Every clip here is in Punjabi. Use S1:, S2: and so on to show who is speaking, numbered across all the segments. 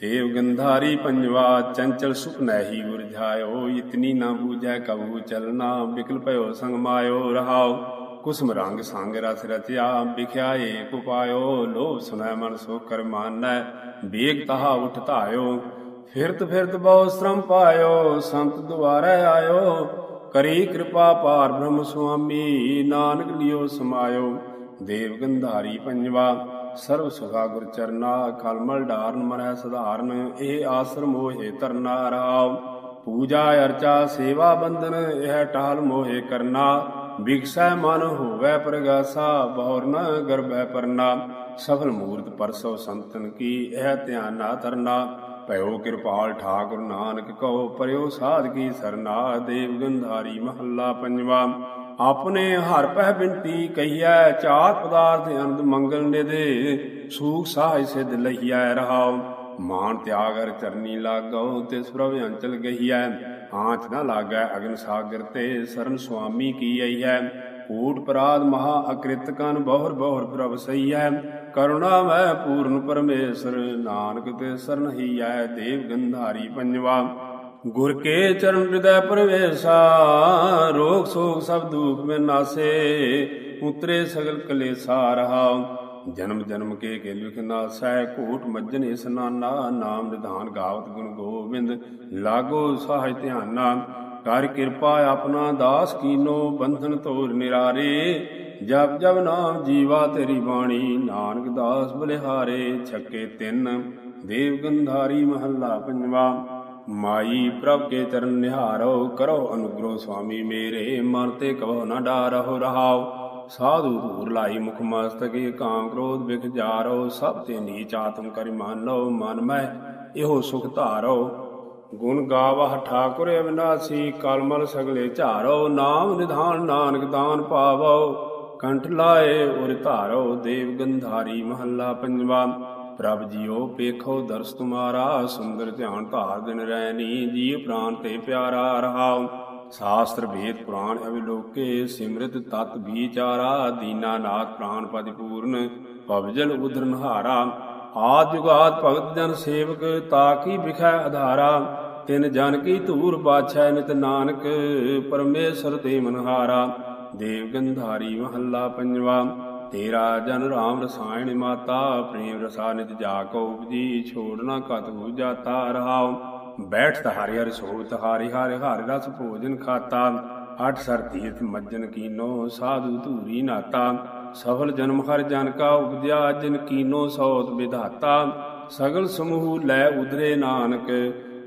S1: ਦੇਵ ਗੰਧਾਰੀ ਪੰਜਵਾ, ਚੰਚਲ ਸੁਖ ਨਹਿ ਉਰਝਾਇਓ ਇਤਨੀ ਨਾ ਬੂਝੈ ਕਬੂ ਚਲਨਾ, ਬਿਕਲ ਭਇਓ ਸੰਗ ਮਾਇਓ, ਰਹਾਓ ਕੁਸਮ ਰੰਗ ਸੰਗ ਰਸ ਰਚਿਆ, ਵਿਖਿਆ ਏਕ ਉਪਾਇਓ, ਲੋਭ ਸੁਨੈ ਮਨ ਸੋ ਕਰ ਬੇਗ ਤਹਾ ਉਠ ਧਾਇਓ, ਫਿਰਤ ਫਿਰਤ ਬਹੁ ਸ਼ਰਮ ਪਾਇਓ, ਸੰਤ ਦੁਆਰਾ ਆਇਓ, ਕਰੀ ਕਿਰਪਾ ਪਾਰ ਬ੍ਰਹਮ ਸੁਆਮੀ, ਨਾਨਕ ਲਿਓ ਸਮਾਇਓ, ਦੇਵ ਗੰਧਾਰੀ ਪੰਜਵਾ ਸਰਬ ਸੁਖਾ ਗੁਰ ਚਰਨਾ ਕਲਮਲ ਢਾਰਨ ਮਨੈ ਸਧਾਰਨ, ਇਹ ਆਸਰ ਮੋਹਿ ਤਰਨਾ ਰਾਵ ਪੂਜਾ ਅਰਚਾ ਸੇਵਾ ਬੰਦਨ ਇਹ ਟਾਲ ਮੋਹਿ ਕਰਨਾ। ਵਿਗਸੈ ਮਨ ਹੋਵੈ ਪ੍ਰਗਾਸਾ, ਬਹੁਰ ਨ ਗਰਭੈ ਪਰਨਾ। ਸਫਲ ਮੂਰਤ ਪਰਸੋ ਸੰਤਨ ਕੀ, ਇਹ ਧਿਆਨਾ ਤਰਨਾ ਭਇਓ ਕਿਰਪਾਲ ਠਾਕੁਰ ਨਾਨਕ ਕਹੋ, ਪਰਿਓ ਸਾਧ ਕੀ ਸਰਨਾ। ਦੇਵ ਗੰਧਾਰੀ ਮਹੱਲਾ ਪੰਜਵਾ। ਆਪਣੇ ਹਰ ਪਹਿ ਬਿੰਤੀ ਕਹੀਐ, ਚਾਰ ਪਦਾਰਥ ਅਨੰਦ ਮੰਗਲ ਨਿਦੇ ਸੂਖ ਸਾਜ ਸਿਧ ਲਈਐ ਰਹਾਉ। ਮਾਨ ਤਿਆਗਰ ਚਰਨੀ ਲਾਗੋ ਤੇ ਪ੍ਰਭ ਅੰਚਲ ਗਹੀਐ। ਆਂਚ ਨਾ ਲਾਗੈ ਅਗਨ ਸਾਗਰ ਤੇ, ਸਰਨ ਸੁਆਮੀ ਕੀ ਆਈਐ। ਕੂਟ ਪਰਾਧ ਮਹਾ ਅਕ੍ਰਿਤ ਕਨ, ਬਹੁਰ ਬਹੁਰ ਪ੍ਰਭ ਸਈਐ ਕਰੁਣਾ ਮੈਂ ਪੂਰਨ ਪਰਮੇਸ਼ਰ, ਨਾਨਕ ਤੇ ਸਰਨ ਹੀ ਦੇਵ ਗੰਧਾਰੀ ਪੰਜਵਾ। ਗੁਰ ਕੇ ਚਰਨ ਹਿਰਦੈ ਪ੍ਰਵੇਸ਼ਾ, ਰੋਗ ਸੋਗ ਸਭ ਦੁਖ ਮੇ ਨਾਸੇ, ਉਤਰੇ ਸਗਲ ਕਲੇਸਾ ਰਹਾ। ਜਨਮ ਜਨਮ ਕੇ ਕੇ ਲਿਖ ਨਾਸੈ ਕੋਟ ਮੱਜਨ ਇਸਨਾਨਾ ਨਾਮ ਨਿਧਾਨ ਗਾਵਤ ਗੁਣ ਗੋਬਿੰਦ, ਲਾਗੋ ਸਾਹਿ ਧਿਆਨਾ। ਕਰ ਕਿਰਪਾ ਆਪਣਾ ਦਾਸ ਕੀਨੋ, ਬੰਧਨ ਤੋਰ ਨਿਰਾਰੇ। ਜਪ ਜਪ ਨਾਮ ਜੀਵਾ ਤੇਰੀ ਬਾਣੀ, ਨਾਨਕ ਦਾਸ ਬਲਿਹਾਰੇ, ਛੱਕੇ ਤਿੰਨ। ਦੇਵ ਗੰਧਾਰੀ ਮਹੱਲਾ ਪੰਜਵਾ। ਮਾਈ ਪ੍ਰਭ ਕੇ ਚਰਨ ਨਿਹਾਰੋ, ਕਰੋ ਅਨੁਗ੍ਰਹ ਸੁਆਮੀ ਮੇਰੇ, ਮਨ ਤੇ ਕਬਹੁ ਨਾ ਡਾਰਹੁ ਰਹਾਉ ਸਾਧੂ ਧੂਰ ਲਾਈ ਮੁਖ ਮਸਤਕੇ ਕਾਮ ਕ੍ਰੋਧ ਵਿਖ ਜਾਰੋ। ਸਭ ਤੇ ਨੀਚ ਆਤਮ ਕਰਿ ਮਾਨੋ ਮਨ ਮੈਂ ਇਹੋ ਸੁਖ ਧਾਰੋ। ਗੁਣ ਗਾਵਹ ਠਾਕੁਰ ਅਵਿਨਾਸੀ, ਕਲਮਲ ਸਗਲੇ ਝਾਰੋ। ਨਾਮ ਨਿਧਾਨ ਨਾਨਕ ਦਾਨ ਪਾਵੋ। ਕੰਠ ਲਾਏ ਉਰ ਧਾਰੋ, ਦੇਵ ਗੰਧਾਰੀ ਮਹੱਲਾ ਪੰਜਵਾ। ਪ੍ਰਭ ਜੀਓ, ਪੇਖੋ ਦਰਸ ਤੁਮਾਰਾ, ਸੁੰਦਰ ਧਿਆਨ ਧਾਰ ਦਿਨ ਰੈਣੀ ਜੀ ਪ੍ਰਾਨ ਤੇ ਪਿਆਰਾ ਰਹਾਉ। ਸ਼ਾਸਤਰ ਵੇਦ ਪੁਰਾਣ ਅਵਿਲੋਕੇ, ਸਿਮਰਤ ਤਤ ਵਿਚਾਰਾ ਦੀਨਾਨਾਥ ਪ੍ਰਾਨ ਪਦਿ ਪੂਰਨ ਪਵਜਲ ਉਧਰਨ ਹਾਰਾ। ਆਦ ਜੁਗਾਦ ਭਗਤ ਜਨ ਸੇਵਕ ਤਾਕੀ ਵਿਖੈ ਆਧਾਰਾ ਤਿਨ ਜਨ ਕੀ ਧੂਰ ਬਾਛੈ ਨਿਤ ਨਾਨਕ, ਪਰਮੇਸ਼ਰ ਤੇ ਮਨਹਾਰਾ। ਦੇਵ ਗੰਧਾਰੀ ਮਹੱਲਾ ਪੰਜਵਾ। ਤੇਰਾ ਜਨ ਰਾਮ ਰਸਾਇਣ ਮਾਤਾ, ਪ੍ਰੇਮ ਰਸਾ ਨਿਤ ਜਾ ਕੋ ਉਪਜੀ ਛੋੜਨਾ ਕਤ ਹੋ ਜਾਤਾ ਰਹਾਉ। ਬੈਠ ਤਹਾਰਿ ਹਰਿ ਸੋਤ ਤਹਾਰਿ ਹਰਿ ਹਰਿ ਰਸ ਭੋਜਨ ਖਾਤਾ। ਅਠ ਸਰ ਤੀਰਥ ਮੱਜਨ ਕੀਨੋ, ਸਾਧੂ ਧੂਰੀ ਨਾਤਾ। ਸਫਲ ਜਨਮ ਹਰ ਜਨ ਕਾ ਉਪਜਿਆ, ਜਿਨ ਕੀਨੋ ਸੌਤ ਵਿਧਾਤਾ। ਸਗਲ ਸਮੂਹ ਲੈ ਉਧਰੇ ਨਾਨਕ,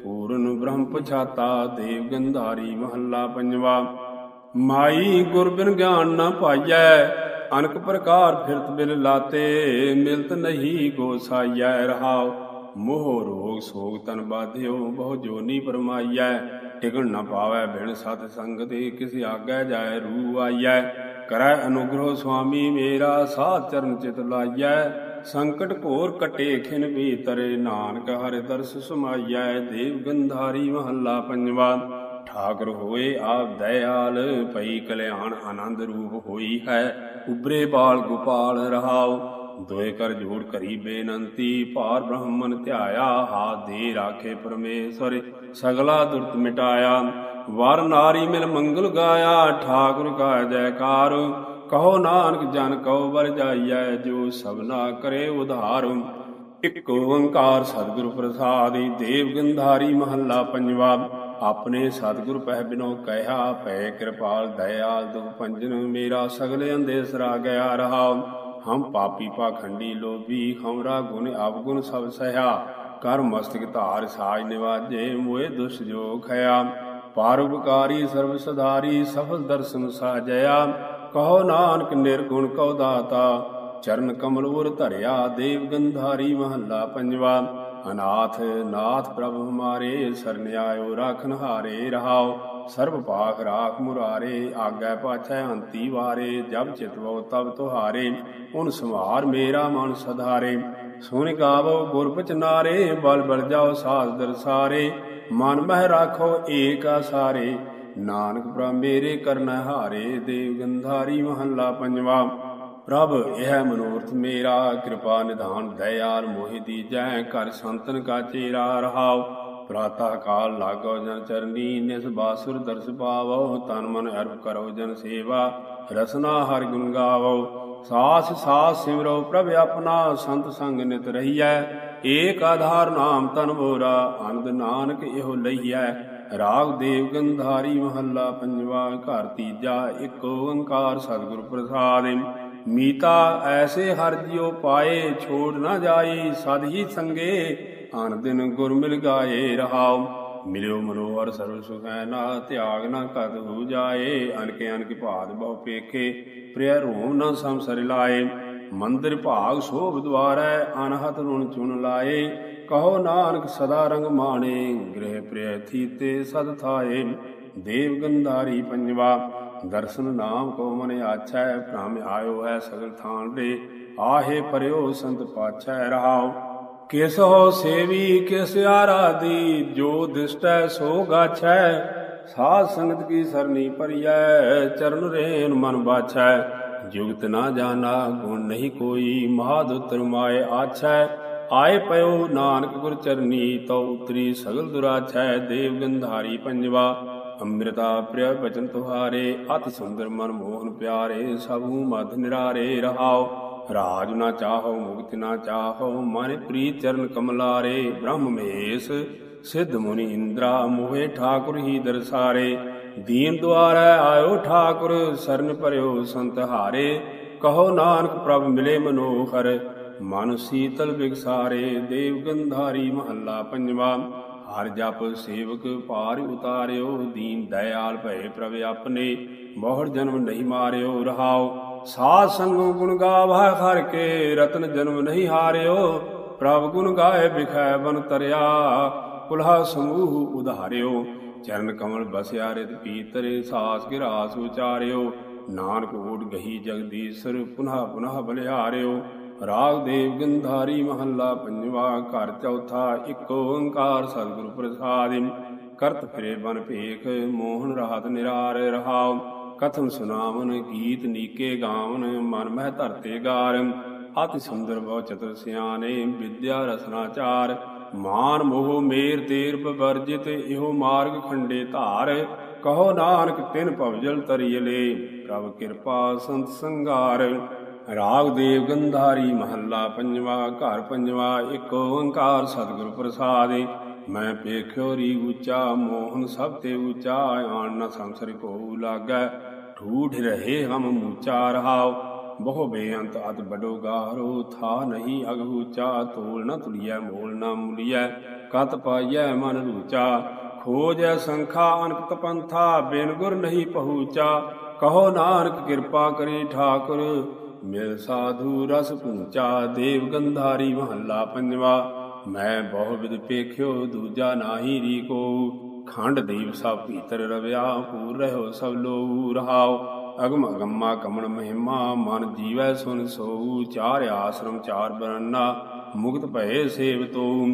S1: ਪੂਰਨ ਬ੍ਰਹਮ ਪਛਾਤਾ, ਦੇਵ ਗੰਧਾਰੀ ਮਹੱਲਾ ਪੰਜਵਾ। ਮਾਈ ਗੁਰ ਬਿਨ ਗਿਆਨ ਨਾ ਪਾਈਐ ਅਨਕ ਪ੍ਰਕਾਰ ਫਿਰਤ ਬਿਲ ਲਾਤੇ, ਮਿਲਤ ਨਹੀਂ ਗੋਸਾਈਐ ਰਹਾਉ। ਮੋਹ ਰੋਗ ਸੋਗ ਤਨ ਬਾਧਿਓ, ਬਹੁ ਜੋਨੀ ਪਰਮਾਈਐ। ਟਿਕਣ ਨ ਪਾਵੈ ਬਿਨ ਸਤ ਸੰਗ ਤੇ ਕਿਸ ਆਗੈ ਜਾਏ ਰੂ ਆਈਐ। ਕਰੈ ਅਨੁਗ੍ਰਹ ਸੁਆਮੀ, ਮੇਰਾ ਸਾਧ ਚਰਨ ਚਿਤ ਲਾਈਐ। ਸੰਕਟ ਘੋਰ ਕਟੇ, ਖਿਨ ਭੀਤਰੇ ਨਾਨਕ ਹਰਿ ਦਰਸ ਸਮਾਈਐ। ਦੇਵ ਗੰਧਾਰੀ ਮਹੱਲਾ ਪੰਜਵਾ। ਠਾਕੁਰ ਹੋਏ ਆਪ ਦਇਆਲ ਪਈ ਕਲਿਆਣ ਆਨੰਦ ਰੂਪ ਹੋਈ ਹੈ। ਉਬਰੇ ਬਾਲ ਗੋਪਾਲ ਰਹਾਉ, ਦੋਏ ਕਰ ਜੋੜ ਕਰੀ ਬੇਨੰਤੀ। ਭਾਰ ਬ੍ਰਹਮਨ ਧਿਆਇਆ, ਹਾਥ ਦੇ ਰਾਖੇ ਪਰਮੇਸ਼ਰ। ਸਗਲਾ ਦੁਰਤ ਮਿਟਾਇਆ, ਵਰ ਨਾਰੀ ਮਿਲ ਮੰਗਲ ਗਾਇਆ। ਠਾਕੁਰ ਕਾ ਜੈਕਾਰ, ਕਹੋ ਨਾਨਕ ਜਨ ਕਉ ਵਰ ਜਾਈਐ, ਜੋ ਸਭਨਾ ਕਰੇ ਉਧਾਰ। ਇਕ ਓੰਕਾਰ ਸਤਿਗੁਰ ਪ੍ਰਸਾਦਿ, ਦੇਵ ਗੰਧਾਰੀ ਮਹੱਲਾ ਪੰਜਵਾ। ਆਪਣੇ ਸਤਿਗੁਰ ਪਹਿ ਬਿਨੋ ਕਹਿਆ, ਭੈ ਕਿਰਪਾਲ, ਦਇਆਲ, ਦੁਖ ਭੰਜਨ, ਮੇਰਾ ਸਗਲੇ ਅੰਦੇਸਰਾ ਗਿਆ ਰਹਾ। ਹਮ ਪਾਪੀ ਪਾਖੰਡੀ ਲੋਭੀ ਹਮਰਾ ਗੁਣ ਅਵਗੁਣ ਸਭ ਸਹਿਆ। ਕਰ ਮਸਤਕ ਧਾਰ ਸਾਜ ਨਿਵਾਜੇ ਮੋਏ ਦੁਸ਼ ਜੋ ਖਿਆ ਪਾਰਉਪਕਾਰੀ ਸਰਬ ਸਧਾਰੀ, ਸਫਲ ਦਰਸ਼ਨ ਸਾਜਿਆ। ਕਹੋ ਨਾਨਕ ਨਿਰਗੁਣ ਕਉ ਦਾਤਾ, ਚਰਨ ਕਮਲ ਉਰ ਧਰਿਆ, ਦੇਵ ਗੰਧਾਰੀ ਮਹੱਲਾ ਪੰਜਵਾ। ਅਨਾਥ, ਨਾਥ ਪ੍ਰਭ ਹਮਾਰੇ ਸਰਨ ਆਇਓ ਰਾਖਨ ਹਾਰੇ ਰਹਾਓ। ਸਰਬ ਪਾਖ ਰਾਖ ਮੁਰਾਰੇ, ਆਗੈ ਪਾਛੈ ਅੰਤੀ ਵਾਰੇ, ਜਬ ਚਿਤਵੋ ਤਬ ਤੁਹਾਰੇ ਉਨ ਸੰਹਾਰ ਮੇਰਾ ਮਨ ਸਧਾਰੇ। ਸੁਨ ਗਾਵੋ ਗੁਰਬਚ ਨਾਰੇ ਬਲ ਬਲ ਜਾਓ ਸਾਸ ਦਰਸਾਰੇ ਮਨ ਮਹਿ ਰਾਖੋ ਏਕ ਆਸਾਰੇ, ਨਾਨਕ ਪ੍ਰਭ ਮੇਰੇ ਕਰਨ ਹਾਰੇ, ਦੇਵ ਗੰਧਾਰੀ ਮਹੱਲਾ ਪੰਜਵਾ। ਪ੍ਰਭ, ਇਹ ਮਨੋਰਥ ਮੇਰਾ, ਕਿਰਪਾ ਨਿਧਾਨ ਦਇਆਲ ਮੋਹਿ ਦੀਜੈ ਘਰ ਸੰਤਨ ਕਾ ਚੇਰਾ ਰਹਾਉ। ਪ੍ਰਾਤः ਕਾਲ ਲਾਗੋ ਜਨ ਚਰਨੀ, ਨਿਸ ਬਾਸੁਰ ਦਰਸ ਪਾਵੋ, ਤਨ ਮਨ ਅਰਪ ਕਰੋ ਜਨ ਸੇਵਾ, ਰਸਨਾ ਹਰ ਗੁਣ ਗਾਵੋ। ਸਾਸ ਸਾਸ ਸਿਮਰੋ ਪ੍ਰਭ, ਆਪਣਾ ਸੰਤ ਸੰਗ ਨਿਤ ਰਹੀਐ। ਏਕ ਆਧਾਰ ਨਾਮ ਤਨ ਮੋਰਾ ਅਨੰਦ ਨਾਨਕ ਇਹੋ ਲਈਐ। ਰਾਗ ਦੇਵ ਗੰਧਾਰੀ ਮਹੱਲਾ ਪੰਜਵਾ, ਘਰ ਤੀਜਾ ਇੱਕ ਓੰਕਾਰ ਸਤਿਗੁਰ ਪ੍ਰਸਾਦਿ। ਮੀਤਾ ਐਸੇ ਹਰ ਜਿਉ ਪਾਏ, ਛੋੜ ਨਾ ਜਾਈ ਸਦ ਹੀ ਸੰਗੇ ਆਨ ਦਿਨ ਗੁਰ ਮਿਲ ਗਾਏ ਰਹਾਉ। ਮਿਲਿਓ ਮਨੋਹਰ ਸਰਬ ਸੁਖੈ ਨਾ, ਤਿਆਗ ਨਾ ਕਤ ਹੋ ਜਾਏ, ਅਨਕੇ ਅਨਕ ਭਾਦ ਬਹੁ ਪੇਖੇ, ਪ੍ਰਿਆ ਰੋਮ ਨਾ ਸੰਸਰ ਲਾਏ। ਮੰਦਰ ਭਾਗ ਸ਼ੋਭ ਦਵਾਰੈ ਅਨਹਤ ਰੁਣ ਚੁਣ ਲਾਏ। ਕਹੋ ਨਾਨਕ ਸਦਾ ਰੰਗ ਮਾਣੇ, ਗ੍ਰਹਿ ਪ੍ਰਿਯ ਥੀਤੇ ਸਦ ਥਾਏ। ਦੇਵ ਗੰਧਾਰੀ ਪੰਜਵਾ ਦਰਸ਼ਨ ਨਾਮ ਕੋ ਮਨ ਆਛੈ, ਭ੍ਰਮ ਆਇਓ ਹੈ ਸਗਲ ਥਾਨ ਰੇ। ਆਹੇ ਪਰਿਓ ਸੰਤ ਪਾਛੈ ਰਹਾਉ। ਕਿਸ ਹੋ ਸੇਵੀ, ਕਿਸ ਆਰਾਦੀ ਜੋ ਦਿਸਟੈ ਸੋ ਗਾਛੈ। ਸਾਧ ਸੰਗਤ ਕੀ ਸਰਨੀ ਪਰਿਐ ਚਰਨ ਰੇਨ ਮਨ ਬਾਛੈ। ਜੁਗਤ ਨਾ ਜਾਣਾ, ਗੁਣ ਨਹੀਂ ਕੋਈ ਮਹਾਦੁੱਤਰ ਮਾਏ ਆਛੈ। ਆਏ ਪਇਓ ਨਾਨਕ ਗੁਰ ਚਰਨੀ, ਤਉ ਉਤਰੀ ਸਗਲ ਦੁਰਾਛੈ, ਦੇਵ ਗੰਧਾਰੀ ਪੰਜਵਾ। ਅੰਮ੍ਰਿਤਾ ਪ੍ਰਿਯ ਬਚਨ ਤੁਹਾਰੇ, ਅਤ ਸੁੰਦਰ ਮਨ ਮੋਹਨ ਪਿਆਰੇ, ਸਭੂ ਮਧ ਨਿਰਾਰੇ ਰਹਾਓ। ਰਾਜ ਨਾ ਚਾਹੋ, ਮੁਕਤ ਨਾ ਚਾਹੋ, ਮਨ ਪ੍ਰੀਤ ਚਰਨ ਕਮਲਾਰੇ, ਬ੍ਰਹਮ ਮਹੇਸ਼ ਸਿੱਧ ਮੁਨੀ ਇੰਦਰਾ ਮੋਹਿ ਠਾਕੁਰ ਹੀ ਦਰਸਾਰੇ। ਦੀਨ ਦੁਆਰਾ ਆਇਓ ਠਾਕੁਰ, ਸਰਨ ਭਰਿਓ ਸੰਤ ਹਾਰੇ। ਕਹੋ ਨਾਨਕ ਪ੍ਰਭ ਮਿਲੇ ਮਨੋਹਰ, ਮਨ ਸੀਤਲ ਬਿਗਸਾਰੇ ਦੇਵ ਗੰਧਾਰੀ ਮਹੱਲਾ ਪੰਜਵਾ। ਹਰ ਜਪ ਸੇਵਕ ਪਾਰ ਉਤਾਰਿਓ, ਦੀਨ ਦਇਆਲ ਭਏ ਪ੍ਰਭ ਆਪਣੇ। ਮੋਹਰ ਜਨਮ ਨਹੀਂ ਮਾਰਿਓ, ਰਹਾਓ। ਸਾਧ ਸੰਗੋ ਗੁਣ ਗਾਵਾ ਹਰ ਕੇ ਰਤਨ ਜਨਮ ਨਹੀਂ ਹਾਰਿਓ। ਪ੍ਰਭ ਗੁਣ ਗਾਏ ਬਿਖੈ ਬਨ ਤਰਿਆ। ਕੁਲਹਾ ਸਮੂਹ ਉਧਾਰਿਓ। ਚਰਨ ਕਮਲ ਬਸਿਆ, ਰਿਤ ਪੀਤਰੇ ਸਾਸ ਗਿਰਾਸ ਉਚਾਰਿਓ ਨਾਨਕ ਓਟ ਗਹੀ ਜਗਦੀਸ਼ਰ, ਪੁਨਹ ਪੁਨਹ ਬਲਿਹਾਰਿਓ ਰਾਗ ਦੇਵ ਗੰਧਾਰੀ ਮਹੱਲਾ ਪੰਜਵਾ, ਘਰ ਚੌਥਾ, ਇੱਕ ਓੰਕਾਰ ਸਤਿਗੁਰ ਪ੍ਰਸਾਦਿ। ਕਰਤ ਫਿਰੇ ਬਨ ਭੇਖ, ਮੋਹਨ ਰਾਤ ਨਿਰਾਰ ਰਹਾਉ। ਕਥਨ ਸੁਨਾਵਨ, ਗੀਤ ਨੀਕੇ ਗਾਵਨ, ਮਨ ਮਹਿ ਧਰਤੇ ਗਾਰ। ਅਤਿ ਸੁੰਦਰ ਬਹੁ ਚਤੁਰ ਸਿਆਣੇ, ਵਿਦਿਆ ਰਸਨਾਚਾਰ। ਮਾਨ ਮੋਹ ਮੇਰ ਤੇਰ ਬਵਰਜਿਤ ਇਹੋ ਮਾਰਗ ਖੰਡੇ ਧਾਰ। ਕਹੋ ਨਾਨਕ ਤਿਨ ਭਵਜਲ ਤਰੀਲੇ, ਪ੍ਰਭ ਕਿਰਪਾ ਸੰਤ ਸੰਗਾਰ। ਰਾਗ ਦੇਵ ਗੰਧਾਰੀ ਮਹੱਲਾ ਪੰਜਵਾ, ਘਰ ਪੰਜਵਾ, ਇੱਕ ਓੰਕਾਰ ਸਤਿਗੁਰ ਪ੍ਰਸਾਦਿ। ਮੈਂ ਪੇਖਿਓ ਰੀ ਉੱਚਾ, ਮੋਹਨ ਸਭ ਤੇ ਉੱਚਾ, ਆਣ ਨ ਸੰਸਰ ਕੋ ਲਾਗੈ। ਠੂਠ ਰਹੇ ਹਮ ਮੂਚਾ ਰਹਾਉ। ਬਹੁ ਬੇਅੰਤ ਅਤ ਬਡੋ ਗਾਰੋ, ਥਾ ਨਹੀਂ ਅਗ ਉੱਚਾ, ਤੋਲ ਨ ਤੁਲਿਐ, ਮੋਲ ਨ ਮੁਲਿਐ। ਕਤ ਪਾਈਐ ਮਨ ਰੂਚਾ ਖੋਜੈ ਸੰਖਾ ਅਨਕਤ ਪੰਥਾ, ਬਿਨ ਗੁਰ ਨਹੀਂ ਪਹੂਚਾ। ਕਹੋ ਨਾਨਕ ਕਿਰਪਾ ਕਰੀ ਠਾਕੁਰ ਮਿਲ ਸਾਧੂ ਰਸ ਪੁੰਚਾ, ਦੇਵ ਗੰਧਾਰੀ ਮਹੱਲਾ ਪੰਜਵਾ। ਮੈਂ ਬਹੁ ਵਿਦ ਪੇਖਿਓ, ਦੂਜਾ ਨਾਹੀ ਰੀ ਖੰਡ ਦੀਪ ਸਭ ਭੀਤਰ ਰਵਿਆ, ਪੂਰ ਰਹਿਓ ਸਭ ਲੋਊ ਰਹਾਓ ਅਗਮ ਅਗਮਾ ਕਮਣ ਮਹਿਮਾ, ਮਨ ਜੀਵੈ ਸੁਨ ਸੋਊ। ਚਾਰ ਆਸ਼ਰਮ, ਚਾਰ ਬਰਨਾ, ਮੁਕਤ ਭਏ ਸੇਵ ਤੋ।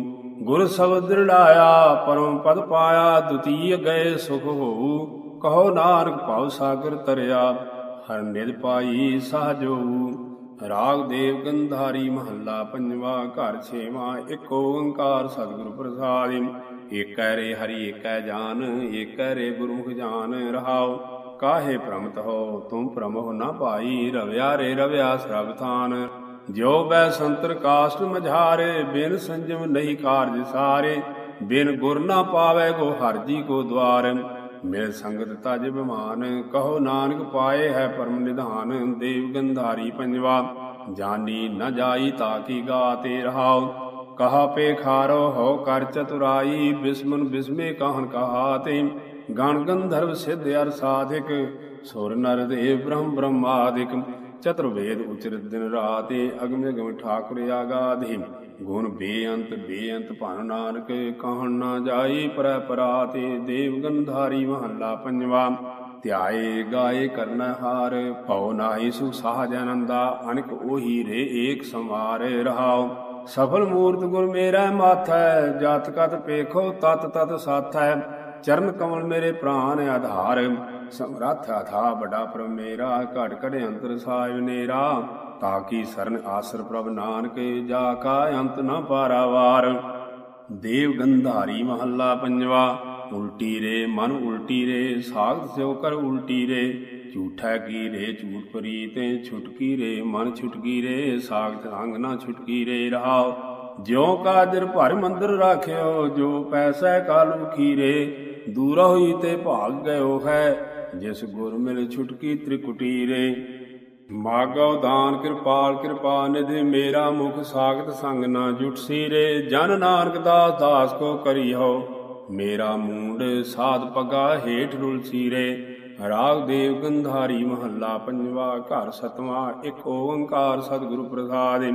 S1: ਗੁਰ ਸ਼ਬਦ ਦ੍ਰਿੜਾਇਆ, ਪਰਮ ਪਦ ਪਾਇਆ, ਦੁਤੀਯ ਗਏ ਸੁਖ ਹੋਊ। ਕਹੋ ਨਾਨਕ ਭਵ ਸਾਗਰ ਤਰਿਆ। ਹਰ ਨਿਦ ਪਾਈ ਸਹਜੋ ਰਾਗ ਦੇਵ ਗੰਧਾਰੀ ਮਹੱਲਾ ਪੰਜਵਾ, ਘਰ ਛੇਵਾਂ, ਇੱਕ ਓੰਕਾਰ ਸਤਿਗੁਰ ਪ੍ਰਸਾਦਿ। ਏਕੈ ਰੇ ਹਰੀ, ਏਕੈ ਜਾਨ, ਏਕੈ ਰੇ ਗੁਰਮੁਖ ਜਾਨ ਰਹਾਉ। ਕਾਹੇ ਭ੍ਰਮਤ ਹੋ, ਤੁਮ ਭ੍ਰਮਹੁ ਨਾ ਭਾਈ, ਰਵਿਆ ਰੇ ਰਵਿਆ ਸਰਬ ਥਾਨ। ਜਿਉ ਬੈ ਸੰਤਰ ਕਾਸ਼ਟ ਮਝਾਰੇ, ਬਿਨ ਸੰਜਮ ਨਹੀਂ ਕਾਰਜ ਸਾਰੇ। ਬਿਨ ਗੁਰ ਨਾ ਪਾਵੇ ਗੋ ਹਰ ਜੀ ਕੋ ਦਵਾਰ ਮਿਲ ਸੰਗਤ ਤਜ ਬਿਮਾਨ, ਕਹੋ ਨਾਨਕ ਪਾਏ ਹੈ ਪਰਮ ਨਿਧਾਨ, ਦੇਵ ਗੰਧਾਰੀ ਪੰਜਵਾ, ਜਾਨੀ ਨ ਜਾਈ ਤਾਕੀ ਗਾਤੇ ਰਹਾਉ, ਕਹਾ ਪੇ ਖਾਰੋ ਹੋ ਕਰ ਚਤੁਰਾਈ, ਬਿਸਮਨ ਬਿਸਮੇ ਕਾਹਨ ਕਹਾਤੇ, ਗਣ ਗੰਧਰਵ ਸਿੱਧ ਅਰ ਸਾਧਿਕ, ਸੁਰ ਨਰ ਦੇਵ ਬ੍ਰਹਮ ਬ੍ਰਹਮਾਦਿਕ, ਚਤੁਰਵੇਦ ਉਚਰਿਤ ਦਿਨ ਰਾਤੇ ਅਗਮ ਅਗਮ ਠਾਕੁਰ ਆਗਾਧਿ। ਗੁਣ ਬੇਅੰਤ ਬੇਅੰਤ ਭਨ ਨਾਨਕ, ਕਹਣ ਨਾ ਜਾਈ ਪਰੈ ਪਰਾਤੇ ਦੇਵ ਗੰਧਾਰੀ ਮਹੱਲਾ ਪੰਜਵਾ। ਧਿਆਏ ਗਾਏ ਕਰਨ ਹਾਰ, ਭਉ ਨਾਹੀ ਸੁਖ ਸਾਜ ਆਨੰਦਾ ਅਨਕ ਉਹੀ ਰੇ ਏਕ ਸੰਵਾਰ ਰਹਾਉ। ਸਫਲ ਮੂਰਤ ਗੁਰ ਮੇਰਾ ਮਾਥੈ, ਜਤ ਕਤ ਪੇਖੋ ਤਤ ਤਤ ਸਾਥੈ। ਚਰਨ ਕਮਲ ਮੇਰੇ ਪ੍ਰਾਨ ਆਧਾਰ, ਸਮਰੱਥ ਅਥਾ ਬੜਾ ਪ੍ਰਭ ਮੇਰਾ ਘਟ ਘਟ ਅੰਤਰ ਸਾਹਿਬ ਨੇਰਾ ਤਾਕੀ ਸਰਨ ਆਸਰ ਪ੍ਰਭ ਨਾਨਕ ਜਾ ਕਾ ਅੰਤ ਨ ਪਾਰਾਵਾਰ ਦੇਵ ਗੰਧਾਰੀ ਮਹੱਲਾ ਪੰਜਵਾ, ਉਲਟੀ ਰੇ ਮਨ ਉਲਟੀ ਰੇ ਸਾਗਤ ਸਿਉ ਕਰ ਉਲਟੀ ਰੇ। ਝੂਠਾ ਕੀ ਰੇ, ਝੂਠ ਪਰੀਤੇ ਛੁਟਕੀ ਰੇ, ਮਨ ਛੁਟਕੀ ਰੇ ਸਾਗਤ ਰੰਗ ਨਾ ਛੁਟਕੀ ਰੇ ਰਹਾਓ। ਜਿਉ ਕਾਦਰ ਭਰ ਮੰਦਰ ਰਾਖਿਓ, ਜੋ ਪੈਸਾ ਕਾਲੂ ਖੀਰੇ ਦੂਰ ਹੋਈ ਤੇ ਭਾਗ ਗਇਓ ਹੈ, ਜਿਸ ਗੁਰ ਮਿਲ ਛੁਟਕੀ ਤ੍ਰਿਕੁਟੀ ਰੇ ਦਾਨ ਕਿਰਪਾਲ ਕਿਰਪਾ ਨਿਧਿ ਮੇਰਾ ਮੁਖ ਸਾਗਤ ਸੰਗ ਨਾ ਜੁਟ ਸੀਰੇ, ਜਨ ਨਾਨਕ ਦਾਸ ਦਾਸ ਕੋ ਹੋ ਮੇਰਾ ਮੂੰਡ ਸਾਧ ਪਗਾ ਹੇਠ ਰੁਲਸੀ ਰੇ ਰਾਗ ਦੇਵ ਗੰਧਾਰੀ ਮਹੱਲਾ ਪੰਜਵਾ ਘਰ ਸਤਵਾ, ਇੱਕ ਓੰਕਾਰ ਸਤਿਗੁਰੂ ਪ੍ਰਸਾਦਿ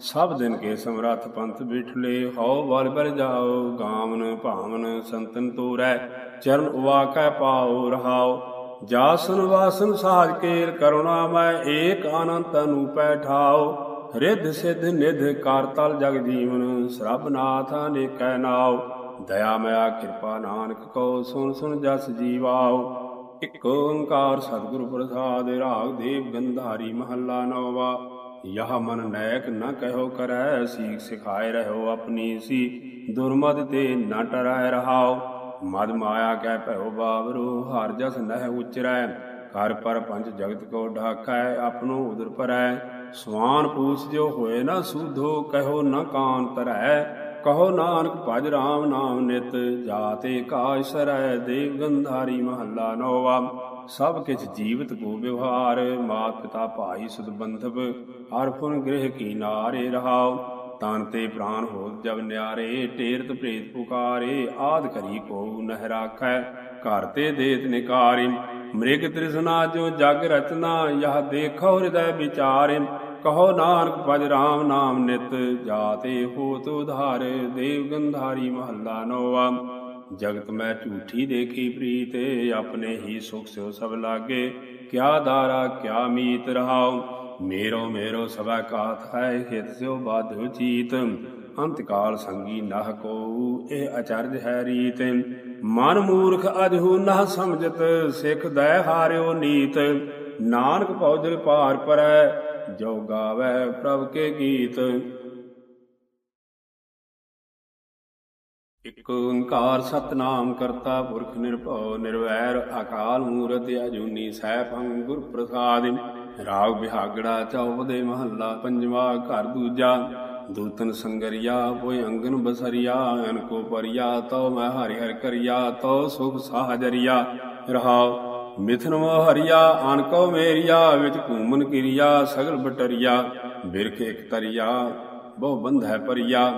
S1: ਸਭ ਦਿਨ ਕੇ ਸਮਰੱਥ ਪੰਥ ਬਿਠਲੇ, ਹਉ ਬਲ ਬਲ ਜਾਓ ਗਾਮਨ ਭਾਵਨ ਸੰਤਨ ਤੋਰੈ, ਚਰਨ ਉਵਾਕੈ ਪਾਉ ਰਹਾਓ। ਜਾਸਨ ਵਾਸਨ ਸਾਜ ਕੇਲ ਕਰੁਣਾ ਮੈਂ ਏਕ ਅਨੰਤ ਅਨੂਪੈ ਠਾਓ। ਰਿਧ ਸਿਧ ਨਿਧ ਕਰਤਲ ਜਗ ਜੀਵਨ, ਸਰਬ ਨਾਥ ਅਨੇਕੈ ਨਾਉ ਦਇਆ ਮਇਆ ਕਿਰਪਾ ਨਾਨਕ ਕੋ ਸੁਣ ਸੁਣ ਜਸ ਜੀਵਾਓ। ਇਕ ਓੰਕਾਰ ਸਤਿਗੁਰ ਪ੍ਰਸਾਦ ਰਾਗ ਦੇਵ ਗੰਧਾਰੀ ਮਹੱਲਾ ਨੌਵਾ। ਯਹ ਮਨ ਨੈਕ ਨ ਕਹਿਓ ਕਰੈ, ਸੀਖ ਸਿਖਾਏ ਰਹੋ ਆਪਣੀ ਸੀ। ਦੁਰਮਦ ਤੇ ਨ ਟਰੈ ਰਹਾਓ, ਮਦ ਮਾਇਆ ਕੈ ਭਇਓ ਬਾਵਰੋ ਹਰ ਜਸ ਨਹਿ ਉਚਰੈ। ਕਰ ਪਰ ਪੰਜ ਜਗਤ ਕੋ ਢਾਕੈ, ਆਪਣੋ ਉਦਰ ਪਰੈ ਸਵਾਨ ਪੂਛ ਜੋ ਹੋਏ ਨਾ ਸੂਧੋ ਕਹੋ ਨ ਕਾਨ ਤਰੈ। ਕਹੋ ਨਾਨਕ ਭਜ ਰਾਮ ਨਾਮ ਨਿਤ, ਜਾਤੇ ਕਾਜ ਸਰੈ, ਦੇਵ ਗੰਧਾਰੀ ਮਹੱਲਾ ਨੋਵਾ। ਸਭ ਕਿਛ ਜੀਵਤ ਕੋ ਵਿਵਹਾਰ, ਮਾਤ ਪਿਤਾ ਭਾਈ ਸੁਦ ਬੰਧਵ, ਹਰ ਫੁਨ ਗ੍ਰਹਿ ਕੀ ਨਾਰੇ ਰਹਾਉ, ਤਨ ਤੇ ਪ੍ਰਾਨ ਹੋ ਜਬ ਨਿਆਰੇ ਢੇਰਤ ਪ੍ਰੇਤ ਪੁਕਾਰੇ, ਆਦ ਕਰੀ ਕੋ ਨਹਿ ਰਾਖੈ, ਘਰ ਤੇ ਦੇਤ ਨਿਕਾਰਿ, ਮ੍ਰਿਗ ਤ੍ਰਿਸ਼ਨਾ ਜੋ ਜਗ ਰਚਨਾ, ਯਹ ਦੇਖੋ ਹਿਰਦੈ ਵਿਚਾਰਿ, ਕਹੋ ਨਾਨਕ ਭਜ ਰਾਮ ਨਾਮ ਨਿਤ, ਜਾਤੇ ਹੋਤ ਉਧਾਰ, ਦੇਵ ਗੰਧਾਰੀ ਮਹੱਲਾ ਨੋਵਾ ਜਗਤ ਮੈਂ ਝੂਠੀ ਦੇਖੀ ਪ੍ਰੀਤ, ਆਪਣੇ ਹੀ ਸੁਖ ਸਿਓ ਸਭ ਲਾਗੇ। ਕਿਆ ਦਾਰਾ, ਕਿਆ ਮੀਤ ਰਹਾਉ? ਮੇਰੋ ਮੇਰੋ ਸਭਾ ਕਾਤ ਹੈ ਹਿਤ ਸਿਓ ਬਾਧਿਓ ਚੀਤ ਅੰਤ ਕਾਲ ਸੰਗੀ ਨਹ ਕੋ ਇਹ ਅਚਰਜ ਹੈ ਰੀਤ। ਮਨ ਮੂਰਖ ਅਜਹੂ ਨਾ ਸਮਝਤ, ਸਿੱਖ ਦੈ ਹਾਰਿਓ ਨੀਤ। ਨਾਨਕ ਪੌਜਲ ਭਾਰ ਪਰੈ, ਜੋ ਗਾਵੇ ਪ੍ਰਭ ਕੇ ਗੀਤ। ਇਕ ਓੰਕਾਰ ਸਤਨਾਮ ਕਰਤਾ ਪੁਰਖ ਨਿਰਭਉ, ਨਿਰਵੈਰ ਅਕਾਲ ਮੂਰਤ ਅਜੂਨੀ ਸੈਭੰ ਗੁਰ ਪ੍ਰਸਾਦਿ ਰਾਗ ਬਿਹਾਗੜਾ ਚੌਪਦੇ ਮਹੱਲਾ ਪੰਜਵਾ ਘਰ ਦੂਜਾ। ਦੂਤਨ ਸੰਗਰਿਆ ਹੋਇ ਅੰਗਨ ਬਸਰਿਆ ਅਨਕੋ ਪਰਿਆ ਤਉ ਮੈਂ ਹਰਿ ਹਰਿ ਕਰਿਆ, ਤਉ ਸੁਖ ਸਾਜਰਿਆ। ਰਹਾਉ, ਮਿਥਨ ਮੋ ਹਰਿਆ ਅਨਕੋ ਮੇਰੀਆ, ਵਿੱਚ ਘੂਮਨ ਕਿਰਿਆ, ਸਗਲ ਬਟਰਿਆ। ਬਿਰਖ ਇਕ ਤਰਿਆ, ਬਹੁ ਬੰਧ ਹੈ ਪਰਿਆ।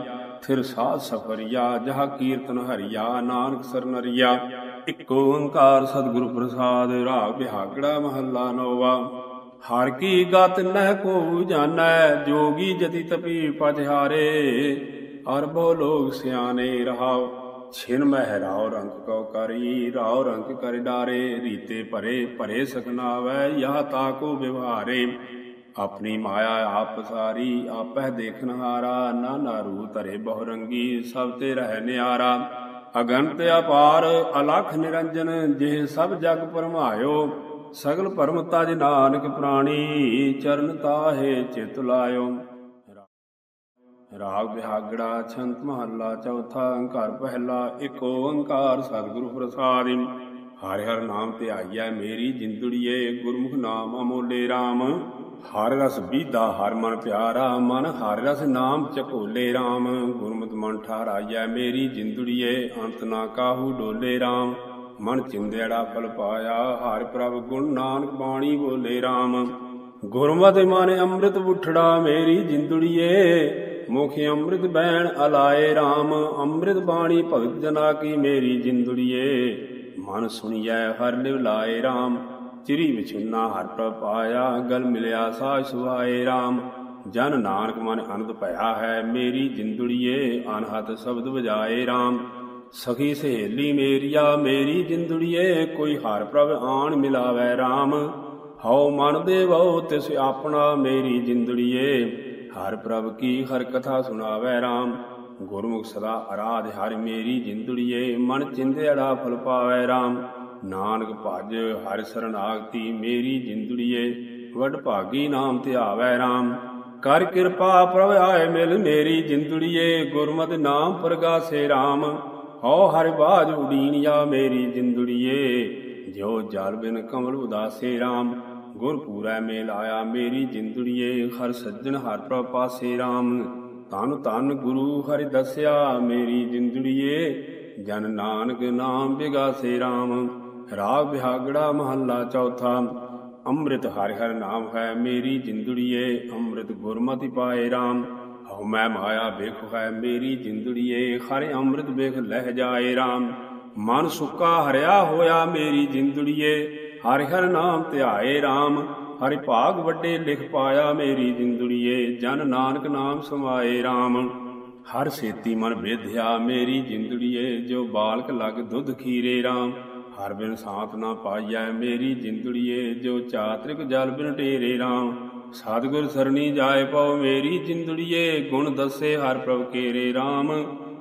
S1: ਥਿਰ ਸਾਧ ਸਫਰਿਆ ਜਹ ਕੀਰਤਨ ਹਰਿਆ, ਨਾਨਕ ਸਰਨਰਿਆ ਇਕ ਓੰਕਾਰ ਸਤਿਗੁਰੂ ਪ੍ਰਸਾਦ, ਰਾਗ ਬਿਹਾਗੜਾ ਮਹੱਲਾ ਨੋਵਾ। ਹਰ ਕੀ ਗਤ ਨਹਿ ਕੋ ਜਾਣੈ, ਜੋਗੀ ਜਤੀ ਤਪੀ ਪਜਹਾਰੇ ਅਰਬੋ ਬਹੁ ਲੋਕ ਸਿਆਣੇ ਰਹਾਉ, ਛਿਨ ਮਹਿ ਰਾਉ ਰੰਗ ਕਉ ਕਰੀ। ਰਾਉ ਰੰਗ ਕਰ ਡਾਰੇ, ਰੀਤੇ ਭਰੇ ਭਰੇ ਸਕਨਾਵੈ ਯਹ ਤਾਕੋ ਵਿਵਹਾਰੇ। ਆਪਣੀ ਮਾਇਆ ਆਪ ਸਾਰੀ, ਆਪਹਿ ਦੇਖਨ ਹਾਰਾ, ਨਾ ਰੂ ਧਰੇ ਬਹੁ ਰੰਗੀ ਸਭ ਤੇ ਰਹਿ ਨਿਆਰਾ। ਅਗੰਤ ਅਪਾਰ, ਅਲਖ ਨਿਰੰਜਨ ਜਿਹ ਸਭ ਜਗ ਪਰਮਾਇਓ ਸਗਲ ਭਰਮ ਤਜ ਨਾਨਕ ਪ੍ਰਾਣੀ, ਚਰਨ ਤਾਹੇ ਚਿਤ ਲਾਇਓ। ਰਾਗ ਵਿਹਾਗੜਾ ਛੰਤ ਮਹੱਲਾ, ਚੌਥਾ ਅੰਕਾਰ ਪਹਿਲਾ, ਇੱਕ ਓੰਕਾਰ ਸਤਿਗੁਰੂ ਪ੍ਰਸਾਦਿ। ਹਰਿ ਹਰਿ ਨਾਮ ਧਿਆਈਐ ਮੇਰੀ ਜਿੰਦੜੀਏ, ਗੁਰਮੁਖ ਨਾਮ ਅਮੋਲੇ RAM ਹਰ ਰਸ ਬੀਦਾ ਹਰ ਮਨ ਪਿਆਰਾ, ਮਨ ਹਰ ਰਸ ਨਾਮ ਚਕੋਲੇ RAM ਗੁਰਮਤਿ ਮਨ ਠਾਰਾਈਐ ਮੇਰੀ ਜਿੰਦੜੀਏ, ਅੰਤ ਨਾ ਕਾਹੂ ਡੋਲੇ RAM ਮਨ ਚਿੰਦੇੜਾ ਫਲ ਪਾਇਆ, ਹਰ ਪ੍ਰਭ ਗੁਣ ਨਾਨਕ ਬਾਣੀ ਬੋਲੇ RAM ਗੁਰਮਤਿ ਮਨ ਅੰਮ੍ਰਿਤ ਉਠੜਾ ਮੇਰੀ ਜਿੰਦੜੀਏ, ਮੁਖ ਅੰਮ੍ਰਿਤ ਬੈਣ ਅਲਾਏ RAM ਅੰਮ੍ਰਿਤ ਬਾਣੀ ਭਗਤ ਜਨਾ ਕੀ ਮੇਰੀ ਜਿੰਦੜੀਏ। ਮਨ ਸੁਣੀਐ, ਹਰ ਲਿਵ ਲਾਏ RAM ਚਿਰੀ ਵਿਛੁਨਾ ਹਰ ਪ੍ਰਭ ਪਾਇਆ, ਗਲ ਮਿਲਿਆ ਸਾਜ ਸੁਹਾਏ RAM ਜਨ ਨਾਨਕ ਮਨ ਅਨੰਦ ਭਇਆ ਹੈ, ਮੇਰੀ ਜਿੰਦੜੀਏ ਅਨਹਤ ਸ਼ਬਦ ਵਜਾਏ RAM ਸਖੀ ਸਹੇਲੀ ਮੇਰੀਆ, ਮੇਰੀ ਜਿੰਦੜੀਏ, ਕੋਈ ਹਰ ਪ੍ਰਭ ਆਣ ਮਿਲਾਵੇ RAM ਹਉ ਮਨ ਦੇ ਬਹੁ ਤਿਸ ਆਪਣਾ ਮੇਰੀ ਜਿੰਦੜੀਏ। ਹਰ ਪ੍ਰਭ ਕੀ ਹਰ ਕਥਾ ਸੁਣਾਵੇ RAM ਗੁਰਮੁਖ ਸਦਾ ਅਰਾਧ ਹਰ ਮੇਰੀ ਜਿੰਦੜੀਏ, ਮਨ ਚਿੰਦਿਆੜਾ ਫਲ ਪਾਵੈ RAM ਨਾਨਕ ਭਜ, ਹਰਿ ਸਰਨਾਗਤੀ ਮੇਰੀ ਜਿੰਦੜੀਏ, ਵਡ ਭਾਗੀ ਨਾਮ ਧਿਆਵੈ RAM ਕਰ ਕਿਰਪਾ ਪ੍ਰਭ ਆਏ ਮਿਲ ਮੇਰੀ ਜਿੰਦੜੀਏ, ਗੁਰਮਤਿ ਨਾਮ ਪ੍ਰਗਾਸੇ RAM ਹਉ ਹਰਿ ਬਾਜ ਉਡੀਨਿਆ ਮੇਰੀ ਜਿੰਦੜੀਏ। ਜਿਉ ਜਲ ਬਿਨ ਕਮਲ ਉਦਾਸੇ RAM ਗੁਰ ਪੂਰੈ ਮੇਲ ਆਇਆ ਮੇਰੀ ਜਿੰਦੜੀਏ। ਹਰ ਸੱਜਣ ਹਰ ਪ੍ਰਭ ਪਾਸੇ RAM ਤਨ ਤਨ ਗੁਰੂ ਹਰਿ ਦੱਸਿਆ ਮੇਰੀ ਜਿੰਦੜੀਏ। ਜਨ ਨਾਨਕ ਨਾਮ ਬਿਗਾਸੇ RAM ਰਾਗ ਬਿਹਾਗੜਾ ਮਹੱਲਾ ਚੌਥਾ, ਅੰਮ੍ਰਿਤ ਹਰਿ ਹਰਿ ਨਾਮ ਹੈ ਮੇਰੀ ਜਿੰਦੜੀਏ, ਅੰਮ੍ਰਿਤ ਗੁਰਮਤਿ ਪਾਏ RAM ਹਉ ਮੈਂ ਮਾਇਆ ਵੇਖ ਹੈ ਮੇਰੀ ਜਿੰਦੜੀਏ, ਹਰਿ ਅੰਮ੍ਰਿਤ ਵੇਖ ਲਹਿ ਜਾਏ RAM ਮਨ ਸੁੱਕਾ ਹਰਿਆ ਹੋਇਆ ਮੇਰੀ ਜਿੰਦੜੀਏ, ਹਰਿ ਹਰਿ ਨਾਮ ਧਿਆਏ RAM ਹਰਿ ਭਾਗ ਵੱਡੇ ਲਿਖ ਪਾਇਆ ਮੇਰੀ ਜਿੰਦੜੀਏ, ਜਨ ਨਾਨਕ ਨਾਮ ਸਮਾਏ RAM ਹਰ ਸੇਤੀ ਮਨ ਵੇਧਿਆ ਮੇਰੀ ਜਿੰਦੜੀਏ, ਜੋ ਬਾਲਕ ਲਗ ਦੁੱਧ ਖੀਰੇ RAM ਹਰ ਬਿਨ ਸਾਥ ਨਾ ਪਾਈਐ ਮੇਰੀ ਜਿੰਦੜੀਏ, ਜੋ ਚਾਤ੍ਰਿਕ ਜਲ ਬਿਨ ਢੇਰੇ RAM ਸਤਿਗੁਰ ਸਰਣੀ ਜਾਏ ਪਉ ਮੇਰੀ ਜਿੰਦੜੀਏ, ਗੁਣ ਦੱਸੇ ਹਰ ਪ੍ਰਭ ਕੇਰੇ RAM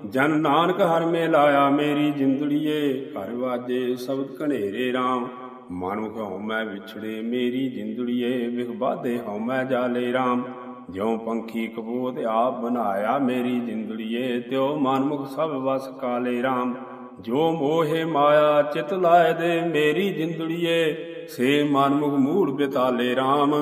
S1: ਜਨ ਨਾਨਕ ਹਰ ਮੇ ਲਾਇਆ ਮੇਰੀ ਜਿੰਦੜੀਏ, ਘਰ ਵਾਜੇ ਸ਼ਬਦ ਘਨੇਰੇ RAM ਮਨ ਮੁਖ ਹਉ ਮੈਂ ਵਿਛੜੇ ਮੇਰੀ ਜਿੰਦੜੀਏ, ਵਿਖ ਬਾਧੇ ਹਉ ਮੈਂ ਜਾਲੇ RAM ਜਿਉ ਪੰਖੀ ਕਬੂਤ ਆਪ ਬਣਾਇਆ ਮੇਰੀ ਜਿੰਦੜੀਏ, ਤਿਉ ਮਨਮੁਖ ਸਭ ਵਸ ਕਾਲੇ RAM ਜੋ ਮੋਹਿ ਮਾਇਆ ਚਿਤ ਲਾਇ ਦੇ ਮੇਰੀ ਜਿੰਦੜੀਏ, ਸੇ ਮਨਮੁਖ ਮੂੜ ਬਿਤਾਲੇ RAM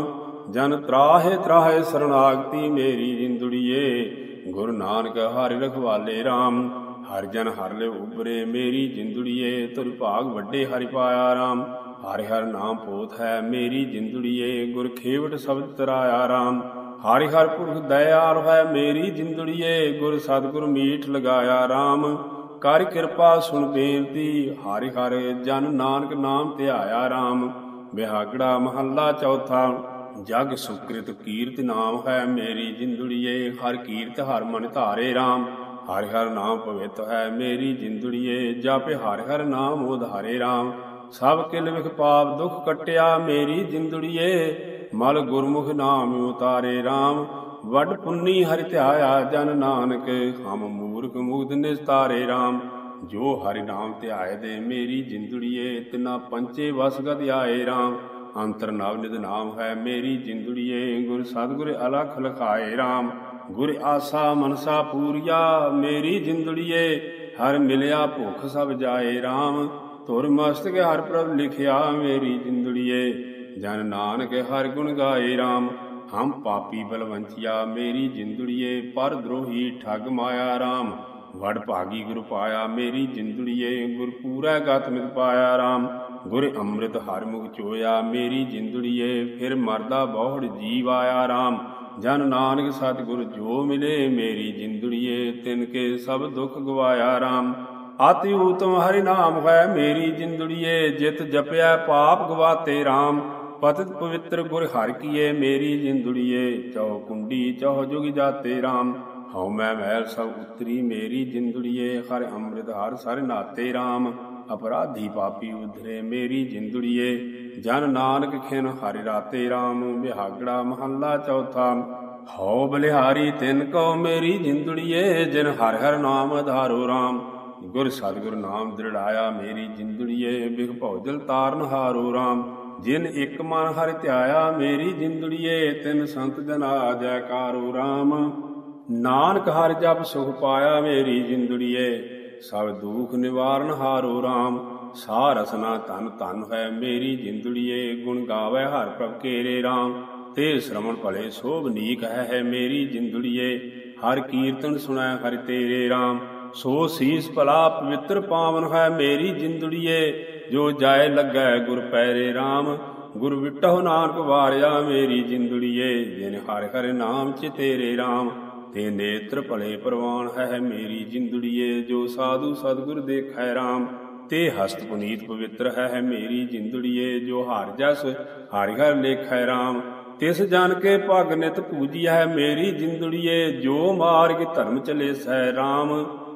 S1: ਜਨ ਤਰਾਹੇ ਤਰਾਹੇ ਸਰਣਾਗਤੀ ਮੇਰੀ ਜਿੰਦੜੀਏ, ਗੁਰੂ ਨਾਨਕ ਹਰਿ ਰਖਵਾਲੇ RAM ਹਰ ਜਨ ਹਰ ਲੈ ਉਬਰੇ ਮੇਰੀ ਜਿੰਦੜੀਏ, ਤੁਰ ਭਾਗ ਵੱਡੇ ਹਰਿ ਪਾਇਆ RAM ਹਰਿ ਹਰ ਨਾਮ ਪੋਤ ਹੈ ਮੇਰੀ ਜਿੰਦੜੀਏ, ਗੁਰ ਖੇਵਟ ਸ਼ਬਦ ਤਰਾਇਆ RAM ਹਰਿ ਹਰ ਪੁਰਖ ਦਇਆਲ ਹੈ ਮੇਰੀ ਜਿੰਦੜੀਏ, ਗੁਰ ਸਤਿਗੁਰ ਮੀਠ ਲਗਾਇਆ RAM ਕਰ ਕਿਰਪਾ ਸੁਣ ਬੇਨਤੀ। ਹਰਿ ਹਰਿ ਜਨ ਨਾਨਕ ਨਾਮ ਧਿਆਇਆ RAM ਬਿਹਾਗੜਾ ਮਹੱਲਾ ਚੌਥਾ। ਜਗ ਸੁਕ੍ਰਿਤ ਕੀਰਤ ਨਾਮ ਹੈ ਮੇਰੀ ਜਿੰਦੜੀਏ। ਹਰ ਕੀਰਤ ਹਰ ਮਨ ਧਾਰੇ RAM ਹਰਿ ਹਰ ਨਾਮ ਪਵਿੱਤ ਹੈ ਮੇਰੀ ਜਿੰਦੜੀਏ। ਜਪਿ ਹਰਿ ਹਰ ਨਾਮ ਉਧਾਰੇ RAM ਸਭ ਕਿਲ ਵਿਖ ਪਾਪ ਦੁਖ ਕਟਿਆ ਮੇਰੀ ਜਿੰਦੜੀਏ। ਮਲ ਗੁਰਮੁਖ ਨਾਮ ਉਤਾਰੇ RAM ਵੱਡ ਪੁੰਨੀ ਹਰਿ ਧਿਆਇਆ ਜਨ ਨਾਨਕ, ਹਮ ਮੂਰਖ ਮੁਗਧ ਨਿਸਤਾਰੇ RAM ਜੋ ਹਰਿ ਨਾਮ ਧਿਆਏ ਦੇ ਮੇਰੀ ਜਿੰਦੜੀਏ, ਤਿਨਾ ਪੰਚੇ ਵਸਗਤ ਆਏ RAM ਅੰਤਰ ਨਵ ਨਿਦ ਨਾਮ ਹੈ ਮੇਰੀ ਜਿੰਦੜੀਏ, ਗੁਰ ਸਤਿਗੁਰ ਅਲਖ ਲਖਾਏ RAM ਗੁਰ ਆਸਾ ਮਨਸਾ ਪੂਰੀਆ ਮੇਰੀ ਜਿੰਦੜੀਏ, ਹਰ ਮਿਲਿਆ ਭੁਖ ਸਭ ਜਾਏ RAM ਧੁਰ ਮਸਤਕ ਹਰ ਪ੍ਰਭ ਲਿਖਿਆ ਮੇਰੀ ਜਿੰਦੜੀਏ, ਜਨ ਨਾਨਕ ਹਰ ਗੁਣ ਗਾਏ RAM ਹਮ ਪਾਪੀ ਬਲਵੰਚਿਆ ਮੇਰੀ ਜਿੰਦੜੀਏ, ਪਰ ਦਰੋਹੀ ਠੱਗ ਮਾਇਆ RAM ਵਡ ਭਾਗੀ ਗੁਰ ਪਾਇਆ, ਮੇਰੀ ਜਿੰਦੜੀਏ, ਗੁਰ ਪੂਰਾ ਗਤ ਮਿਤ ਪਾਇਆ RAM ਗੁਰ ਅੰਮ੍ਰਿਤ ਹਰ ਮੁਖ ਚੋਇਆ, ਮੇਰੀ ਜਿੰਦੜੀਏ, ਫਿਰ ਮਰਦਾ ਬਹੁੜ ਜੀਵ ਆਇਆ RAM ਜਨ ਨਾਨਕ ਸਤਿਗੁਰ ਜੋ ਮਿਲੇ, ਮੇਰੀ ਜਿੰਦੜੀਏ, ਤਿਨ ਕੇ ਸਭ ਦੁੱਖ ਗਵਾਇਆ RAM ਆਤਿ ਉਤਮ ਹਰਿ ਨਾਮ ਹੈ ਮੇਰੀ ਜਿੰਦੜੀਏ, ਜਿਤ ਜਪਿਆ, ਪਾਪ ਗਵਾਤੇ RAM ਪਤਿਤ ਪਵਿੱਤਰ ਗੁਰ ਹਰ ਕੀਏ, ਮੇਰੀ ਜਿੰਦੜੀਏ, ਚਉ ਕੁੰਡੀ, ਚਉ ਜੁਗ ਜਾਤੇ RAM ਹਉ ਮੈਂ ਮਹਿਲ ਸਭ ਉਤਰੀ, ਮੇਰੀ ਜਿੰਦੜੀਏ, ਹਰ ਅੰਮ੍ਰਿਤ ਹਰ ਸਰ ਨਾਤੇ RAM ਅਪਰਾਧੀ ਪਾਪੀ ਉਧਰੇ, ਮੇਰੀ ਜਿੰਦੜੀਏ, ਜਨ ਨਾਨਕ ਖਿਨ ਹਰਿ ਰਾਤੇ RAM ਬਿਹਾਗੜਾ ਮਹੱਲਾ ਚੌਥਾ, ਹਉ ਬਲਿਹਾਰੀ ਤਿਨ ਕਉ ਮੇਰੀ ਜਿੰਦੜੀਏ, ਜਿਨ ਹਰ ਹਰ ਨਾਮ ਆਧਾਰੋ RAM ਗੁਰ ਸਤਿਗੁਰ ਨਾਮ ਦ੍ਰਿੜਾਇਆ, ਮੇਰੀ ਜਿੰਦੜੀਏ, ਬਿਖ ਭਉਜਲ ਤਾਰਨ ਹਾਰੋ RAM ਜਿਨ ਇੱਕ ਮਨ ਹਰਿ ਧਿਆਇਆ, ਮੇਰੀ ਜਿੰਦੜੀਏ, ਤਿਨ ਸੰਤ ਜਨਾ ਜੈਕਾਰੋ RAM ਨਾਨਕ ਹਰਿ ਜਪ ਸੁਖ ਪਾਇਆ, ਮੇਰੀ ਜਿੰਦੜੀਏ, ਸਭ ਦੁਖ ਨਿਵਾਰਨ ਹਾਰੋ RAM ਸਾ ਰਸਨਾ ਧਨ ਧਨ ਹੈ, ਮੇਰੀ ਜਿੰਦੜੀਏ, ਗੁਣ ਗਾਵੇ ਹਰ ਪ੍ਰਭ ਕੇਰੇ RAM ਤੇ ਸ਼ਰਮਣ ਭਲੇ ਸੋਭਨੀਕ ਹੈ ਮੇਰੀ ਜਿੰਦੜੀਏ, ਹਰ ਕੀਰਤਨ ਸੁਣੈ ਹਰਿ ਤੇਰੇ RAM ਸੋ ਸੀਸ ਭਲਾ ਪਵਿੱਤਰ ਪਾਵਨ ਹੈ ਮੇਰੀ ਜਿੰਦੜੀਏ, ਜੋ ਜਾਏ ਲੱਗੈ ਗੁਰ ਪੈਰੇ RAM ਗੁਰ ਵਿਟਹੁ ਨਾਨਕ ਵਾਰਿਆ ਮੇਰੀ ਜਿੰਦੜੀਏ, ਜਿਨ ਹਰਿ ਹਰਿ ਨਾਮ ਚ ਤੇਰੇ RAM ਤੇ ਨੇਤਰ ਭਲੇ ਪ੍ਰਵਾਨ ਹੈ ਮੇਰੀ ਜਿੰਦੜੀਏ, ਜੋ ਸਾਧੂ ਸਤਗੁਰ ਦੇਖੈ RAM ਤੇ ਹਸਤ ਪੁਨੀਤ ਪਵਿੱਤਰ ਹੈ ਮੇਰੀ ਜਿੰਦੜੀਏ, ਜੋ ਹਰ ਜਸ ਹਰਿ ਹਰਿ ਲੇਖੈ RAM ਤਿਸ ਜਨ ਕੇ ਭਗ ਨਿਤ ਪੂਜੀ ਹੈ ਮੇਰੀ ਜਿੰਦੜੀਏ, ਜੋ ਮਾਰਗ ਧਰਮ ਚਲੇ ਸੈ RAM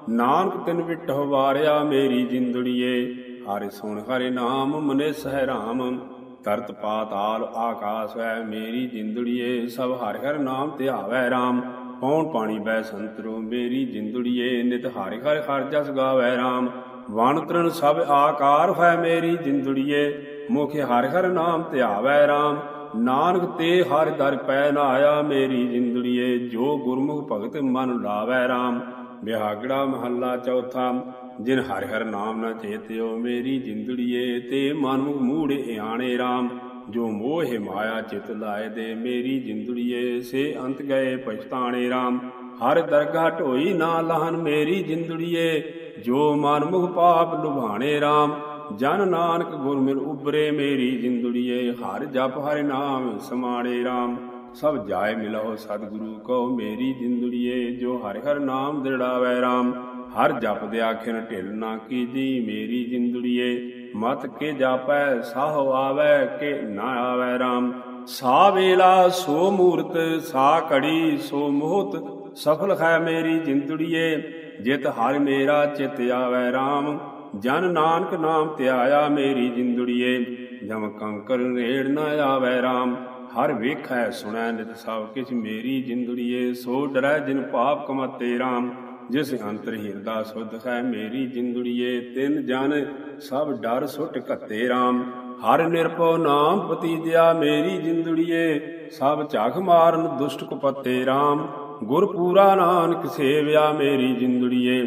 S1: ਨਾਨਕ ਤਿਨ ਵਿਟਹੁ ਵਾਰਿਆ ਮੇਰੀ ਜਿੰਦੜੀਏ। ਹਰਿ ਸੁਣ, ਹਰਿ ਨਾਮ, ਮਨੇ ਸਹਿ ਰਾਮ। ਤਰਤ ਪਾਤਾਲ ਆਕਾਸ ਹੈ ਮੇਰੀ ਜਿੰਦੜੀਏ। ਸਭ ਹਰਿ ਹਰਿ ਨਾਮ ਧਿਆਵੈ ਰਾਮ। ਪੌਣ ਪਾਣੀ ਬੈ ਸੰਤਰੋ ਮੇਰੀ ਜਿੰਦੜੀਏ। ਨਿਤ ਹਰਿ ਹਰਿ ਹਰ ਜਸ ਗਾਵੈ ਰਾਮ। ਵਣ ਤ੍ਰਣ ਸਭ ਆਕਾਰ ਹੈ ਮੇਰੀ ਜਿੰਦੜੀਏ। ਮੁਖ ਹਰਿ ਹਰਿ ਨਾਮ ਧਿਆਵੈ ਰਾਮ। ਨਾਨਕ ਤੇ ਹਰਿ ਦਰ ਪੈ ਨਾ ਮੇਰੀ ਜਿੰਦੜੀਏ। ਜੋ ਗੁਰਮੁਖ ਭਗਤ ਮਨ ਲਾਵੈ ਰਾਮ। ਬਿਹਾਗੜਾ ਮਹੱਲਾ ਚੌਥਾ, ਜਿਨ ਹਰਿ ਹਰ ਨਾਮ ਨਾ ਚੇਤਿਓ ਮੇਰੀ ਜਿੰਦੜੀਏ, ਤੇ ਮਨੁ ਮੂੜੇ ਆਣੇ RAM ਜੋ ਮੋਹ ਮਾਇਆ ਚਿਤ ਲਾਏ ਦੇ ਮੇਰੀ ਜਿੰਦੜੀਏ, ਸੇ ਅੰਤ ਗਏ ਪਛਤਾਣੇ RAM ਹਰ ਦਰਗਾਹ ਢੋਈ ਨਾ ਲਹਨ ਮੇਰੀ ਜਿੰਦੜੀਏ, ਜੋ ਮਨਮੁਖ ਪਾਪ ਲੁਭਾਣੇ RAM ਜਨ ਨਾਨਕ ਗੁਰ ਮਿਲ ਉਬਰੇ ਮੇਰੀ ਜਿੰਦੜੀਏ, ਹਰ ਜਪ ਹਰਿ ਨਾਮ ਸਮਾਣੇ RAM ਸਭ ਜਾਏ ਮਿਲੋ ਸਤਿਗੁਰੂ ਕੋ ਮੇਰੀ ਜਿੰਦੜੀਏ, ਜੋ ਹਰਿ ਹਰ ਨਾਮ ਦ੍ਰਿੜਾਵੈ RAM ਹਰ ਜਪ ਦੇ ਆਖਿਨ ਢਿਲ ਨਾ ਕੀਜੀ ਮੇਰੀ ਜਿੰਦੜੀਏ। ਮਤ ਕੇ ਜਾਪੈ, ਸਾਹ ਆਵੈ, ਕੇ ਨਾ ਆਵੈ RAM ਸਾ ਵੇਲਾ, ਸੋ ਮੂਰਤ, ਸਾ ਘੜੀ, ਸੋ ਮੋਹਤ, ਸਫਲ ਹੈ ਮੇਰੀ ਜਿੰਦੜੀਏ। ਜਿਤ ਹਰ ਮੇਰਾ ਚਿਤ ਆਵੈ RAM ਜਨ ਨਾਨਕ ਨਾਮ ਧਿਆਇਆ ਮੇਰੀ ਜਿੰਦੜੀਏ। ਜਮ ਕੰਕਰ ਨੇੜ ਨ ਆਵੈ RAM ਹਰ ਵੇਖੈ ਸੁਣੈ ਨਿਤ ਸਭ ਕਿਛ ਮੇਰੀ ਜਿੰਦੜੀਏ, ਸੋ ਡਰੈ ਜਿਨ ਪਾਪ ਕਮਤੇ RAM ਜਿਸ ਅੰਤਰ ਹਿਰਦਾ ਸੁਧ ਹੈ ਮੇਰੀ ਜਿੰਦੜੀਏ, ਤਿਨ ਜਨ ਸਭ ਡਰ ਸੁਟ ਘੱਤੇ RAM ਹਰ ਨਿਰਭਉ ਨਾਮ ਪਤੀਜਿਆ ਮੇਰੀ ਜਿੰਦੜੀਏ, ਸਭ ਝਾਖ ਮਾਰਨ ਦੁਸ਼ਟ ਕੁਪੱਤੇ RAM ਗੁਰ ਪੂਰਾ ਨਾਨਕ ਸੇਵਿਆ ਮੇਰੀ ਜਿੰਦੜੀਏ,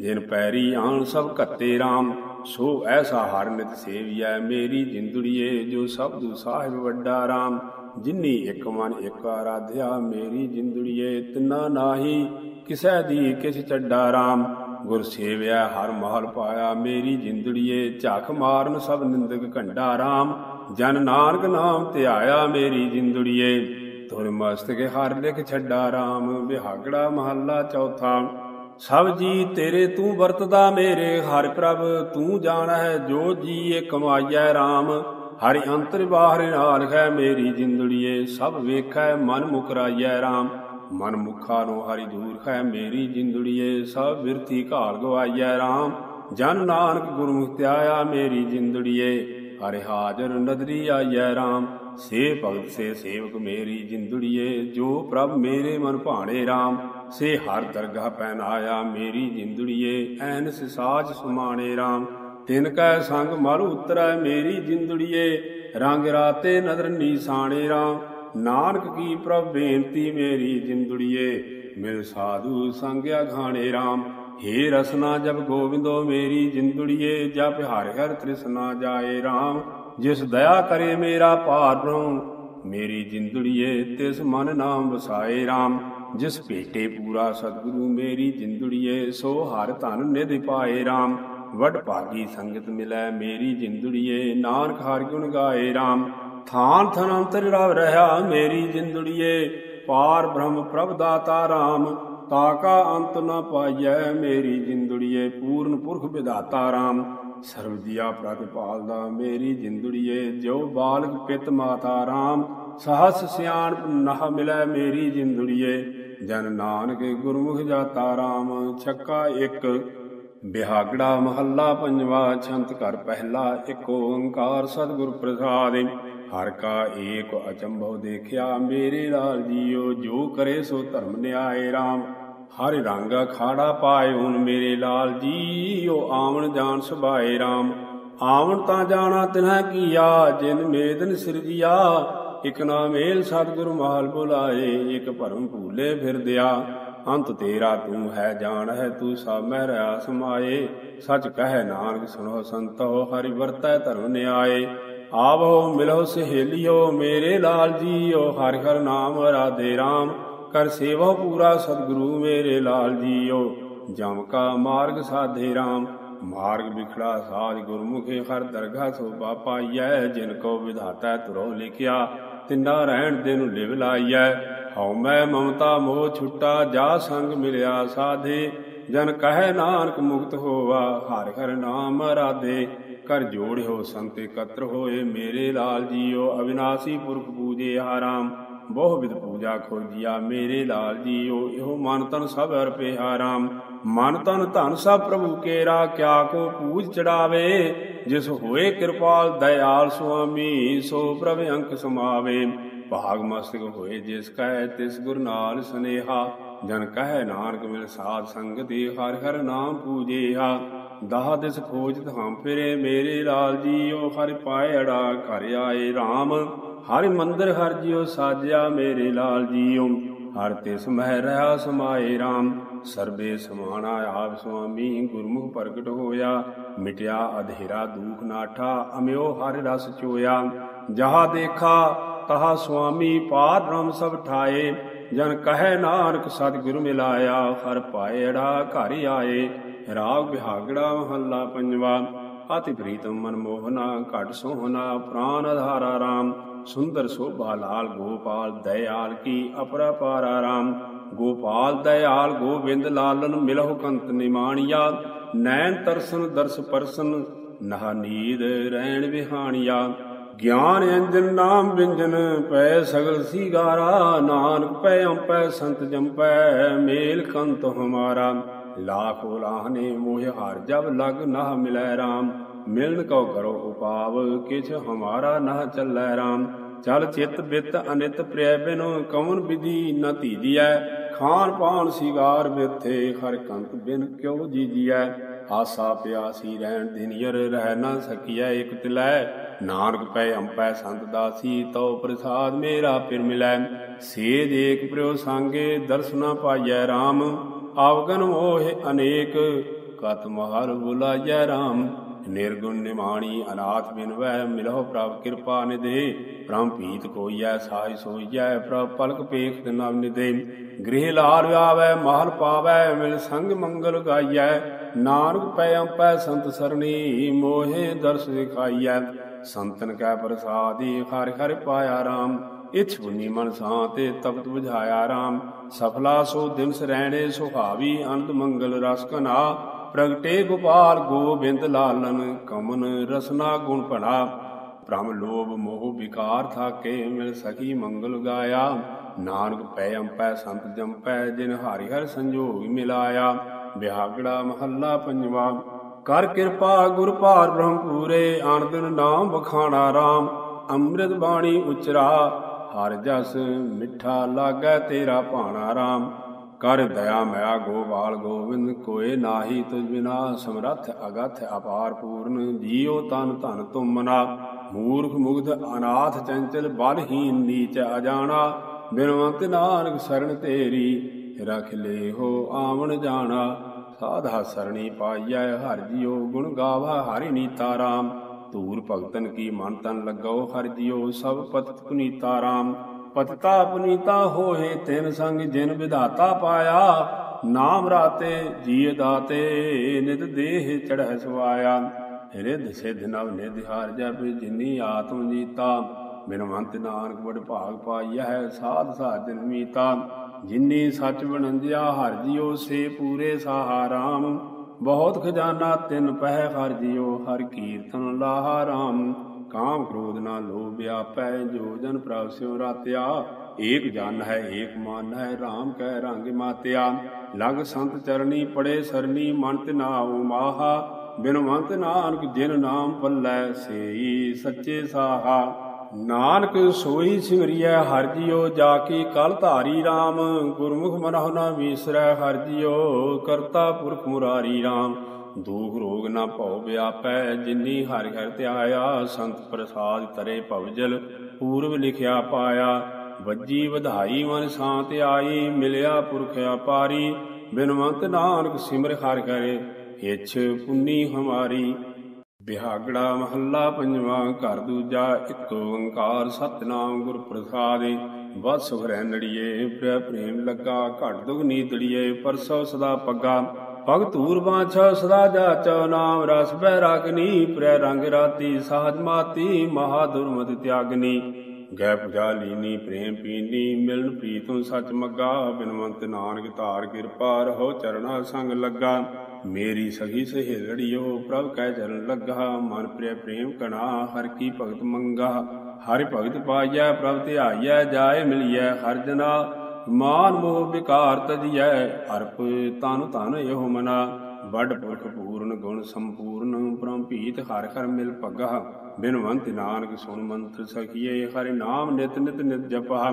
S1: ਜਿਨ ਪੈਰੀ ਆਣ ਸਭ ਘੱਤੇ RAM ਸੋ ਐਸਾ ਹਰ ਨਿਤ ਸੇਵਿਆ ਮੇਰੀ ਜਿੰਦੜੀਏ, ਜੋ ਸਭ ਸਬਦੂ ਸਾਹਿਬ ਵੱਡਾ RAM ਜਿਨੀ ਇੱਕ ਮਨ ਇੱਕ ਆਰਾਧਿਆ, ਮੇਰੀ ਜਿੰਦੜੀਏ ਤਿਨਾ ਨਾਹੀ, ਕਿਸੈ ਦੀ ਕਿਛ ਛੱਡਾ RAM ਗੁਰ ਸੇਵਿਆ, ਹਰ ਮਹਲ ਪਾਇਆ, ਮੇਰੀ ਜਿੰਦੜੀਏ, ਝਾਖ ਮਾਰਨ ਸਭ ਨਿੰਦਕ ਘੰਡਾ RAM ਜਨ ਨਾਨਕ ਨਾਮ ਧਿਆਇਆ, ਮੇਰੀ ਜਿੰਦੜੀਏ ਤੁਰ ਮਸਤਕ ਹਰ ਲਿਖ ਛੱਡਾ RAM ਵਿਹਾਗੜਾ ਮਹੱਲਾ ਚੌਥਾ, ਸਭ ਜੀ ਤੇਰੇ ਤੂੰ ਵਰਤਦਾ ਮੇਰੇ। ਹਰ ਪ੍ਰਭ, ਤੂੰ ਜਾਣੈ ਜੋ ਜੀਏ ਕਮਾਈਐ RAM ਹਰਿ ਅੰਤਰ ਬਾਹਰ ਨਾਲ ਹੈ ਮੇਰੀ ਜਿੰਦੜੀਏ, ਸਭ ਵੇਖੈ, ਮਨ ਮੁਕਰਾਈਐ RAM ਮਨ ਮੁਖਾ ਨੂੰ ਹਰੀ ਦੂਰ ਹੈ ਮੇਰੀ ਜਿੰਦੜੀਏ, ਸਭ ਬਿਰਥੀ ਘਾਲ ਗਵਾਈਐ RAM ਜਨ ਨਾਨਕ ਗੁਰਮੁਖ ਧਿਆਇਆ ਮੇਰੀ ਜਿੰਦੜੀਏ, ਹਰਿ ਹਾਜ਼ਰ ਨਦਰੀ ਆਈਐ RAM ਸੇ ਭਗਤ, ਸੇ ਸੇਵਕ ਮੇਰੀ ਜਿੰਦੜੀਏ, ਜੋ ਪ੍ਰਭ ਮੇਰੇ ਮਨ ਭਾਣੇ RAM ਸੇ ਹਰ ਦਰਗਾਹ ਪਹਿਨਾਇਆ ਮੇਰੀ ਜਿੰਦੜੀਏ, ਐਨਸ ਸਾਜ ਸੁਮਾਣੇ RAM ਤਿਨ ਕੈ ਸੰਗ ਮਲ ਉਤਰੈ ਮੇਰੀ ਜਿੰਦੜੀਏ, ਰੰਗ ਰਾਤੇ ਨਦਰ ਨੀਸਾਣੇ ਰਾਮ। ਨਾਨਕ ਕੀ ਪ੍ਰਭ ਬੇਨਤੀ ਮੇਰੀ ਜਿੰਦੜੀਏ, ਮਿਲ ਸਾਧੂ ਸੰਗਿਆ ਘਾਣੇ ਰਾਮ। ਹੇ ਰਸਨਾ ਜਬ ਗੋਬਿੰਦੋ ਮੇਰੀ ਜਿੰਦੜੀਏ, ਜਪ ਹਰਿ ਹਰਿ ਤ੍ਰਿਸ਼ਨਾ ਜਾਏ ਰਾਮ। ਜਿਸ ਦਇਆ ਕਰੇ ਮੇਰਾ ਭਾਰ ਬ੍ਰਹਮ, ਮੇਰੀ ਜਿੰਦੜੀਏ ਤਿਸ ਮਨ ਨਾਮ ਵਸਾਏ RAM ਜਿਸ ਭੇਟੇ ਪੂਰਾ ਸਤਿਗੁਰੂ ਮੇਰੀ ਜਿੰਦੜੀਏ, ਸੋ ਹਰ ਧਨ ਨਿਧ ਪਾਏ RAM ਵਡ ਭਾਗੀ ਸੰਗਤ ਮਿਲੈ, ਮੇਰੀ ਜਿੰਦੜੀਏ, ਨਾਨਕ ਹਰਿ ਗੁਣ ਗਾਏ RAM ਥਾਨ ਥਨ ਅੰਤਰ ਰਵ ਰਹਾ, ਮੇਰੀ ਜਿੰਦੜੀਏ, ਪਾਰ ਬ੍ਰਹਮ ਪ੍ਰਭ ਦਾਤਾ RAM ਤਾਕਾ ਅੰਤ ਨ ਪਾਈਐ, ਮੇਰੀ ਜਿੰਦੜੀਏ, ਪੂਰਨ ਪੁਰਖ ਵਿਦਾਤਾ RAM ਸਰਬ ਜੀਆ ਪ੍ਰਤਿਪਾਲਦਾ ਮੇਰੀ ਜਿੰਦੜੀਏ ਜੋ ਬਾਲਕ ਪਿਤ ਮਾਤਾ RAM ਸਹਸ ਸਿਆਣ ਨਹ ਮਿਲੈ, ਮੇਰੀ ਜਿੰਦੜੀਏ। ਜਨ ਨਾਨਕ ਗੁਰਮੁਖ ਜਾਤਾ RAM ਛੱਕਾ ਇੱਕ। ਬਿਹਾਗੜਾ ਮਹੱਲਾ ਪੰਜਵਾ, ਛੰਤ ਘਰ ਪਹਿਲਾ, ਇੱਕ ਓੰਕਾਰ ਸਤਿਗੁਰ ਪ੍ਰਸਾਦਿ। ਹਰ ਕਾ ਏਕ ਅਚੰਭਵ ਦੇਖਿਆ, ਮੇਰੇ ਲਾਲ ਜੀਓ, ਜੋ ਕਰੇ ਸੋ ਧਰਮ ਨਿਆਏ RAM ਹਰ ਰੰਗ ਖਾੜਾ ਪਾਏ ਹੁਣ ਮੇਰੇ ਲਾਲ ਜੀਓ, ਆਵਣ ਜਾਣ ਸੁਭਾਏ RAM ਆਵਣ ਤਾਂ ਜਾਣਾ ਤਿਨਹਿ ਕੀਆ, ਜਿਨ ਮੇਦਨ ਸਿਰਜਿਆ, ਇਕ ਨਾ ਮੇਲ ਸਤਿਗੁਰ ਮਹਾਲ ਬੁਲਾਏ, ਇਕ ਭਰਮ ਭੂਲੇ ਫਿਰਦਿਆ ਅੰਤ ਤੇਰਾ ਤੂੰ ਹੈ ਜਾਣ ਹੈ ਤੂੰ ਸਭ ਮਹਿ ਰਹਾ ਸਮਾਏ ਸਚ ਕਹੈ ਨਾਨਕ ਸੁਣੋ ਸੰਤੋ, ਹਰਿ ਵਰਤੈ ਧਰਮ ਨਿਆਏ। ਆਵੋ ਮਿਲੋ ਸਹੇਲਿਓ, ਮੇਰੇ ਲਾਲ ਜੀਓ, ਹਰਿ ਹਰਿ ਨਾਮ ਰਾਧੇ RAM ਕਰ ਸੇਵਾ ਪੂਰਾ ਸਤਿਗੁਰੂ, ਮੇਰੇ ਲਾਲ ਜੀਓ। ਜਮ ਕਾ ਮਾਰਗ ਸਾਧੇ RAM ਮਾਰਗ ਵਿਖੜਾ ਸਾਜ ਗੁਰਮੁਖੇ, ਹਰ ਦਰਗਾਹ ਸੋਭਾ ਪਾਈਐ। ਜਿਨ ਕੋ ਵਿਧਾਤਾ ਤੁਰੋ ਲਿਖਿਆ, ਤਿੰਨਾ ਰਹਿਣ ਦੇ ਨੂੰ ਲਿਵ ਲਾਈਐ। ਹਉ ਮੈਂ ਮਮਤਾ ਮੋਹ ਛੁੱਟਾ, ਜਾ ਸੰਗ ਮਿਲਿਆ ਸਾਧੇ। ਜਨ ਕਹੈ ਨਾਨਕ ਮੁਕਤ ਹੋਵਾ ਹਰਿ ਹਰਿ ਨਾਮ ਰਾਧੇ। ਕਰ ਜੋੜਿਓ ਸੰਤ ਇਕੱਤਰ ਹੋਏ, ਮੇਰੇ ਲਾਲ ਜੀਓ ਅਵਿਨਾਸੀ ਪੁਰਖ ਪੂਜੇ ਆਰਾਮ ਬਹੁ ਵਿਦ ਪੂਜਾ ਖੋਜੀਆ, ਮੇਰੇ ਲਾਲ ਜੀਓ, ਇਹੋ ਮਨ ਤਨ ਸਭ ਅਰਪੇ ਹਾਰਾਮ। ਮਨ ਤਨ ਧਨ ਸਭ ਪ੍ਰਭੂ ਕੇਰਾ, ਕਿਆ ਕੋ ਪੂਜ ਚੜਾਵੇ। ਜਿਸ ਹੋਏ ਕਿਰਪਾਲ, ਦਇਆਲ ਸੁਆਮੀ, ਸੋ ਪ੍ਰਭ ਅੰਕ ਸਮਾਵੇ। ਭਾਗ ਮਸਤਕ ਹੋਏ ਜਿਸ ਕੈ ਤਿਸ ਗੁਰ ਨਾਲ ਸਨੇਹਾ। ਜਨ ਕਹੈ ਨਾਨਕ ਮਿਲ ਸਾਧ ਸੰਗਤੀ ਹਰਿ ਹਰਿ ਨਾਮ ਪੂਜੇਹਾ। ਦਹ ਦਿਸ ਖੋਜਤ ਹਮ ਫਿਰੇ ਮੇਰੇ ਲਾਲ ਜੀਓ, ਹਰਿ ਪਾਏ ਘਰ ਆਏ RAM ਹਰਿ ਮੰਦਰ ਹਰਿ ਜਿਉ ਸਾਜਿਆ ਮੇਰੇ ਲਾਲ ਜੀਓ। ਹਰ ਤਿਸ ਮਹਿ ਰਹਾ ਸਮਾਏ RAM ਸਰਬੇ ਸਮਾਣਾ ਆਪ ਸੁਆਮੀ, ਗੁਰਮੁਖ ਪ੍ਰਗਟ ਹੋਇਆ। ਮਿਟਿਆ ਅਧੇਰਾ ਦੂਖ ਨਾਠਾ, ਅਮਿਓ ਹਰਿ ਰਸ ਚੋਇਆ। ਜਹਾ ਦੇਖਾ ਤਹਾ ਸੁਆਮੀ ਪਾਰ ਬ੍ਰਹਮ ਸਭ ਠਾਏ। ਜਨ ਕਹੈ ਨਾਨਕ, ਸਤਿਗੁਰ ਮਿਲਾਇਆ, ਹਰ ਪਾਇੜਾ ਘਰ ਆਏ। ਰਾਗ ਬਿਹਾਗੜਾ ਮਹੱਲਾ ਪੰਜਵਾ, ਅਤਿ ਪ੍ਰੀਤਮ ਮਨ ਮੋਹਨਾ, ਘਟ ਸੋਹਨਾ, ਪ੍ਰਾਨ ਆਧਾਰਾ ਰਾਮ। ਸੁੰਦਰ ਸੋਭਾ ਲਾਲ, ਗੋਪਾਲ ਦਇਆਲ ਕੀ ਅਪਰਪਾਰਾ ਰਾਮ। ਗੋਪਾਲ ਦਇਆਲ, ਗੋਬਿੰਦ ਲਾਲਨ ਮਿਲਹੁ ਕੰਤ ਨਿਮਾਣੀਆ। ਨੈਣ ਤਰਸਨ ਦਰਸ ਪਰਸਨ, ਨਹਾ ਨੀਦ ਰਹਿਣ ਵਿਹਾਣੀਆ। ਗਿਆਨ ਅੰਜਨ ਨਾਮ ਵਿੰਜਨ ਪੈ ਸਗਲ ਸੀਗਾਰਾ, ਨਾਨਕ ਪੈ ਅੰਪੈ, ਸੰਤ ਜੰਪੈ, ਮੇਲ ਕੰਤ ਹਮਾਰਾ। ਲਾਖ ਉਲਾਹਨੇ ਮੋਹ ਹਾਰ ਜਬ ਲਗ ਨਾ ਮਿਲੈ ਰਾਮ। ਮਿਲਨ ਕਉ ਕਰੋ ਉਪਾਵ, ਕਿਛ ਹਮਾਰਾ ਨਹ ਚੱਲੈ RAM ਚਲ ਚਿਤ ਬਿਤ ਅਨਿਤ ਪ੍ਰਿਯ ਬਿਨੋ, ਕਉਨ ਵਿਧੀ ਨ ਧੀਜੀਐ ਖਾਨ ਪਾਨ ਸਿਗਾਰ ਬਿਥੇ ਹਰ ਕੰਤ ਬਿਨ ਕਿਉ ਜੀਜੀਐ? ਆਸਾ ਪਿਆਸੀ ਰਹਿਣ ਦਿਨਿਯਰ ਰਹਿ ਨਾ ਸਕੀਐ, ਇਕ ਤਿਲੈ। ਨਾਨਕ ਪੈ ਅੰਪੈ ਸੰਤ ਦਾਸੀ, ਤਉ ਪ੍ਰਸਾਦ ਮੇਰਾ ਪਿਰ ਮਿਲੈ। ਸੇਜ ਏਕ ਪ੍ਰਿਉ ਸੰਗੇ ਦਰਸਨਾ ਪਾਈਐ RAM ਆਵਗਨ ਮੋਹਿ ਅਨੇਕ, ਕਤ ਮਹਰ ਬੁਲਾਇਐ RAM ਨਿਰਗੁਣ ਨਿਮਾਣੀ ਅਨਾਥ ਬਿਨ ਬਿਨਵੈ ਮਿਲਹੁ ਪ੍ਰਭ ਕਿਰਪਾ ਨਿਦੇ ਪ੍ਰਮ ਪੀਤ ਕੋਈਐ ਸਾਈ ਸੋਈਐ, ਪ੍ਰਭ ਪਲਕ ਪੇਖ ਨਵ ਨਿਦੇ ਗ੍ਰਹਿ ਲਾਲ ਆਵੈ ਮਹਲ ਪਾਵੈ, ਮਿਲ ਸੰਗ ਮੰਗਲ ਗਾਈਐ। ਨਾਨਕ ਪੈ ਅੰਪੈ, ਸੰਤ ਸਰਣੀ ਮੋਹਿ ਦਰਸ ਦਿਖਾਈਐ। ਸੰਤਨ ਕੈ ਪ੍ਰਸਾਦੀ, ਹਰਿ ਹਰਿ ਪਾਇਆ RAM ਇਛ ਪੁਨੀ ਮਨ ਸਾਤੇ ਤਪਤ 부ਝਾਇਆ RAM ਸਫਲਾ ਸੋ ਦਿਨਸ ਰਹਿਣੇ ਸੁਹਾਵੀ ਅਨੰਦ ਮੰਗਲ ਰਸ ਕਨਾ ਪ੍ਰਗਟੇ ਗੋਪਾਲ ਗੋਬਿੰਦ ਲਾਲਨ, ਕਮਨ ਰਸਨਾ ਗੁਣ ਭਣਾ ਭ੍ਰਮ ਲੋਭ ਮੋਹ ਵਿਕਾਰ ਥਾਕੇ, ਮਿਲ ਸਖੀ ਮੰਗਲ ਗਾਇਆ। ਨਾਨਕ ਪੈ ਅੰਪੈ, ਸੰਤ ਜੰਪੈ, ਜਿਨ ਹਰਿ ਹਰ ਸੰਜੋਗ ਮਿਲਾਇਆ। ਬਿਹਾਗੜਾ ਮਹੱਲਾ ਪੰਜਵਾ, ਕਰ ਕਿਰਪਾ ਗੁਰ ਭਾਰ ਬ੍ਰਹਮ ਪੂਰੇ ਆਨੰਦਨ ਨਾਮ ਬਖਾਣਾ RAM ਅੰਮ੍ਰਿਤ ਬਾਣੀ ਉਚਰਾ, ਹਰ ਜਸ ਮਿੱਠਾ ਲਾਗੈ ਤੇਰਾ ਭਾਣਾ RAM ਕਰ ਦਇਆ ਮਇਆ ਗੋਪਾਲ ਗੋਬਿੰਦ ਕੋਏ ਨਾਹੀ ਤੁਝ ਬਿਨਾ, ਸਮਰੱਥ ਅਗਥ ਅਪਾਰ ਪੂਰਨ, ਜੀਉ ਤਨ ਧਨ ਤੁਮਨਾ, ਮੂਰਖ ਮੁਗਧ ਅਨਾਥ ਚੰਚਲ ਬਲਹੀਨ ਨੀਚ ਅਜਾਣਾ, ਬਿਨਵੰਤ ਨਾਨਕ ਸਰਣ ਤੇਰੀ, ਰਖ ਲੇਹੋ ਆਵਣ ਜਾਣਾ, ਸਾਧਾ ਸਰਣੀ ਪਾਈਐ, ਹਰ ਜਿਉ ਗੁਣ ਗਾਵਾ, ਹਰਿ ਨੀਤਾ ਰਾਮ, ਧੂਰ ਭਗਤਨ ਕੀ ਮਨ ਤਨ ਲੱਗੋ, ਹਰ ਜਿਉ ਸਭ ਪਤ ਪੁਨੀਤਾ ਰਾਮ। ਪਤਤਾ ਪੁਨੀਤਾ ਹੋਏ ਤਿਨ ਸੰਗ ਜਿਨ ਵਿਧਾਤਾ ਪਾਇਆ, ਨਾਮ ਰਾਤੇ ਜੀਅ ਦਾਤੇ, ਨਿਤ ਦੇਹ ਚੜ੍ਹੈ ਸਵਾਇਆ। ਰਿਧ ਸਿਧ ਨਵ ਨਿਧ ਹਾਰ ਜਿਨੀ ਆਤਮ ਜੀਤਾ ਬਿਨਵੰਤ ਨਾਨਕ ਬੜ ਭਾਗ ਪਾਈਐ, ਸਾਧ ਸਾਜਨ ਮੀਤਾ। ਜਿਨੀ ਸੱਚ ਬਣੰਜਿਆ ਹਰ ਜਿਓ ਸੇ ਪੂਰੇ ਸਾਹਾ ਰਾਮ ਬਹੁਤ ਖਜ਼ਾਨਾ ਤਿਨ ਪਹਿ ਹਰ ਜਿਓ ਹਰ ਕੀਰਤਨ ਲਾਹਾ ਰਾਮ। ਕਾਮ ਕ੍ਰੋਧ ਨਾ ਲੋਭ ਆਪੈ ਜੋ ਜਨ ਪ੍ਰਭ ਸਿਉ ਰਾਤਿਆ। ਏਕ ਜਨ ਹੈ, ਏਕ ਮਨ ਹੈ RAM ਕਹਿ ਰੰਗ ਮਾਤਿਆ। ਲਗ ਸੰਤ ਚਰਣੀ ਪੜੇ ਸਰਨੀ ਮਨ ਤੇ ਨਾਉ ਮਾਹਾ। ਬਿਨਵੰਤ ਨਾਨਕ ਜਿਨ ਨਾਮ ਪੱਲੈ, ਸੇਈ ਸੱਚੇ ਸਾਹਾ। ਨਾਨਕ ਸੋਈ ਸਿਮਰਿਐ, ਹਰ ਜਿਉ ਜਾ ਕੀ ਕਲ ਧਾਰੀ RAM ਗੁਰਮੁਖ ਮਨਹੁ ਨਾ ਵੀਸਰੈ, ਹਰ ਜਿਉ ਕਰਤਾ ਪੁਰਖ ਮੁਰਾਰੀ RAM ਦੁਖ ਰੋਗ ਨਾ ਭਉ ਵਿਆਪੈ, ਜਿਨੀ ਹਰਿ ਹਰਿ ਧਿਆਇਆ, ਸੰਤ ਪ੍ਰਸਾਦ ਤਰੇ ਭਵਜਲ ਪੂਰਬ ਲਿਖਿਆ ਪਾਇਆ। ਵੱਜੀ ਵਧਾਈ ਮਨ ਸਾਤ ਆਈ, ਮਿਲਿਆ ਪੁਰਖ ਆਪਾਰੀ ਬਿਨਵੰਤ ਨਾਨਕ ਸਿਮਰ ਹਰਿ ਕਰੇ ਇਛ ਪੁੰਨੀ ਹਮਾਰੀ। ਬਿਹਾਗੜਾ ਮਹੱਲਾ ਪੰਜਵਾ, ਘਰ ਦੂਜਾ ਇੱਕ ਓੰਕਾਰ ਸਤਨਾਮ ਗੁਰ ਪ੍ਰਸਾਦਿ। ਬਸ ਸੁਖ ਰਹਿਣੜੀਏ ਪ੍ਰਿਆ ਪ੍ਰੇਮ ਲੱਗਾ, ਘਟ ਦੁਖ ਨੀਤੜੀਏ ਪਰਸੋ ਸਦਾ ਪੱਗਾ। ਭਗਤੂਰ ਬਾਛਾ ਸਦਾ ਜਾਚੋ, ਨਾਮ ਰਸ ਬੈ ਰਾਗਨੀ ਪ੍ਰਿਆ ਰੰਗ ਰਾਤੀ ਸਾਜ ਮਾਤੀ, ਮਹਾ ਦੁਰਮਤਿ ਤਿਆਗਨੀ। ਗੈ ਪੁਜਾ ਲੀਨੀ ਪ੍ਰੇਮ ਪੀਨੀ, ਮਿਲਨ ਪ੍ਰੀਤਮ ਸਚ ਮੱਗਾ, ਬਿਨਵੰਤ ਨਾਨਕ ਧਾਰ ਕਿਰਪਾ, ਰਹੋ ਚਰਣਾ ਸੰਗ ਲੱਗਾ। ਮੇਰੀ ਸਖੀ ਸਹੇਲੜਿਓ, ਪ੍ਰਭ ਕੈ ਚਰਨ ਲੱਗਾ, ਮਨ ਪ੍ਰਿਆ ਪ੍ਰੇਮ ਕਣਾ ਹਰ ਕੀ ਭਗਤ ਮੰਗਾ। ਹਰਿ ਭਗਤ ਪਾਈਐ, ਪ੍ਰਭ ਧਿਆਈਐ, ਜਾਏ ਮਿਲੀਐ ਹਰ ਜਨਾ। ਮਾਨ ਮੋਹ ਵਿਕਾਰ ਤਜੀਐ, ਅਰਪ ਤਨ ਧਨ ਇਹੋ ਮਨਾ। ਵੱਡ ਪੁਰਖ ਪੂਰਨ ਗੁਣ ਸੰਪੂਰਨ ਪ੍ਰੰਭੀਤ ਹਰ ਹਰ ਮਿਲ ਪੱਗਾ ਬਿਨਵੰਤ ਨਾਨਕ ਸੁਣ ਮੰਤਰ ਸਖੀਏ, ਹਰਿ ਨਾਮ ਨਿਤ ਨਿਤ ਨਿਤ ਜਪਾ।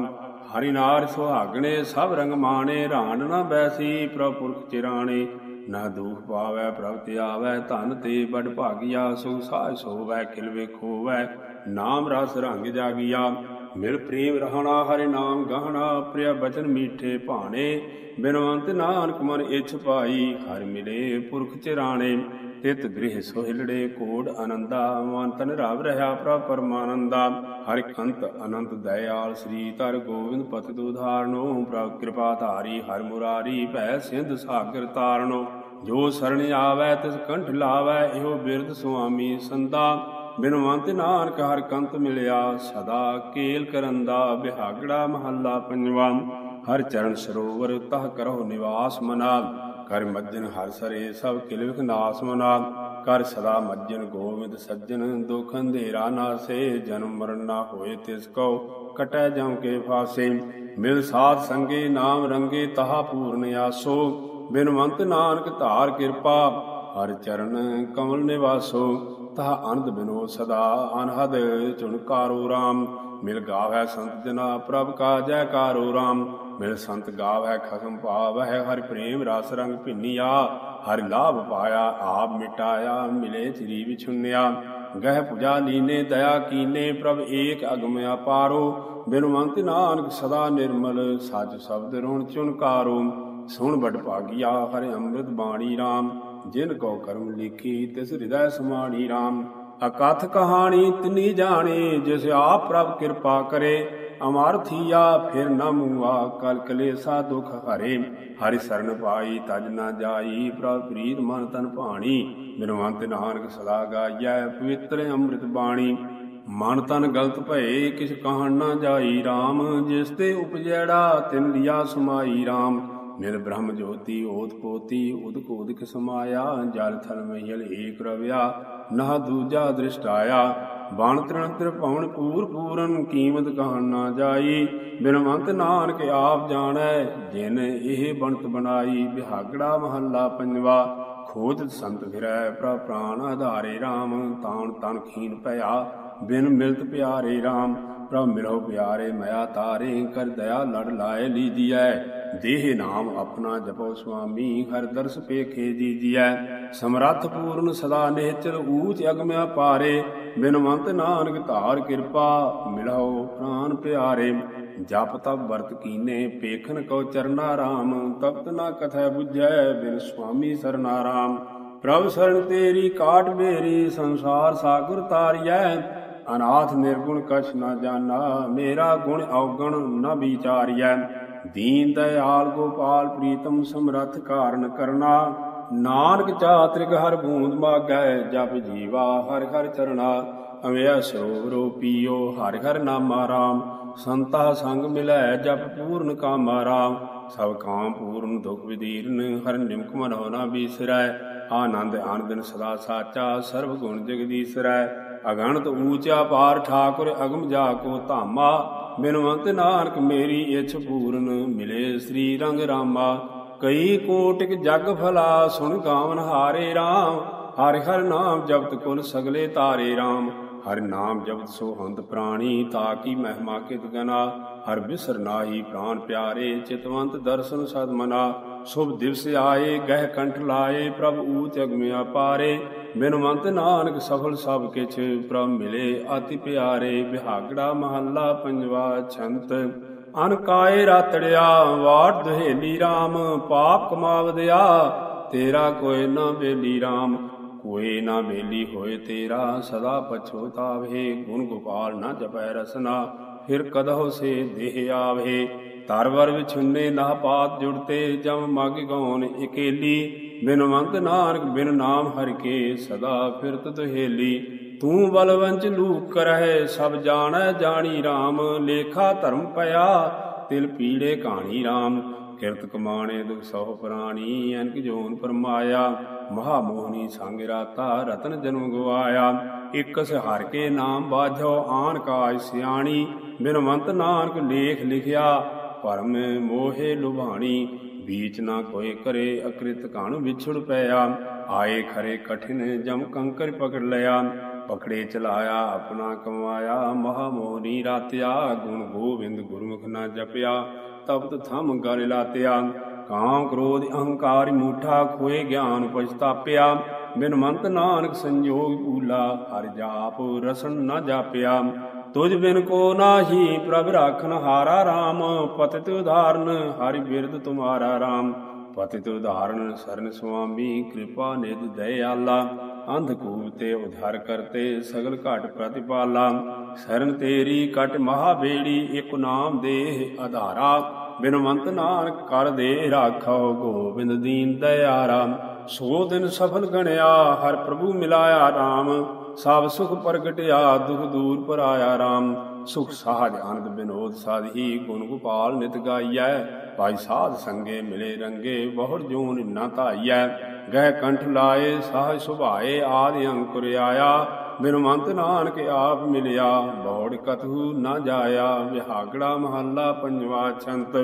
S1: ਹਰਿ ਨਾਰ ਸੁਹਾਗਣੇ, ਸਭ ਰੰਗ ਮਾਣੇ ਰਾਣ ਨਾ ਬੈਸੀ ਪ੍ਰਭ ਪੁਰਖ ਚਿਰਾਣੇ। ਨਾ ਦੁਖ ਪਾਵੈ ਪ੍ਰਭ ਤੇ ਆਵੈ, ਧਨ ਤੇ ਬੜ ਭਾਗਿਆ, ਸੋ ਸਾਜ ਸੋਵੈ ਖਿਲ ਵੇਖੋਵੈ। ਨਾਮ ਰਸ ਰੰਗ ਜਾਗਿਆ। ਮਿਲ ਪ੍ਰੇਮ ਰਹਣਾ, ਹਰਿ ਨਾਮ ਗਹਣਾ, ਪ੍ਰਿਆ ਬਚਨ ਮੀਠੇ ਭਾਣੇ। ਬਿਨਵੰਤ ਨਾਨਕ ਮਨ ਇਛ ਪਾਈ, ਹਰ ਮਿਲੇ ਪੁਰਖ ਚਿਰਾਣੇ। ਤਿਤ ਗ੍ਰਹਿ ਸੋਹਿਲੜੇ ਕੋੜ ਆਨੰਦਾ ਮਨ ਤਨ ਰਾਵ ਰਹਾ ਪ੍ਰਭ ਪਰਮਾਨੰਦਾ। ਹਰਿ ਕੰਤ ਅਨੰਤ ਦਇਆਲ ਸ੍ਰੀ ਧਰ ਗੋਬਿੰਦ ਪਤਿ ਉਧਾਰਨੋ ਪ੍ਰਭ ਕਿਰਪਾ ਧਾਰੀ, ਹਰ ਮੁਰਾਰੀ, ਭੈ ਸਿੰਧ ਸਾਗਰ ਤਾਰਨੋ। ਜੋ ਸਰਣ ਆਵੈ ਤਿਸ ਕੰਠ ਲਾਵੈ, ਇਹੋ ਬਿਰਧ ਸੁਆਮੀ ਸੰਦਾ। ਬਿਨਵੰਤ ਨਾਨਕ ਹਰ ਕੰਤ ਮਿਲਿਆ, ਸਦਾ ਕੇਲ ਕਰਨ ਦਾ ਬਿਹਾਗੜਾ ਮਹੱਲਾ ਪੰਜਵਾ। ਹਰ ਚਰਨ ਸਰੋਵਰ ਤਹ ਕਰੋ ਨਿਵਾਸ ਮਨਾ ਕਰ ਮੱਜਨ ਹਰ ਸਰੇ ਸਭ ਕਿਲਵਿਖ ਨਾਸ ਮਨਾਲ ਕਰ ਸਦਾ ਮੱਜਨ ਗੋਵਿੰਦ ਸੱਜਣ ਦੁਖ ਅੰਧੇਰਾ ਨਾਸੇ ਜਨਮ ਮਰਨ ਨਾ ਹੋਏ ਤਿਸ ਕੋ ਕਟੈ ਜਮ ਕੇ ਫਾਸੇ। ਮਿਲ ਸਾਧ ਸੰਗੇ ਨਾਮ ਰੰਗੇ ਤਹਾ ਪੂਰਨ ਆਸੋ, ਬਿਨਵੰਤ ਨਾਨਕ ਧਾਰ ਕਿਰਪਾ ਹਰ ਚਰਨ ਕਮਲ ਨਿਵਾਸੋ, ਤਹ ਅਨੰਦ ਬਿਨੋ ਸਦਾ ਅਨਹਦ ਚੁਣਕਾਰੋ RAM ਮਿਲ ਗਾਵੈ ਸੰਤ ਜਨਾ ਪ੍ਰਭ ਕਾ ਜੈਕਾਰੋ RAM ਮਿਲ ਸੰਤ ਗਾਵੈ ਖਸਮ ਭਾਵੈ ਹਰਿ ਪ੍ਰੇਮ ਰਸ ਰੰਗ ਭਿੰਨੀਆ। ਹਰਿ ਲਾਭ ਪਾਇਆ, ਆਪ ਮਿਟਾਇਆ, ਮਿਲੇ ਚਰੀ ਵਿਛੁੰਨਿਆ। ਗਹਿ ਪੁਜਾ ਲੀਨੇ, ਦਇਆ ਕੀਨੇ, ਪ੍ਰਭ ਏਕ ਅਗਮ ਅਪਾਰੋ। ਬਿਨਵੰਤ ਨਾਨਕ ਸਦਾ ਨਿਰਮਲ, ਸੱਚ ਸ਼ਬਦ ਰੁਣ ਚੁਨਕਾਰੋ ਸੁਣ ਬਟ ਭਾਗਿਆ, ਹਰਿ ਅੰਮ੍ਰਿਤ ਬਾਣੀ RAM ਜਿਨ ਕੋ ਕਰਮ ਲਿਖੀ, ਤਿਸ ਹਿਰਦੈ ਸਮਾਣੀ RAM ਅਕਥ ਕਹਾਣੀ ਤਿਨੀ ਜਾਣੇ, ਜਿਸ ਆਪ ਪ੍ਰਭ ਕਿਰਪਾ ਕਰੇ। ਅਮਰ ਥੀਆ ਫਿਰ ਨਾ ਮੂਆ, ਕਲ ਕਲੇਸਾ ਦੁਖ ਹਰੇ। ਹਰਿ ਸਰਨ ਪਾਈ, ਤਜ ਨਾ ਜਾਈ, ਪ੍ਰਭ ਪ੍ਰੀਤ ਮਨ ਤਨ ਭਾਣੀ। ਬਿਨਵੰਤ ਨਾਨਕ ਸਦਾ ਗਾਈਐ, ਪਵਿੱਤਰ ਅੰਮ੍ਰਿਤ ਬਾਣੀ। ਮਨ ਤਨ ਗਲਤ ਭਏ, ਕਿਛ ਕਹਣ ਨਾ ਜਾਈ RAM ਜਿਸ ਤੇ ਉਪਜੈੜਾ, ਤਿਨ ਲਿਆ ਸਮਾਈ RAM ਨਿਰ ਜੋਤੀ ਓਤ ਪੋਤੀ ਉਦਕ ਉਦਕ ਸਮਾਇਆ ਜਲ ਥਲ ਮਹਿਲ ਏਕ ਰਵਿਆ, ਨਾ ਦੂਜਾ ਦ੍ਰਿਸ਼ਟ ਆਇਆ। ਤ੍ਰਿਣ ਤ੍ਰਿਭਵਨ ਪੂਰ ਪੂਰਨ, ਕੀਮਤ ਕਹਣ ਨਾ ਜਾਈ। ਬਿਨਵੰਤ ਨਾਨਕ ਆਪ ਜਾਣੈ, ਜਿਨ ਇਹ ਬਣਤ ਬਣਾਈ। ਬਿਹਾਗੜਾ ਮਹੱਲਾ ਪੰਜਵਾ ਖੋਜ ਸੰਤ ਫਿਰੈ ਪ੍ਰ ਪ੍ਰਾਨ ਆਧਾਰੇ RAM ਤਾਣ ਤਨ ਖੀਨ ਭਇਆ ਬਿਨ ਮਿਲਤ ਪਿਆਰੇ RAM ਪ੍ਰਭ ਮਿਲੋ ਪਿਆਰੇ, ਮਇਆ ਤਾਰੇ, ਕਰ ਦਇਆ ਲੜ ਲਾਏ ਲੀਜੀਐ। ਦੇਹ ਨਾਮ ਆਪਣਾ ਜਪੋ ਸੁਆਮੀ, ਹਰ ਦਰਸ ਪੇਖੇ ਜੀਜੀਐ। ਸਮਰੱਥ ਪੂਰਨ ਸਦਾ ਨਿਹਚਲ ਊਚ ਅਗਮਿਆ ਪਾਰੇ ਬਿਨਵੰਤ ਨਾਨਕ ਧਾਰ ਕਿਰਪਾ ਮਿਲਾਓ ਪ੍ਰਾਨ ਪਿਆਰੇ। ਜਪ ਤਪ ਵਰਤ ਕੀਨੇ ਪੇਖਨ ਕੋ ਚਰਨਾ ਰਾਮ, ਤਪਤ ਨਾ ਕਥੈ 부ਝੈ ਬਿਨ ਸੁਆਮੀ ਸਰਨਾ ਰਾਮ। ਪ੍ਰਭ ਸਰਣ ਤੇਰੀ, ਕਾਟ ਮੇਰੀ, ਸੰਸਾਰ ਸਾਗਰ ਤਾਰਿਐ। ਅਨਾਥ ਨਿਰਗੁਣ ਕਛ ਨਾ ਜਾਣਾ, ਮੇਰਾ ਗੁਣ ਔਗਣ ਨਾ ਵਿਚਾਰਿਐ। ਦੀਨ ਦਇਆਲ ਗੋਪਾਲ ਪ੍ਰੀਤਮ ਸਮਰੱਥ ਕਾਰਨ ਕਰਨਾ, ਨਾਨਕ ਚਾਤ੍ਰਿਕ ਹਰ ਬੂੰਦ ਮਾਗੈ, ਜਪ ਜੀਵਾ ਹਰ ਹਰ ਚਰਣਾ। ਅਵਿਆ ਸਰੋਵਰੋ ਪੀਓ ਹਰ ਹਰ ਨਾਮਾ ਰਾਮ, ਸੰਤਾ ਸੰਗ ਮਿਲੈ ਜਪ ਪੂਰਨ ਕਾਮਾ ਰਾਮ। ਸਭ ਕਾਮ ਪੂਰਨ, ਦੁਖ ਵਿਦੀਰਨ ਹਰ ਨਿਮਕ ਮਨੋ ਨਾ ਬੀਸਰੈ ਆਨੰਦ ਆਨੰਦਨ ਸਦਾ ਸਾਚਾ ਸਰਬ ਗੁਣ ਜਗਦੀਸਰੈ। ਅਗਣਤ ਊਚਾ ਪਾਰ ਠਾਕੁਰ ਅਗਮ ਜਾ ਕੋ ਧਾਮਾ ਬਿਨਵੰਤ ਨਾਨਕ ਮੇਰੀ ਇਛ ਪੂਰਨ ਮਿਲੇ ਸ੍ਰੀ ਰੰਗ ਰਾਮਾ। ਕਈ ਕੋਟਿਕ ਜਗ ਫਲਾ ਸੁਣ ਗਾਵਨ ਹਾਰੇ RAM ਹਰਿ ਹਰਿ ਨਾਮ ਜਪਤ ਕੁਲ ਸਗਲੇ ਤਾਰੇ RAM ਹਰਿ ਨਾਮ ਜਪਤ ਸੋ ਹੰਤ ਪ੍ਰਾਣੀ ਤਾਕੀ ਮਹਿਮਾ ਕਿਤ ਗਨਾ। ਹਰ ਬਿਸਰ ਨਾਹੀ ਪ੍ਰਾਨ ਪਿਆਰੇ, ਚਿਤਵੰਤ ਦਰਸ਼ਨ ਸਦ ਮਨਾ। ਸੁਭ ਦਿਵਸ ਆਏ ਗਹਿ ਕੰਠ ਲਾਏ, ਪ੍ਰਭ ਊਚ ਅਗਮਿਆ ਪਾਰੇ ਬਿਨਵੰਤ ਨਾਨਕ ਸਫਲ ਸਭ ਕਿਛ ਪ੍ਰਭ ਮਿਲੇ। ਅਤਿ ਪਿਆਰੇ, ਬਿਹਾਗੜਾ ਮਹੱਲਾ ਪੰਜਵਾ ਛੰਤ। ਅਨਕਾਏ ਰਾਤੜਿਆ, ਵਾਟ ਦੁਹੇਲੀ RAM ਪਾਪ ਕਮਾਵਦਿਆ ਤੇਰਾ ਕੋਈ ਨਾ ਬੇਲੀ RAM ਕੋਈ ਨਾ ਬੇਲੀ ਹੋਏ ਤੇਰਾ। ਸਦਾ ਪਛੋਤਾਵੇ ਗੁਣ ਗੋਪਾਲ ਨਾ ਜਪੈ ਰਸਨਾ। ਫਿਰ ਕਦਹੁ ਸੇ ਦੇਹ ਆਵੇ। ਤਰਵਰ ਵਿਛੁੰਨੇ ਨਾ ਪਾਤ ਜੁੜਤੇ ਜਮ ਮਗ ਗਉਨ ਇਕੇਲੀ। ਬਿਨਵੰਤ ਨਾਨਕ ਬਿਨ ਨਾਮ ਹਰਿ ਕੇ ਸਦਾ ਫਿਰਤ ਦੁਹੇਲੀ। ਤੂੰ ਬਲਵੰਚ ਲੂਕ ਕਰਹਿ, ਸਭ ਜਾਣੈ ਜਾਣੀ RAM ਲੇਖਾ ਧਰਮ ਪਿਆ, ਤਿਲ ਪੀੜੇ ਕਹਾਣੀ RAM ਕਿਰਤ ਕਮਾਣੇ ਦੁਖ ਸਹੁ ਪ੍ਰਾਣੀ ਅਨਕ ਜੋਨ ਪਰਮਾਇਆ ਮਹਾ ਮੋਹਨੀ ਸੰਗ ਰਾਤਾ, ਰਤਨ ਜਨਮ ਗਵਾਇਆ। ਇਕਸ ਹਰ ਕੇ ਨਾਮ ਬਾਝੋ, ਆਨ ਕਾਜ ਸਿਆਣੀ, ਬਿਨਵੰਤ ਨਾਨਕ ਲੇਖ ਲਿਖਿਆ। ਭਰਮ ਮੋਹੇ ਲੁਭਾਣੀ, ਬੀਚ ਨਾ ਕੋਈ ਕਰੇ ਅਕ੍ਰਿਤ ਕਣ ਵਿਛੜ ਪਿਆ। ਆਏ ਖਰੇ ਕਠਿਨ ਜਮ ਕੰਕਰ ਪਕੜ ਲਿਆ। ਪਕੜੇ ਚਲਾਇਆ, ਆਪਣਾ ਕਮਾਇਆ। ਮਹਾ ਮੋਹਨੀ ਰਾਤਿਆ, ਗੁਣ ਗੋਬਿੰਦ ਗੁਰਮੁਖ ਨਾ ਜਪਿਆ। ਤਪਤ ਥਮ ਗਲ ਲਾਤਿਆ। ਕਾਮ ਕ੍ਰੋਧ ਅਹੰਕਾਰ ਮੂਠਾ ਖੋਏ ਗਿਆਨ ਪਛਤਾਪਿਆ। ਬਿਨ ਮੰਤ ਨਾਨਕ ਸੰਜੋਗ ਪੂਲਾ ਹਰ ਜਾਪ ਰਸਨ ਨਾ ਜਾਪਿਆ। ਤੁਝ ਬਿਨ ਕੋ ਨਾਹੀ ਪ੍ਰਭ ਰਾਖਨ ਹਾਰਾ RAM ਪਤਿਤ ਉਧਾਰਨ ਹਰਿ ਬਿਰਦ ਤੁਮਾਰਾ RAM ਪਤਿਤ ਉਧਾਰਨ ਸਰਨ ਸੁਆਮੀ, ਕਿਰਪਾ ਨਿਧ ਦਇਆਲਾ ਅੰਧਕੂਪ ਤੇ ਉਧਾਰ ਕਰਤੇ ਸਗਲ ਘਟ ਪ੍ਰਤਿਪਾਲਾ। ਸਰਨ ਤੇਰੀ ਕਟ ਮਹਾ ਬੇੜੀ ਇਕ ਨਾਮ ਦੇਹ ਆਧਾਰਾ ਬਿਨਵੰਤ ਨਾਨਕ ਕਰ ਦੇ ਰਾਖੋ ਗੋਬਿੰਦ ਦੀਨ ਦਇਆਰਾ। ਸੋ ਦਿਨ ਸਫਲ ਗਣਿਆ, ਹਰ ਪ੍ਰਭੂ ਮਿਲਾਇਆ RAM ਸਭ ਸੁਖ ਪ੍ਰਗਟਿਆ, ਦੁਖ ਦੂਰ ਪਰਾਇਆ RAM ਸੁਖ ਸਾਜ ਆਨੰਦ ਬਿਨੋਦ ਸਾਧੀ ਗੁਣ ਗੋਪਾਲ ਨਿਤ ਗਾਈਐ। ਭਾਈ ਸਾਧ ਸੰਗੇ ਮਿਲੇ ਰੰਗੇ ਬਹੁੜ ਜੂਨ ਨਾ ਧਾਈਐ। ਗਹਿ ਕੰਠ ਲਾਏ, ਸਾਹ ਸੁਭਾਏ, ਆਦਿ ਅੰਕੁਰ ਆਇਆ। ਬਿਨਵੰਤ ਨਾਨਕ ਆਪ ਮਿਲਿਆ, ਬੌੜ ਕਤਹੂ ਨਾ ਜਾਇਆ। ਵਿਹਾਗੜਾ ਮਹੱਲਾ ਪੰਜਵਾ ਛੰਤ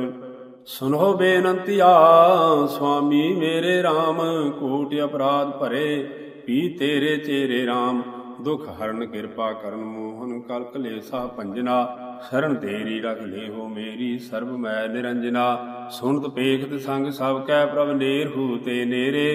S1: ਸੁਨੋ ਬੇਨੰਤੀਆ ਸੁਆਮੀ ਮੇਰੇ RAM ਕੋਟ ਅਪਰਾਧ ਭਰੇ, ਪੀ ਤੇਰੇ ਚੇਰੇ RAM ਦੁਖ ਹਰਨ ਕਿਰਪਾ ਕਰਨ ਮੋਹਨ, ਕਲ ਕਲੇਸਾ ਭੰਜਨਾ। ਸ਼ਰਨ ਤੇਰੀ ਰਖ ਲੇਹੋ ਮੇਰੀ, ਸਰਬ ਮੈਂ ਨਿਰੰਜਨਾ। ਸੁਣਤ ਪੇਖਤ ਸੰਗ ਸਭ ਕੈ ਪ੍ਰਭ ਨੇਰ ਹੂ ਤੇ ਨੇਰੇ।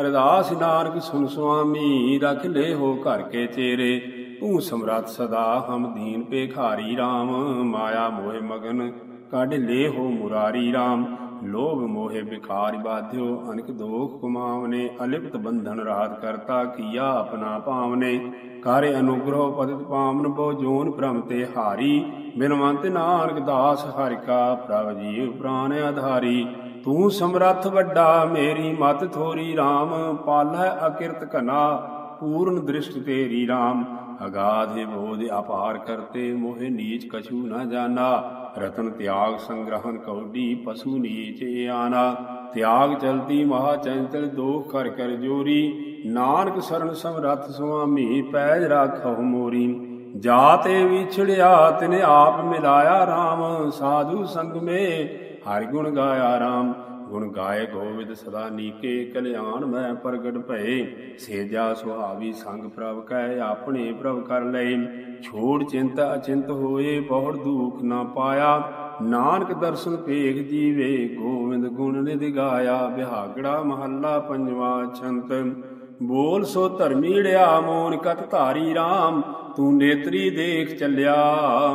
S1: ਅਰਦਾਸ ਨਾਨਕ ਸੁਨ ਸੁਆਮੀ, ਰਖ ਲੇਹੋ ਘਰ ਕੇ ਚੇਰੇ। ਤੂੰ ਸਮਰੱਥ ਸਦਾ ਹਮ ਦੀਨ ਪੇਖਾਰੀ RAM ਮਾਇਆ ਮੋਹਿ ਮਗਨ। ਕੱਢ ਹੋ ਮੁਰਾਰੀ RAM ਲੋਭ ਮੋਹਿ ਵਿਕਾਰ ਬਾਧਿਓ, ਅਨਿਕ ਦੋਖ ਕੁਮਾਵਨੇ ਅਲਿਪਤ ਬੰਧਨ ਰਾਤ ਕਰਤਾ ਕੀਆ ਆਪਣਾ ਭਾਵਨੇ ਕਾਰੇ ਅਨੁਗ੍ਰਹ ਪਤਿਤ ਪਾਵਨ ਬੋ ਜੋਨ ਭ੍ਰਮ ਤੇ ਹਾਰੀ। ਬਿਨਵੰਤ ਨਾਨਕ ਦਾਸ ਹਰਿ ਕਾ ਪ੍ਰਭ ਜੀਵ ਪ੍ਰਾਨ ਆਧਾਰੀ। ਤੂੰ ਸਮਰੱਥ ਵੱਡਾ, ਮੇਰੀ ਮਤ ਥੋਰੀ RAM ਪਾਲੈ ਅਕਿਰਤ ਘਨਾ, ਪੂਰਨ ਦ੍ਰਿਸ਼ਟ ਤੇਰੀ RAM ਅਗਾਧਿ ਬੋਧ ਅਪਾਰ ਕਰਤੇ, ਮੋਹਿ ਨੀਚ ਕਛੂ ਨਾ ਜਾਣਾ ਰਤਨ ਤਿਆਗ ਸੰਗ੍ਰਹਨ ਕੌਡੀ ਪਸ਼ੂ ਨੀਚ ਆਨਾ। ਤਿਆਗ ਚਲਤੀ ਮਹਾ ਚੰਚਲ ਦੋਖ ਕਰ ਕਰ ਜੋਰੀ। ਨਾਨਕ ਸਰਨ ਸਮਰੱਥ ਸੁਆਮੀ ਪੈਜ ਰਾਖਹੁ ਮੋਰੀ। ਜਾਤੇ ਵਿਛੜਿਆ ਤਿਨੇ ਆਪ ਮਿਲਾਇਆ RAM ਸਾਧੂ ਸੰਗ ਮੇ ਹਰਿ ਗੁਣ ਗਾਇਆ RAM ਗੁਣ ਗਾਏ ਗੋਵਿੰਦ ਸਦਾ ਨੀਕੇ ਕਲਿਆਣ ਮੈਂ ਪ੍ਰਗਟ ਭਏ। ਸੇਜਾ ਸੁਹਾਵੀ ਸੰਗ ਪ੍ਰਭ ਕੈ ਆਪਣੇ ਪ੍ਰਭ ਕਰ ਲਏ। ਛੋੜ ਚਿੰਤ ਅਚਿੰਤ ਹੋਏ ਬਹੁੜ ਦੁਖ ਨਾ ਪਾਇਆ। ਨਾਨਕ ਦਰਸ਼ਨ ਭੇਖ ਜੀਵੇ ਗੋਵਿੰਦ ਗੁਣ ਨਿਧ ਗਾਇਆ। ਬਿਹਾਗੜਾ ਮਹੱਲਾ ਪੰਜਵਾ ਛੰਤ। ਬੋਲ ਸੋ ਧਰਮੀੜਿਆ ਮੋਨ ਕਤ ਧਾਰੀ RAM ਤੂੰ ਨੇਤਰੀ ਦੇਖ ਚੱਲਿਆ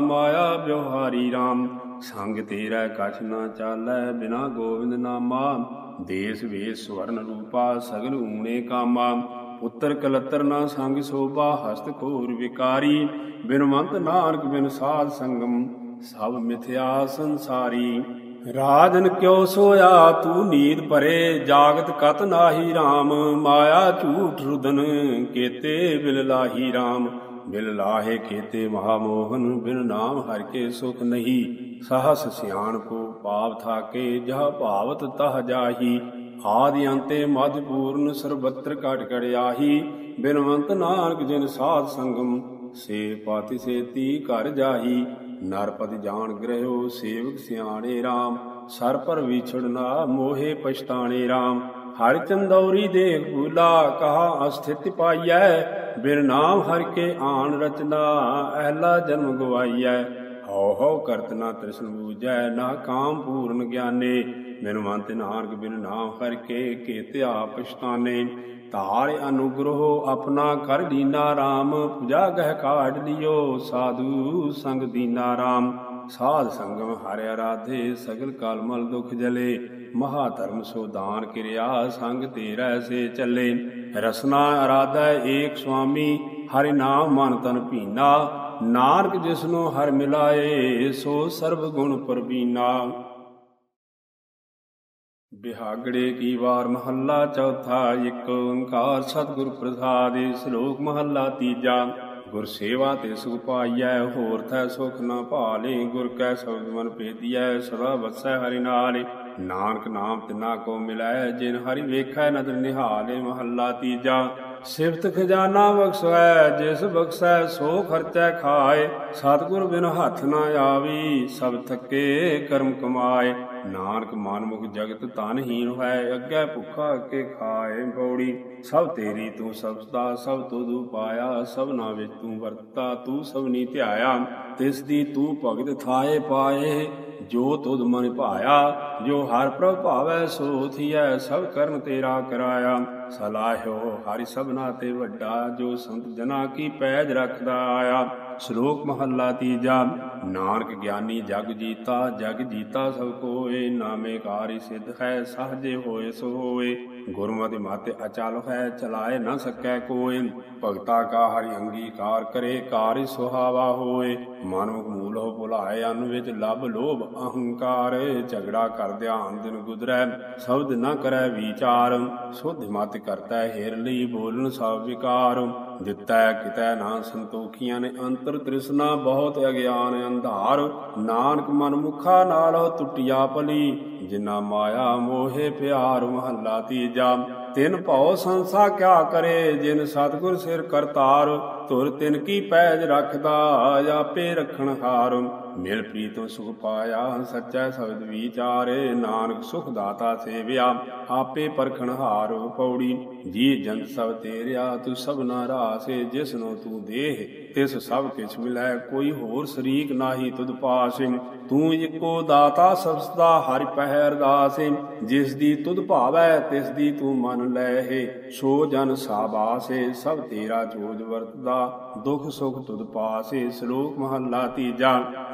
S1: ਮਾਇਆ ਬਿਵਹਾਰੀ RAM ਸੰਗ ਤੇਰਾ ਕਛ ਨਾ ਚਾਲੈ, ਬਿਨਾ ਗੋਬਿੰਦ ਨਾਮਾ। ਦੇਸ ਵੇਸ ਸਵਰਨ ਰੂਪਾ, ਸਗਲ ਊਣੇ ਕਾਮਾ। ਪੁੱਤਰ ਕਲਤਰ ਨਾ ਸੰਗ ਸੋਭਾ, ਹਸਤ ਕੋਰ ਵਿਕਾਰੀ। ਬਿਨਵੰਤ ਨਾਨਕ ਬਿਨ ਸਾਧ ਸੰਗਮ, ਸਭ ਮਿਥਿਆ ਸੰਸਾਰੀ। ਰਾਜਨ ਕਿਉ ਸੋਇਆ, ਤੂੰ ਨੀਂਦ ਭਰੇ, ਜਾਗਤ ਕਤ ਨਾਹੀ RAM ਮਾਇਆ ਝੂਠ ਰੁਦਨ, ਕੇਤੇ ਬਿਲ ਲਾਹੀ RAM ਬਿਲ ਲਾਹੇ ਖੇਤੇ ਮਹਾ ਮੋਹਨ ਬਿਨ ਨਾਮ ਹਰ ਕੇ ਸੁਖ ਨਹੀਂ। ਸਹਸ ਸਿਆਣ ਕੋ ਪਾਪ ਥਾਕੇ, ਜਹ ਭਾਵਤ ਤਹ ਜਾਹੀ। ਆਦਿ ਅੰਤੇ ਮਧ ਪੂਰਨ ਸਰਬਤਰ ਕਟ ਕੜ ਆਹੀ। ਬਿਨਵੰਤ ਨਾਨਕ ਜਿਨ ਸਾਧ ਸੰਗਮ, ਸੇ ਪਾਤੀ ਸੇਤੀ ਘਰ ਜਾਹੀ। ਨਰਪਤਿ ਜਾਣ ਗ੍ਰਹਿਓ, ਸੇਵਕ ਸਿਆਣੇ RAM ਸਰ ਪਰ ਵਿਛੜਨਾ ਮੋਹੇ ਪਛਤਾਣੇ RAM ਹਰ ਚੰਦੌਰੀ ਦੇਖ ਭੂਲਾ ਕਹਾ ਅਸਥਿਤ ਪਾਈਐ, ਬਿਨ ਨਾਮ ਹਰ ਕੇ ਆਣ ਰਚਨਾ ਐਲਾ ਜਨਮ ਗਵਾਈਐ। ਹਉ ਹਉ ਕਰਤ ਨਾ ਤ੍ਰਿਸ਼ਨ ਬੂਝੈ, ਨਾ ਕਾਮ ਪੂਰਨ ਗਿਆਨੇ। ਬਿਨ ਮੰਤ ਨਾਨਕ ਬਿਨ ਨਾਮ ਹਰ ਕੇ ਕੇਤਿਆ ਪਛਤਾਨੇ ਧਾਰ ਅਨੁਗ੍ਰਹ ਆਪਣਾ ਕਰ ਦੀਨਾ RAM ਪੂਜਾ ਗਹਿ ਕਾਢ ਲਿਓ ਸਾਧੂ ਸੰਗ ਦੀਨਾ RAM ਸਾਧ ਸੰਗਮ ਹਰਿ ਆਰਾਧੇ ਸਗਲ ਕਾਲਮਲ ਦੁਖ ਜਲੇ। ਮਹਾ ਧਰਮ ਸੋ ਦਾਨ ਕਿਰਿਆ, ਸੰਗ ਤੇਰਾ ਸੇ ਚੱਲੇ। ਰਸਨਾ ਆਰਾਧੈ ਏਕ ਸੁਆਮੀ, ਹਰਿ ਨਾਮ ਮਨ ਤਨ ਭੀਨਾ। ਨਾਨਕ ਜਿਸਨੂੰ ਹਰ ਮਿਲਾਏ, ਸੋ ਸਰਬ ਗੁਣ ਪਰਬੀਨਾ ਬਿਹਾਗੜੇ ਕੀ ਵਾਰ ਮਹੱਲਾ ਚੌਥਾ, ਇੱਕ ਓੰਕਾਰ ਸਤਿਗੁਰ ਪ੍ਰਸਾਦਿ, ਸ਼ਲੋਕ ਮਹੱਲਾ ਤੀਜਾ। ਗੁਰ ਸੇਵਾ ਤੇ ਸੁਖ ਪਾਈਐ, ਹੋਰ ਥੈ ਸੁਖ ਨਾ ਭਾਲੇ, ਗੁਰ ਕੈ ਸ਼ਬਦ ਮਨ ਭੇਦੀਐ, ਸਦਾ ਵਸੈ ਹਰਿ ਨਾਲ। ਨਾਨਕ ਨਾਮ ਤਿਨਾ ਕੋ ਮਿਲੈ, ਜਿਨ ਹਰਿ ਵੇਖੈ ਨਦਰ ਨਿਹਾਲੇ ਮਹੱਲਾ ਤੀਜਾ। ਸਿਫਤ ਖਜ਼ਾਨਾ ਬਖਸ਼ੈ, ਜਿਸ ਬਖਸ਼ੈ ਸੋ ਖਰਚੈ ਖਾਏ, ਸਤਿਗੁਰ ਬਿਨ ਹੱਥ ਨਾ ਆਵੀ, ਸਭ ਥੱਕੇ ਕਰਮ ਕਮਾਏ। ਨਾਨਕ ਮਨਮੁਖ ਜਗਤ ਤਨਹੀਨ ਹੈ ਅੱਗੇ ਭੁੱਖਾ ਅੱਗੇ ਖਾਏ ਪੌੜੀ ਸਭ ਤੇਰੀ ਤੂੰ ਸਬਦਾ ਸਭ ਤੁਧ ਉਪਾਇਆ ਸਭਨਾ ਵਿੱਚ ਤੂੰ ਵਰਤਾ ਤੂੰ ਸਭਨੀ ਧਿਆਇਆ। ਤਿਸ ਦੀ ਤੂੰ ਭਗਤ ਥਾਏ ਪਾਏ। ਜੋ ਤੁਧ ਮਨ ਭਾਇਆ, ਜੋ ਹਰ ਪ੍ਰਭ ਭਾਵੈ, ਸੋ ਥੀਐ ਸਭ ਕਰਨ ਤੇਰਾ ਕਰਾਇਆ। ਸਲਾਹਿਓ ਹਰਿ ਸਭਨਾ ਤੇ ਵੱਡਾ, ਜੋ ਸੰਤ ਜਨਾ ਕੀ ਪੈਜ ਰੱਖਦਾ ਆਇਆ। ਸ਼ਲੋਕ ਮਹੱਲਾ ਤੀਜਾ, ਨਾਨਕ ਗਿਆਨੀ ਜਗ ਜੀਤਾ ਜਗ ਜੀਤਾ ਸਭ ਕੋਏ, ਨਾਮੇ ਕਾਰਿ ਸਿਧ ਹੈ ਸਹਜੇ ਹੋਏ ਸੋ ਹੋਏ। ਗੁਰਮਤਿ ਮਾਤੇ ਅਚਲ ਹੈ, ਚਲਾਏ ਨਾ ਸਕੈ ਕੋਏ ਭਗਤਾ ਕਾ ਹਰਿ ਅੰਗੀਕਾਰ ਕਰੇ, ਕਾਰਿ ਸੁਹਾਵਾ ਹੋਏ। ਮਨੁਖ ਮੂਲ ਹੋ ਭੁਲਾਏ, ਅਨ ਵਿੱਚ ਲਬ ਲੋਭ ਅਹੰਕਾਰ। ਝਗੜਾ ਕਰਦਿਆ ਧਿਆਨ ਦਿਨ ਗੁਦਰੈ ਸ਼ਬਦ ਨਾ ਕਰੈ ਵਿਚਾਰ। ਸੁਧ ਮਤ ਕਰਤਾ, ਹੇਰ ਲਈ ਬੋਲਣ ਸਭ ਵਿਕਾਰ। ਦਿੱਤਾ ਕਿਤੈ ਨਾ ਸੰਤੋਖੀਆਂ ਨੇ ਅੰਤਰ ਤ੍ਰਿਸ਼ਨਾ, ਬਹੁਤ ਅਗਿਆਨ ਅੰਧਾਰ। ਨਾਨਕ ਮਨ ਮੁਖਾ ਨਾਲ ਟੁੱਟਿਆ ਭਲੀ, ਜਿਨਾ ਮਾਇਆ ਮੋਹੇ ਪਿਆਰ ਮਹੱਲਾ ਤੀਜਾ। ਤਿਨ ਭਉ ਸੰਸਾ ਕਿਆ ਕਰੇ, ਜਿਨ ਸਤਗੁਰ ਸਿਰ ਕਰਤਾਰ ਤੁਰ ਤਿਨ ਕੀ ਪੈਜ ਰੱਖਦਾ, ਆਪੇ ਰੱਖਣ ਹਾਰ। ਮਿਲ ਪ੍ਰੀਤੋਂ ਸੁਖ ਪਾਇਆ, ਸੱਚਾ ਸ਼ਬਦ ਵਿਚਾਰੇ, ਨਾਨਕ ਸੁਖ ਦਾਤਾ ਸੇਵਿਆ, ਆਪੇ ਪਰਖਣ ਹਾਰ ਪੌੜੀ, ਜੀ ਜੰਤ ਸਭ ਤੇਰਿਆ, ਤੂੰ ਸਭਨਾ ਰਾਸੇ, ਜਿਸ ਨੂੰ ਤੂੰ ਦੇਹ ਤਿਸ ਸਭ ਕਿਛ ਮਿਲੈ, ਕੋਈ ਹੋਰ ਸ਼ਰੀਕ ਨਾਹੀ ਤੁਧ ਪਾਸਿ ਤੂੰ ਇੱਕੋ ਦਾਤਾ ਸਬਸਦਾ ਹਰਿ ਪਹਿ ਅਰਦਾਸਿ ਜਿਸ ਦੀ ਤੁਧ ਭਾਵੈ, ਤਿਸ ਦੀ ਤੂੰ ਮਨ ਲੈਹੇ ਸੋ ਜਨ ਸਾਬਾਸੇ, ਸਭ ਤੇਰਾ ਜੋਜ ਵਰਤਦਾ। ਦੁਖ ਸੁਖ ਤੁਧ ਪਾਸੇ, ਸ਼ਲੋਕ ਮਹੱਲਾ ਤੀਜਾ।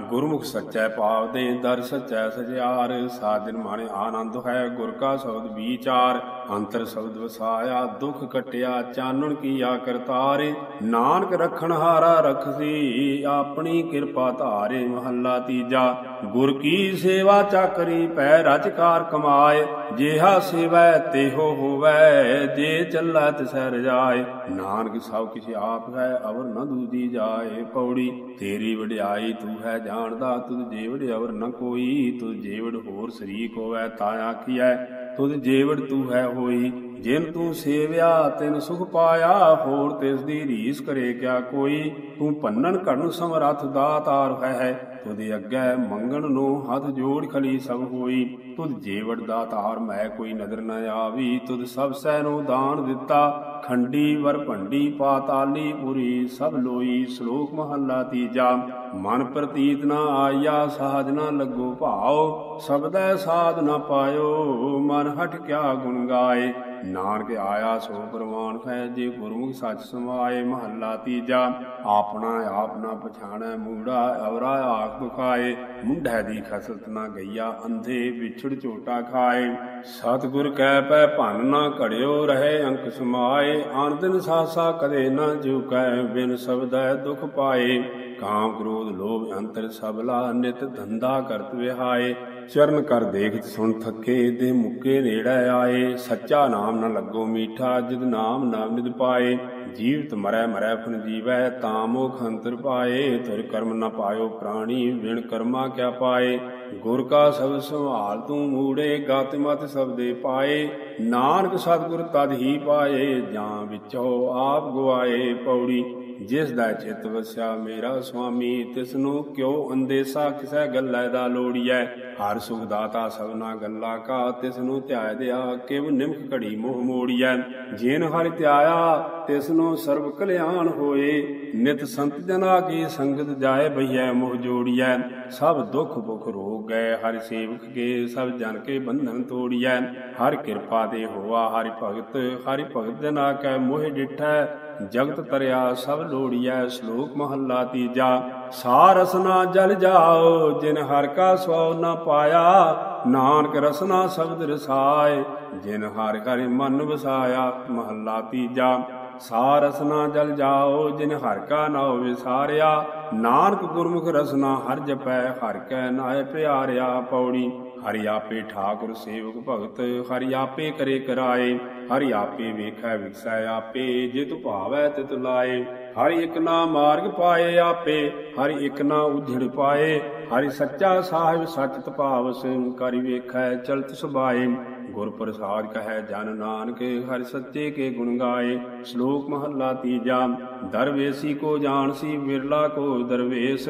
S1: ਗੁਰਮੁਖ ਸੱਚੈ ਪਾਵ ਦੇ, ਦਰ ਸੱਚੈ ਸਜਿਆਰ। ਸਾਜਨ ਮਾਣੇ ਆਨੰਦ ਹੈ, ਗੁਰ ਕਾ ਸ਼ਬਦ ਵਿਚਾਰ। ਅੰਤਰ ਸ਼ਬਦ ਵਸਾਇਆ, ਦੁਖ ਕਟਿਆ ਚਾਨਣ ਕੀਆ ਕਰਤਾਰੇ। ਨਾਨਕ ਰਖਣ ਹਾਰਾ ਰਖਸੀ, ਆਪਣੀ ਕਿਰਪਾ ਧਾਰੇ ਮਹੱਲਾ ਤੀਜਾ। ਗੁਰ ਕੀ ਸੇਵਾ ਚਾਕਰੀ, ਪੈ ਰਚਕਾਰ ਕਮਾਏ। ਜਿਹਾ ਸੇਵੈ, ਤੇਹੋ ਹੋਵੈ, ਜੇ ਚੱਲਾ ਤਿਸੈ ਰਜਾਏ ਨਾਨਕ, ਸਭ ਕਿਛ ਆਪ ਹੈ, ਅਵਰ ਨ ਦੂਜੀ ਜਾਏ। ਪੌੜੀ, ਤੇਰੀ ਵਡਿਆਈ ਤੂੰ ਹੈ, ਜਾਣਦਾ ਤੁਧ ਜੇਵੜ ਅਵਰ ਨ ਕੋਈ। ਤੁਧ ਜੇਵੜ ਹੋਰ ਸ਼ਰੀਕ ਹੋਵੈ, ਤਾਂ ਆਖੀਐ, ਤੁਧ ਜੇਵੜ ਤੂੰ ਹੈ ਹੋਈ। ਜਿਨ ਤੂੰ ਸੇਵਿਆ, ਤਿਨ ਸੁਖ ਪਾਇਆ, ਹੋਰ ਤਿਸ ਦੀ ਰੀਸ ਕਰੇ ਕਿਆ ਕੋਈ? ਤੂੰ ਪੰਨਣ ਘੜਨ ਸਮਰੱਥ ਦਾਤਾਰ ਹੈ ਤੁਧ ਅੱਗੇ ਮੰਗਣ ਨੂੰ ਹੱਥ ਜੋੜ ਖਲੀ ਸਭ ਹੋਈ। ਤੁਧ ਜੀਵੜ ਦਾਤਾਰ ਮੈਂ ਕੋਈ ਨਦਰ ਨ ਆਵੀ, ਤੁਧ ਸਭ ਸਹਿ ਨੂੰ ਦਾਨ ਦਿੱਤਾ। ਖੰਡੀ ਵਰ ਭੰਡੀ ਪਾਤਾਲੀ ਪੁਰੀ ਸਭ ਲੋਈ ਸ਼ਲੋਕ ਮਹੱਲਾ ਤੀਜਾ। ਮਨ ਪ੍ਰਤੀਤ ਨਾ ਆਇਆ ਸਾਜ ਨਾ ਲੱਗੋ ਭਾਉ। ਸਬਦੈ ਸਾਧ ਨਾ ਪਾਇਓ, ਮਨ ਹਟ ਕਿਆ ਗੁਣ ਗਾਏ। ਨਾਨਕ ਆਇਆ ਸੋ ਪ੍ਰਮਾਨ ਹੈ ਜੇ ਗੁਰਮੁਖ ਸੱਚ ਸਮਾਏ, ਮਹੱਲਾ ਤੀਜਾ। ਆਪਣਾ ਆਪ ਨਾ ਪਛਾਣੈ, ਮੂੜਾ ਅਵਰਾ ਆਖ ਦੁਖਾਏ ਮੁੰਢੈ ਦੀ ਖਸਤ ਨਾ ਗਈਆ, ਅੰਧੇ ਵਿਛੜ ਝੋਟਾ ਖਾਏ। ਸਤਿਗੁਰ ਕਹਿ ਪੈ ਭੰਨ ਨਾ ਘੜਿਓ, ਰਹੇ ਅੰਕ ਸਮਾਏ। ਆਨ ਦਿਨ ਸਾਸਾ ਕਦੇ ਨਾ ਝੁਕੈ ਬਿਨ ਸਬਦੈ ਦੁਖ ਪਾਏ। ਕਾਮ ਕ੍ਰੋਧ ਲੋਭ ਅੰਤਰ ਸਬਲਾ, ਨਿਤ ਧੰਦਾ ਕਰਤ ਵਿਹਾਏ। ਚਰਨ ਕਰ ਦੇਖਤ ਸੁਣ ਥੱਕੇ, ਦੇ ਮੁੱਕੇ ਨੇੜੇ ਆਏ। ਸੱਚਾ ਨਾਮ ਨਾ ਲੱਗੋ ਮੀਠਾ, ਜਿਦ ਨਾਮ ਨਾ ਨਿਦ ਪਾਏ। ਜੀਵਤ ਮਰੈ ਮਰੈ ਫਨ ਜੀਵੈ, ਤਾਂ ਮੋਖ ਪਾਏ। ਤੁਰ ਕਰਮ ਨਾ ਪਾਇਓ ਪ੍ਰਾਣੀ, ਵਿਣ ਕਰਮਾ ਕਿਆ ਪਾਏ। ਗੁਰ ਕਾ ਸਭ ਸੰਭਾਲ ਤੂੰ ਮੂੜੇ, ਗਤ ਮਤ ਸਬਦੇ ਪਾਏ। ਨਾਨਕ ਸਤਿਗੁਰ ਤਦ ਹੀ ਪਾਏ, ਜਾਂ ਵਿੱਚੋ ਆਪ ਗਵਾਏ ਪੌੜੀ। ਜਿਸ ਦਾ ਚਿਤ ਵਸਿਆ ਮੇਰਾ ਸੁਆਮੀ ਤਿਸ ਨੂੰ ਕਿਉ ਅੰਦੇਸਾ ਕਿਸੈ ਗੱਲੈ ਦਾ ਲੋੜੀਐ ਹਰ ਸੁਖ ਦਾਤਾ ਸਭਨਾ ਗੱਲਾ ਕਾ ਤਿਸ ਨੂੰ ਧਿਆਇ ਦਿਆ, ਕਿਵ ਨਿਮਖ ਘੜੀ ਮੋਹ ਮੋੜੀਐ? ਜੇਨ ਹਰਿ ਧਿਆਇਆ ਤਿਸ ਨੂੰ ਸਰਬ ਕਲਿਆਣ ਹੋਏ। ਨਿਤ ਸੰਤ ਜਨਾ ਕੀ ਸੰਗਤ ਜਾਏ ਬਈਐ ਮੋਹ ਜੋੜੀਐ। ਸਭ ਦੁਖ ਭੁਖ ਰੋਗ ਗਏ ਹਰਿ ਸੇਵਕ ਕੇ ਸਭ ਜਨ ਕੇ ਬੰਧਨ ਤੋੜੀਐ। ਹਰ ਕਿਰਪਾ ਦੇ ਹੋਆ, ਹਰਿ ਭਗਤ ਹਰਿ ਭਗਤ ਜਨਾ ਕੈ ਮੋਹ ਡਿਠੈ। ਜਗਤ ਤਰਿਆ ਸਭ ਲੋੜੀਐ ਸ਼ਲੋਕ ਮਹੱਲਾ ਤੀਜਾ। ਸਾਰਸਨਾ ਜਲ ਜਾਓ, ਜਿਨ ਹਰ ਕਾ ਸੋ ਨ ਪਾਇਆ, ਨਾਨਕ ਰਸਨਾ ਸ਼ਬਦ ਰਸਾਏ, ਜਿਨ ਹਰ ਹਰਿ ਮਨ ਵਸਾਇਆ, ਮਹੱਲਾ ਤੀਜਾ। ਸਾਰਸਨਾ ਜਲ ਜਾਓ, ਜਿਨ ਹਰ ਕਾ ਨਾਉ ਵਿਸਾਰਿਆ, ਨਾਨਕ ਗੁਰਮੁਖ ਰਸਨਾ ਹਰ ਜਪੈ, ਹਰ ਕੈ ਨਾਏ ਪਿਆਰਿਆ ਪੌੜੀ। ਹਰਿ ਆਪੇ ਠਾਕੁਰ ਸੇਵਕ ਭਗਤ, ਹਰਿ ਆਪੇ ਕਰੇ ਕਰਾਏ। ਹਰਿ ਆਪੇ ਵੇਖੈ ਵਿਖਸੈ ਆਪੇ, ਜਿਤ ਭਾਵੈ ਤਿਤ ਲਾਏ। ਹਰ ਇੱਕ ਨਾ ਮਾਰਗ ਪਾਏ ਆਪੇ, ਹਰ ਇੱਕ ਨਾ ਉਧੜ ਪਾਏ। ਹਰਿ ਸੱਚਾ ਸਾਹਿਬ ਸੱਚ ਤਪਾਵਸ ਕਰਿ ਵੇਖੈ ਚਲਤ ਸੁਭਾਏ। ਗੁਰ ਪ੍ਰਸਾਦ ਕਹੈ ਜਨ ਨਾਨਕ, ਹਰਿ ਸੱਚੇ ਕੇ ਗੁਣ ਗਾਏ। ਸ਼ਲੋਕ ਮਹੱਲਾ ਤੀਜਾ, ਦਰਵੇਸੀ ਕੋ ਜਾਣਸੀ, ਵਿਰਲਾ ਕੋ ਦਰਵੇਸ।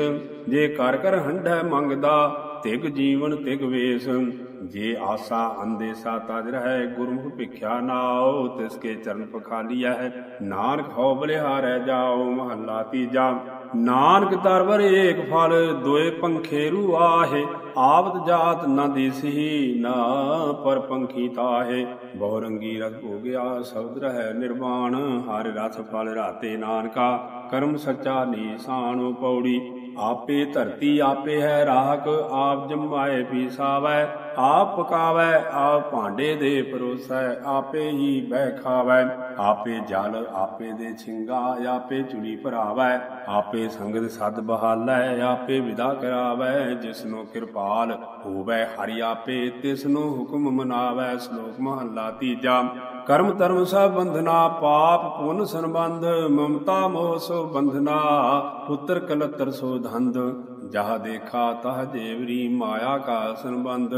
S1: ਜੇ ਕਰ ਕਰ ਹੰਢੈ ਮੰਗਦਾ, ਤਿਗ ਜੀਵਨ ਤਿਗ ਵੇਸ। ਜੇ ਆਸਾ ਅੰਦੇਸਾ ਤਜ ਰਹਿ, ਗੁਰਮੁਖ ਭਿਖਿਆ ਨਾਉ, ਤਿਸ ਕੇ ਚਰਨ ਪਖਾਲੀਐ ਨਾਨਕ ਹਉ ਬਲਿਹਾਰੈ ਜਾਓ ਮਹੱਲਾ ਤੀਜਾ। ਨਾਨਕ ਦਰਬਰ ਏਕ ਫਲ, ਦੋਏ ਪੰਖੇ ਰੂ ਆਹੇ। ਆਵਤ ਜਾਤ ਨ ਦਿਸੀ ਨਾ ਪਰ ਪੰਖੀ ਤਾਹੇ। ਬਹੁ ਰੰਗੀ ਰਸ ਹੋ ਗਿਆ ਸ਼ਬਦ ਰਹਿ ਨਿਰਵਾਣ। ਹਰ ਰਸ ਫਲ ਰਾਤੇ ਨਾਨਕਾ, ਕਰਮ ਸੱਚਾ ਨੀਸਾਨੋ ਪੌੜੀ। ਆਪੇ ਧਰਤੀ ਆਪੇ ਹੈ, ਰਾਹਕ ਆਪ ਜਮਾਏ ਪੀਸਾਵੈ ਆਪ ਪਕਾਵੈ, ਆਪ ਭਾਂਡੇ ਦੇ ਪਰੋਸੈ, ਆਪੇ ਹੀ ਬਹਿ ਖਾਵੈ। ਆਪੇ ਜਲ ਆਪੇ ਦੇ ਛਿੰਗਾ, ਆਪੇ ਚੁਲੀ ਭਰਾਵੈ, ਆਪੇ ਸੰਗਤ ਸਦ ਬਹਾਲੈ, ਆਪੇ ਵਿਦਾ ਕਰਾਵੈ, ਜਿਸਨੋ ਕਿਰਪਾਲ ਹੋਵੇ ਹਰਿ ਆਪੇ, ਤਿਸਨੋ ਹੁਕਮ ਮਨਾਵੈ, ਸ਼ਲੋਕ ਮਹੱਲਾ ਤੀਜਾ। ਕਰਮ ਧਰਮ ਸਭ ਬੰਧਨਾ, ਪਾਪ ਪੁੰਨ ਸੰਬੰਧ, ਮਮਤਾ ਮੋਹ ਸੋ ਬੰਧਨਾ, ਪੁੱਤਰ ਕਲਤਰ ਸੋ ਧੰਦ। ਜਹ ਦੇਖਾ ਤਹ ਜੇਵਰੀ ਮਾਇਆ ਕਾ ਸੰਬੰਧ।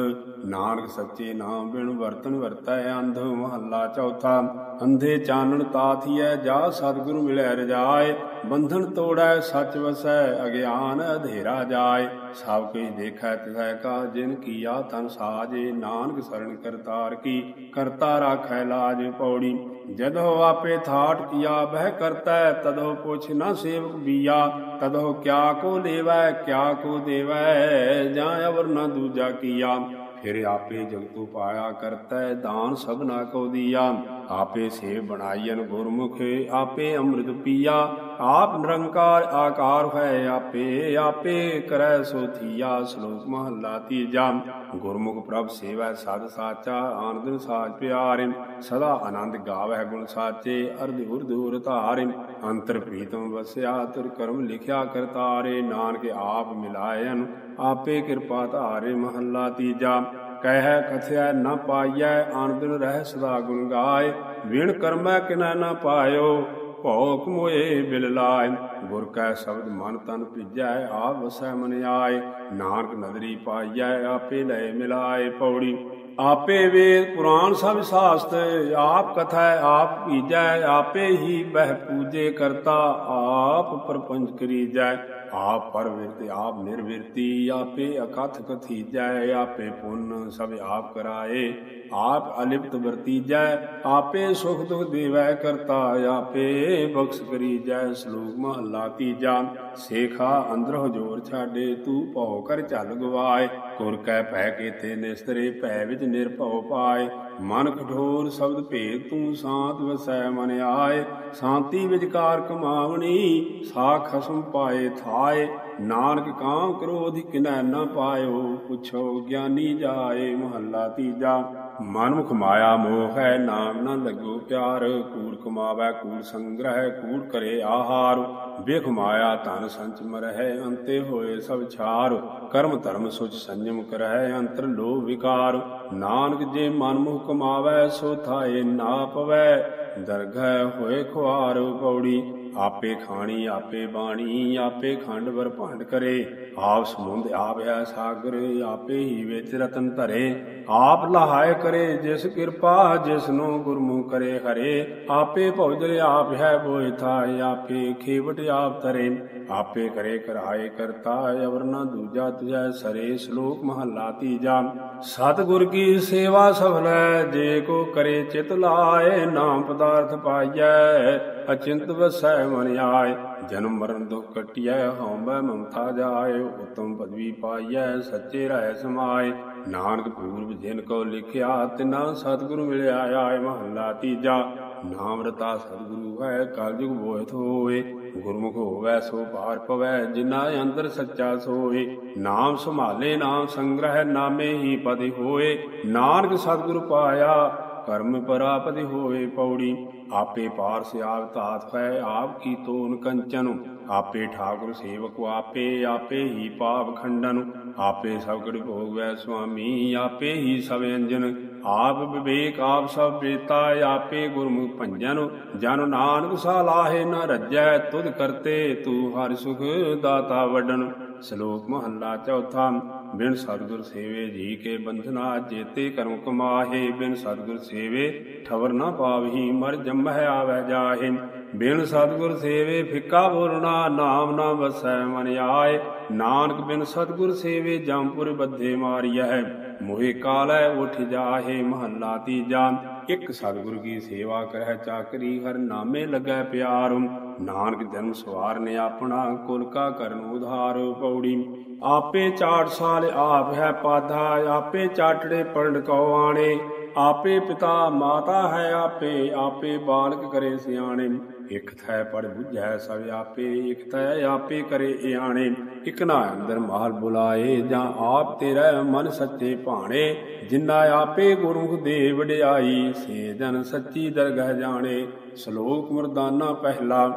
S1: ਨਾਨਕ ਸੱਚੇ ਨਾਮ ਬਿਨ ਵਰਤਨ ਵਰਤੈ ਅੰਧ, ਮਹੱਲਾ ਚੌਥਾ। ਅੰਧੇ ਚਾਨਣ ਤਾਥੀਐ ਜਾ ਸਤਿਗੁਰੂ ਮਿਲੈ ਰਜਾਏ। ਬੰਧਨ ਤੋੜੈ, ਸੱਚ ਵਸੈ, ਅਗਿਆਨ ਅਧੇਰਾ ਜਾਏ। ਸਭ ਕੁਝ ਦੇਖੈ ਤਿਸੈ ਕਾ, ਜਿਨ ਕੀਆ ਤਨ ਸਾਜੇ, ਨਾਨਕ ਸਰਣ ਕਰਤਾਰ ਕੀ, ਕਰਤਾ ਰਾਖੈ ਲਾਜ ਪੌੜੀ। ਜਦੋ ਆਪੇ ਥਾਟ ਕੀਆ, ਬਹਿ ਕਰਤੈ, ਤਦੋ ਪੁੱਛ ਨਾ ਸੇਵਕ ਬੀਆ। ਤਦੋ ਕਿਆ ਕੋ ਲੇਵੈ, ਕਿਆ ਕੋ ਦੇਵੈ, ਜਾਂ ਅਵਰ ਨਾ ਦੂਜਾ ਕੀਆ। ਫਿਰ ਆਪੇ ਜਗਤੂ ਪਾਇਆ ਕਰਤੈ, ਦਾਨ ਸਭਨਾ ਕੋ ਦੀਆ। ਆਪੇ ਸੇ ਬਣਾਈਨ ਗੁਰਮੁਖ, ਆਪੇ ਅੰਮ੍ਰਿਤ ਪੀਆ, ਆਪ ਨਿਰੰਕਾਰ ਆਕਾਰ ਹੈ ਆਪੇ ਆਪੇ ਕਰੈ ਸੋ ਥੀਆ, ਸ਼ਲੋਕ ਮਹੱਲਾ ਤੀਜਾ। ਗੁਰਮੁਖ ਪ੍ਰਭ ਸੇਵੈ ਸਦ ਸਾਚਾ ਆਨੰਦ ਸਾਜ ਪਿਆਰੇ, ਸਦਾ ਆਨੰਦ ਗਾਵੈ ਗੁਣ ਸਾਚੇ, ਅਰਧ ਉਰਧ ਉਰ ਧਾਰੇ। ਅੰਤਰ ਪ੍ਰੀਤਮ ਵਸਿਆ, ਤੁਰ ਕਰਮ ਲਿਖਿਆ ਕਰਤਾਰੇ ਨਾਨਕ ਆਪ ਮਿਲਾਇਨ ਆਪੇ ਕਿਰਪਾ ਧਾਰੇ ਮਹੱਲਾ ਤੀਜਾ। ਕਹਿ ਕਥਿਆ ਨ ਪਾਈਐ ਆਨੰਦ ਰਹਿ ਸਦਾ ਗੁਣ ਗਾਏ। ਵਿਣ ਕਰਮੈ ਕਿਨੈ ਨ ਪਾਇਓ, ਭੋਕ ਮੋਏ ਬਿਲ ਲਾਇ ਗੁਰ ਕੈ ਸ਼ਬਦ ਮਨ ਤਨ ਭਿਜੈ, ਆਪ ਵਸੈ ਮਨ ਆਏ। ਨਾਨਕ ਨਦਰੀ ਪਾਈਐ, ਆਪੇ ਲੈ ਮਿਲਾਏ ਪੌੜੀ। ਆਪੇ ਵੇਦ ਪੁਰਾਣ ਸਭ ਸਾਸਤ, ਆਪ ਕਥਾ ਆਪ ਭੀਜੈ, ਆਪੇ ਹੀ ਬਹਿ ਪੂਜੇ ਕਰਤਾ, ਆਪ ਪਰਪੰਚ ਕਰੀਜੈ। ਆਪ ਪਰਵਿਰਤ, ਆਪ ਨਿਰਵਿਰਤੀ, ਆਪੇ ਅਕਥ ਕਥੀਜੈ, ਆਪੇ ਪੁੰਨ ਸਭ ਆਪ ਕਰਾਏ। ਆਪ ਅਲਿਪਤ ਵਰਤੀਜੈ, ਆਪੇ ਸੁਖ ਦੁਖ ਦੇਵੈ ਕਰਤਾ, ਆਪੇ ਬਖਸ਼ ਕਰੀਜੈ, ਸ਼ਲੋਕ ਮਹੱਲਾ ਤੀਜਾ। ਸੇਖਾ ਅੰਦਰ ਹਜੂਰ ਛਾਡੇ, ਤੂੰ ਭਉ ਕਰ ਝਲ ਗਵਾਏ। ਕੁਰ ਕੈ ਭੈ ਕੀਤੇ ਨਿਸਤਰੇ, ਭੈ ਵਿੱਚ ਨਿਰਭਉ ਪਾਏ। ਮਨ ਕਠੋਰ ਸ਼ਬਦ ਭੇਦ ਤੂੰ ਸਾਤ ਵਸੈ ਮਨ ਆਏ, ਸ਼ਾਂਤੀ ਵਿਚਕਾਰ ਕਮਾਵਣੀ ਸਾ ਖਸਮ ਪਾਏ ਥਾਏ, ਨਾਨਕ ਕਾਮ ਕ੍ਰੋਧ ਕਿਨੈ ਨਾ ਪਾਇਓ, ਪੁੱਛੋ ਗਿਆਨੀ ਜਾਏ, ਮਹੱਲਾ ਤੀਜਾ। ਮਨਮੁਖ ਮਾਇਆ ਮੋਹ ਹੈ, ਨਾਮ ਨਾ ਲੱਗੋ ਪਿਆਰ। ਕੂੜ ਕਮਾਵੈ, ਕੂੜ ਸੰਗ੍ਰਹਿ, ਕੂੜ ਕਰੇ ਆਹਾਰ। ਵੇਖ ਮਾਇਆ ਧਨ ਸੰਚ ਮਰਹਿ, ਅੰਤੇ ਹੋਏ ਸਭ ਛਾਰ। ਕਰਮ ਧਰਮ ਸੁਚ ਸੰਜਮ ਕਰਹਿ, ਅੰਤਰ ਲੋਭ ਵਿਕਾਰ। ਨਾਨਕ ਜੇ ਮਨਮੁਖ ਕਮਾਵੈ, ਸੋ ਥਾਏ ਨਾ ਪਵੈ ਦਰਗਹਿ ਹੋਏ ਖੁਆਰ ਪੌੜੀ, ਆਪੇ ਖਾਣੀ, ਆਪੇ ਬਾਣੀ, ਆਪੇ ਖੰਡ ਵਰ ਭੰਡ ਕਰੇ। ਆਪ ਸਮੁੰਦ ਆਪ ਹੈ ਸਾਗਰ, ਆਪੇ ਹੀ ਵਿੱਚ ਰਤਨ ਧਰੇ। ਆਪ ਲਹਾਇ ਕਰੇ ਜਿਸ ਕਿਰਪਾ, ਜਿਸ ਨੂੰ ਗੁਰਮੁਖ ਕਰੇ ਹਰੇ। ਆਪੇ ਭਉਜਲ ਆਪ ਹੈ ਬੋਇ ਥਾਇ ਆਪੇ ਖੇਵਟ ਆਪ ਤਰੇ ਆਪੇ ਕਰੇ ਕਰਾਏ ਕਰਤਾ ਅਵਰ ਨਾ ਦੂਜਾ ਤੁਜੈ ਸਰੇ। ਸ਼ਲੋਕ ਮਹੱਲਾ ਤੀਜਾ, ਸਤਿਗੁਰ ਕੀ ਸੇਵਾ ਸਫਲੈ ਜੇ ਕੋ ਕਰੇ ਚਿਤ ਲਾਏ, ਨਾਮ ਪਦਾਰਥ ਪਾਈਐ। ਅਚਿੰਤ ਵਸੈ ਮਨ ਆਏ। ਜਨਮ ਮਰਨ ਦੁਖ ਕਟਿਐ, ਹਉਮੈ ਮਮਤਾ ਜਾਏ, ਉਤਮ ਪਦਵੀ ਪਾਈਐ, ਸੱਚੇ ਰਹਿ ਸਮਾਏ। ਨਾਨਕ ਪੂਰਬ ਜਿਨ ਕੋ ਲਿਖਿਆ, ਤਿਨਾ ਸਤਿਗੁਰੂ ਮਿਲਿਆ, ਆਏ ਮਹੱਲਾ ਤੀਜਾ। ਨਾਮ ਰਤਾ ਸਤਿਗੁਰੂ ਹੈ ਕਲਯੁਗ ਬੋਇਥ ਹੋਏ। ਗੁਰਮੁਖ ਹੋਵੈ, ਸੋ ਪਾਰ ਪਵੈ, ਜਿਨਾ ਅੰਦਰ ਸੱਚਾ ਸੋਏ। ਨਾਮ ਸੰਭਾਲੇ, ਨਾਮ ਸੰਗ੍ਰਹਿ, ਨਾਮੇ ਹੀ ਪਦਿ ਹੋਏ। ਨਾਨਕ ਸਤਿਗੁਰੂ ਪਾਇਆ, ਕਰਮ ਪਰਾਪਤਿ ਹੋਏ ਪੌੜੀ। ਆਪੇ ਪਾਰ ਸਿਆਗ ਧਾਤ ਹੈ ਆਪ ਕੀ ਤੋਨ ਕੰਚਨ? ਆਪੇ ਠਾਕੁਰ ਸੇਵਕ ਆਪੇ ਆਪੇ ਹੀ ਪਾਪ ਖੰਡਨ। ਆਪੇ ਸਭ ਭੋਗ ਭੋਗਵੈ ਸੁਆਮੀ, ਆਪੇ ਹੀ ਸਭ ਅੰਜਨ। ਆਪ ਵਿਵੇਕ, ਆਪ ਸਭ ਬੇਤਾ, ਆਪੇ ਗੁਰਮੁਖ ਭੰਜਨ। ਜਨ ਨਾਨਕ ਸਾਲਾਹੇ ਨ ਰੱਜੈ, ਤੁਧ ਕਰਤੇ ਤੂੰ ਹਰਿ ਸੁਖ ਦਾਤਾ ਵਡਨ। ਸ਼ਲੋਕ ਮਹੱਲਾ ਚੌਥਾ, ਬਿਨ ਸਤਿਗੁਰ ਸੇਵੇ ਜੀ ਕੇ ਬੰਧਨਾ ਜੇਤੇ ਕਰਮ ਕਮਾਹੇ, ਬਿਨ ਸਤਿਗੁਰ ਸੇਵੇ ਠਵਰ ਨਾ ਪਾਵਹੀ, ਮਰ ਜੰਮਹਿ ਆਵੈ ਜਾਹੇ। ਬਿਨ ਸਤਿਗੁਰ ਸੇਵੇ ਫਿੱਕਾ ਬੋਲਣਾ, ਨਾਮ ਨਾ ਵਸੈ ਮਨ ਆਏ। ਨਾਨਕ ਬਿਨ ਸਤਿਗੁਰ ਸੇਵੇ ਜੰਪੁਰ ਬੱਧੇ ਮਾਰੀਐ। ਮੋਹਿ ਕਾਲੈ ਉਠ ਜਾਹੇ, ਮਹੱਲਾ ਤੀਜਾ। ਇੱਕ ਸਤਿਗੁਰ ਕੀ ਸੇਵਾ ਕਰਹਿ ਚਾਕਰੀ, ਹਰ ਨਾਮੇ ਲੱਗੈ ਪਿਆਰ। ਨਾਨਕ ਜਨਮ ਸਵਾਰ ਨੇ ਆਪਣਾ, ਕੁਲ ਕਾ ਕਰਨ ਉਧਾਰ ਪੌੜੀ। ਆਪੇ ਚਾਟ ਸਾਲ ਆਪ ਹੈ ਪਾਧਾ, ਆਪੇ ਚਾਟੜੇ ਪੜਨ ਕਉ ਆਣੇ। ਆਪੇ ਪਿਤਾ ਮਾਤਾ ਹੈ ਆਪੇ ਆਪੇ ਬਾਲਕ ਕਰੇ ਸਿਆਣੇ। ਇਕ ਥੈ ਪੜ ਬੁਝੈ ਸਭ ਆਪੇ, ਇਕ ਥੈ ਆਪੇ ਕਰੇ ਇਆਣੇ ਇਕ ਨਾ ਅੰਦਰ ਮਾਲ ਬੁਲਾਏ, ਜਾਂ ਆਪ ਤੇਰਾ ਮਨ ਸੱਚੇ ਭਾਣੇ। ਜਿੰਨਾ ਆਪੇ ਗੁਰਮੁਖ ਦੇ ਵਡਿਆਈ, ਸੇ ਜਨ ਸੱਚੀ ਦਰਗਹ ਜਾਣੇ। ਸ਼ਲੋਕ ਮਰਦਾਨਾ ਪਹਿਲਾ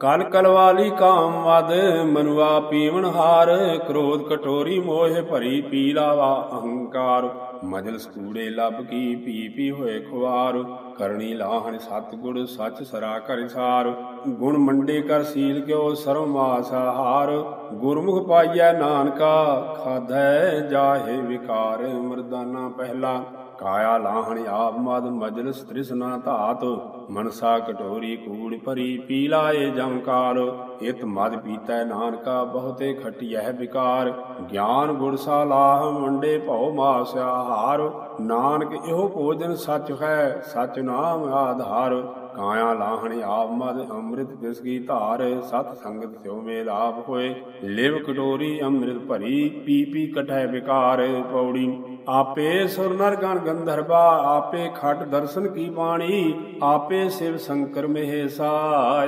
S1: ਕਲ ਕਲਵਾਲੀ ਕਾਮ ਮਦ ਮਨੁਆ ਪੀਵਣ ਹਾਰ ਕ੍ਰੋਧ ਕਟੋਰੀ ਮੋਹ ਭਰੀ ਪੀ ਅਹੰਕਾਰ। ਮਜਲਸ ਕੂੜੇ ਲੱਭ ਕੀ, ਪੀ ਪੀ ਹੋਏ ਖੁਆਰ। ਕਰਨੀ ਲਾਹਣ ਸਤ ਗੁੜ ਸੱਚ ਸਰਾ ਕਰ ਸਾਰ। ਗੁਣ ਮੰਡੇ ਕਰ ਸੀਲ ਕਿਉ ਸਰਵ ਮਾਸ ਹਾਰ ਗੁਰਮੁਖ ਪਾਈਐ ਨਾਨਕਾ, ਖਾਧੈ ਜਾਹੇ ਵਿਕਾਰ। ਮਰਦਾਨਾ ਪਹਿਲਾ ਕਾਇਆ ਲਾਹਣ ਆਪ ਮਦ ਮਜਲਸ ਤ੍ਰਿਸ਼ਨਾ ਧਾਤ, ਮਨਸਾ ਕਟੋਰੀ ਕੂੜ ਭਰੀ ਪੀ ਲਾਏ ਜਮਕਾਰ ਇਤ ਮਦ ਪੀਤੈ ਨਾਨਕਾ ਬਹੁਤੇ ਖਟਿਐ ਵਿਕਾਰ। ਗਿਆਨ ਗੁਰ ਸਾਲਾਹ ਮੰਡੇ ਭਉ ਮਾਸ ਆਹਾਰ ਨਾਨਕ ਇਹੋ ਭੋਜਨ ਸੱਚ ਹੈ, ਸਚ ਨਾਮ ਆਧਾਰ। ਕਾਇਆ ਲਾਹਣ ਆਪ ਮਦ ਅੰਮ੍ਰਿਤ ਤਿਸ ਕੀ ਧਾਰ, ਸਤ ਸੰਗਤ ਸਿਉ ਮੇਲਾਪ ਹੋਏ। ਲਿਵ ਕਟੋਰੀ ਅੰਮ੍ਰਿਤ ਭਰੀ, ਪੀ ਪੀ ਕਟੈ ਵਿਕਾਰ। ਪੌੜੀ ਆਪੇ ਸੁਰ ਨਰ ਗਣ ਗੰਧਰਵਾ, ਆਪੇ ਖਟ ਦਰਸ਼ਨ ਕੀ ਬਾਣੀ, ਆਪੇ ਸਿਵ ਸ਼ੰਕਰ ਮਹੇਸਾ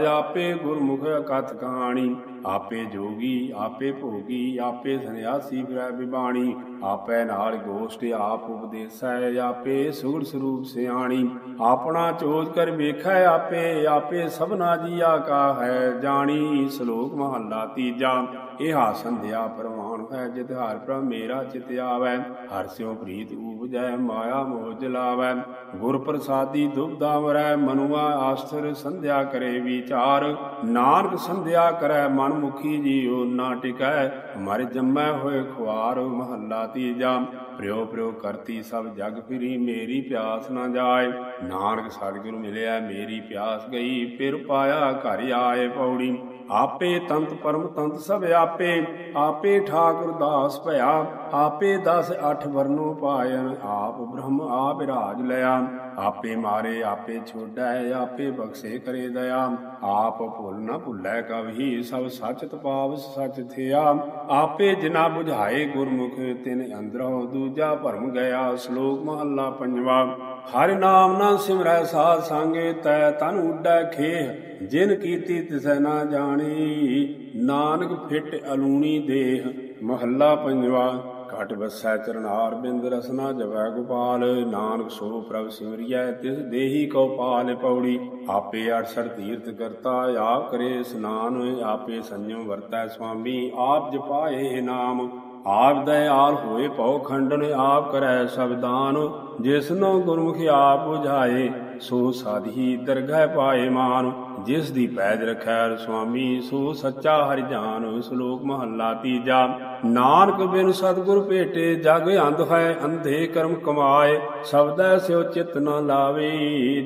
S1: ਆਪੇ ਗੁਰਮੁਖ ਕਥ ਕਹਾਣੀ ਆਪੇ ਜੋਗੀ, ਆਪੇ ਭੋਗੀ, ਆਪੇ ਸੰਿਆਸੀ ਫਿਰੈ ਬਿਬਾਣੀ ਆਪੇ ਨਾਲ ਗੋਸ਼ਟ ਆਪ ਉਪਦੇਸੈ, ਆਪੇ ਸੁਗੜ ਸਰੂਪ ਸਿਆਣੀ। ਆਪਣਾ ਚੋਜ ਕਰ ਵੇਖੈ ਆਪੇ ਆਪੇ ਸਭਨਾ ਜੀਆ ਕਾ ਹੈ ਜਾਣੀ, ਸ਼ਲੋਕ ਮਹੱਲਾ ਤੀਜਾ, ਇਹ ਸੰਧਿਆ ਪ੍ਰਮਾਣ ਹੈ ਜਿਤ ਹਰ ਪ੍ਰਭ ਮੇਰਾ ਚਿਤ ਆਵੈ, ਹਰ ਸਿਉ ਪ੍ਰੀਤ ਊਪਜੈ ਮਾਇਆ ਮੋਹ ਜਲਾਵੈ ਗੁਰ ਪ੍ਰਸਾਦੀ ਦੁਬਦਾ ਮਰੈ, ਮਨੁਆ ਆਸਥਿਰ ਸੰਧਿਆ ਕਰੇ ਵਿਚਾਰ। ਨਾਨਕ ਸੰਧਿਆ ਕਰੈ ਮਨ ਮੁਖੀ ਜੀਉ ਨਾ ਟਿਕੈ, ਮਰ ਜੰਮੈ ਹੋਏ ਖੁਆਰ ਮਹੱਲਾ ਤੀਜਾ। ਪ੍ਰਿਓ ਪ੍ਰਿਉ ਕਰਤੀ ਸਭ ਜਗ ਫਿਰੀ, ਮੇਰੀ ਪਿਆਸ ਨਾ ਜਾਏ। ਨਾਨਕ ਸਤਿਗੁਰੂ ਮਿਲਿਆ, ਮੇਰੀ ਪਿਆਸ ਗਈ, ਫਿਰ ਪਾਇਆ ਘਰ ਆਏ ਪੌੜੀ। ਆਪੇ ਤੰਤ ਪਰਮ ਤੰਤ ਸਭ ਆਪੇ ਆਪੇ ਠਾਕ ਗੁਰਦਾਸ ਭਇਆ, ਆਪੇ 10 8 ਵਰਨੋ ਪਾਇਨ, ਆਪ ਬ੍ਰਹਮ ਆਪ ਰਾਜ ਲਿਆ। ਆਪੇ ਮਾਰੇ, ਆਪੇ ਛੋੜੈ ਆਪੇ ਬਖਸ਼ੇ ਕਰੇ ਦਇਆ। ਆਪ ਭੁੱਲ ਨਾ ਭੁੱਲੈ ਕਵਹੀ ਸਭ ਸੱਚ ਤਪਾਵਸ ਸੱਚ ਥਿਆ। ਆਪੇ ਜਿਨਾ 부ਝਾਏ ਗੁਰਮੁਖ, ਤਿਨ ਅੰਦਰੋਂ ਦੂਜਾ ਭਰਮ ਗਿਆ। ਸ਼ਲੋਕ ਮਹੱਲਾ ਪੰਜਵਾ, ਹਰਿ ਨਾਮ ਨਾ ਸਿਮਰੈ ਸਾਧ ਸੰਗੇ, ਤੈ ਤਨ ਉੱਡੈ ਖੇਹ, ਜਿਨ ਕੀਤੀ ਤਿਸੈ ਨਾ ਜਾਣੀ। ਨਾਨਕ ਫਿਟ ਅਲੂਣੀ ਦੇਹ ਮਹੱਲਾ ਪੰਜਵਾ, ਘਟ ਵਸੈ ਚਰਨਾਰ ਬਿੰਦ ਰਸਨਾ ਜਵੈ ਗੋਪਾਲ, ਨਾਨਕ ਸੋ ਪ੍ਰਭ ਸਿਮਰਿਐ, ਤਿਸ ਦੇਹੀ ਕੋ ਪਾਲ ਪੌੜੀ। ਆਪੇ ਅਰਸਰ ਤੀਰਥ ਕਰਤਾ, ਆਪ ਕਰੇ ਇਸਨਾਨ, ਆਪੇ ਸੰਜਮ ਵਰਤੈ ਸੁਆਮੀ, ਆਪ ਜਪਾਏ ਨਾਮ। ਆਪ ਦਇਆਲ ਹੋਏ ਭਉ ਖੰਡਨ, ਆਪ ਕਰੈ ਸਬਦਾਨ ਜਿਸਨੋ ਗੁਰਮੁਖ ਆਪ 부ਝਾਏ ਸੋ ਸਾਧੀ ਦਰਗਹਿ ਪਾਏ ਮਾਨ, ਜਿਸ ਦੀ ਪੈਜ ਰਖੈ ਸੁਆਮੀ, ਸੋ ਸੱਚਾ ਹਰਿ ਜਾਨ, ਸ਼ਲੋਕ ਮਹੱਲਾ ਤੀਜਾ। ਨਾਨਕ ਬਿਨ ਸਤਿਗੁਰ ਭੇਟੇ, ਜਗ ਅੰਧ ਹੈ, ਅੰਧੇ ਕਰਮ ਕਮਾਏ। ਸਬਦੈ ਸਿਉ ਚਿਤ ਨ ਲਾਵੇ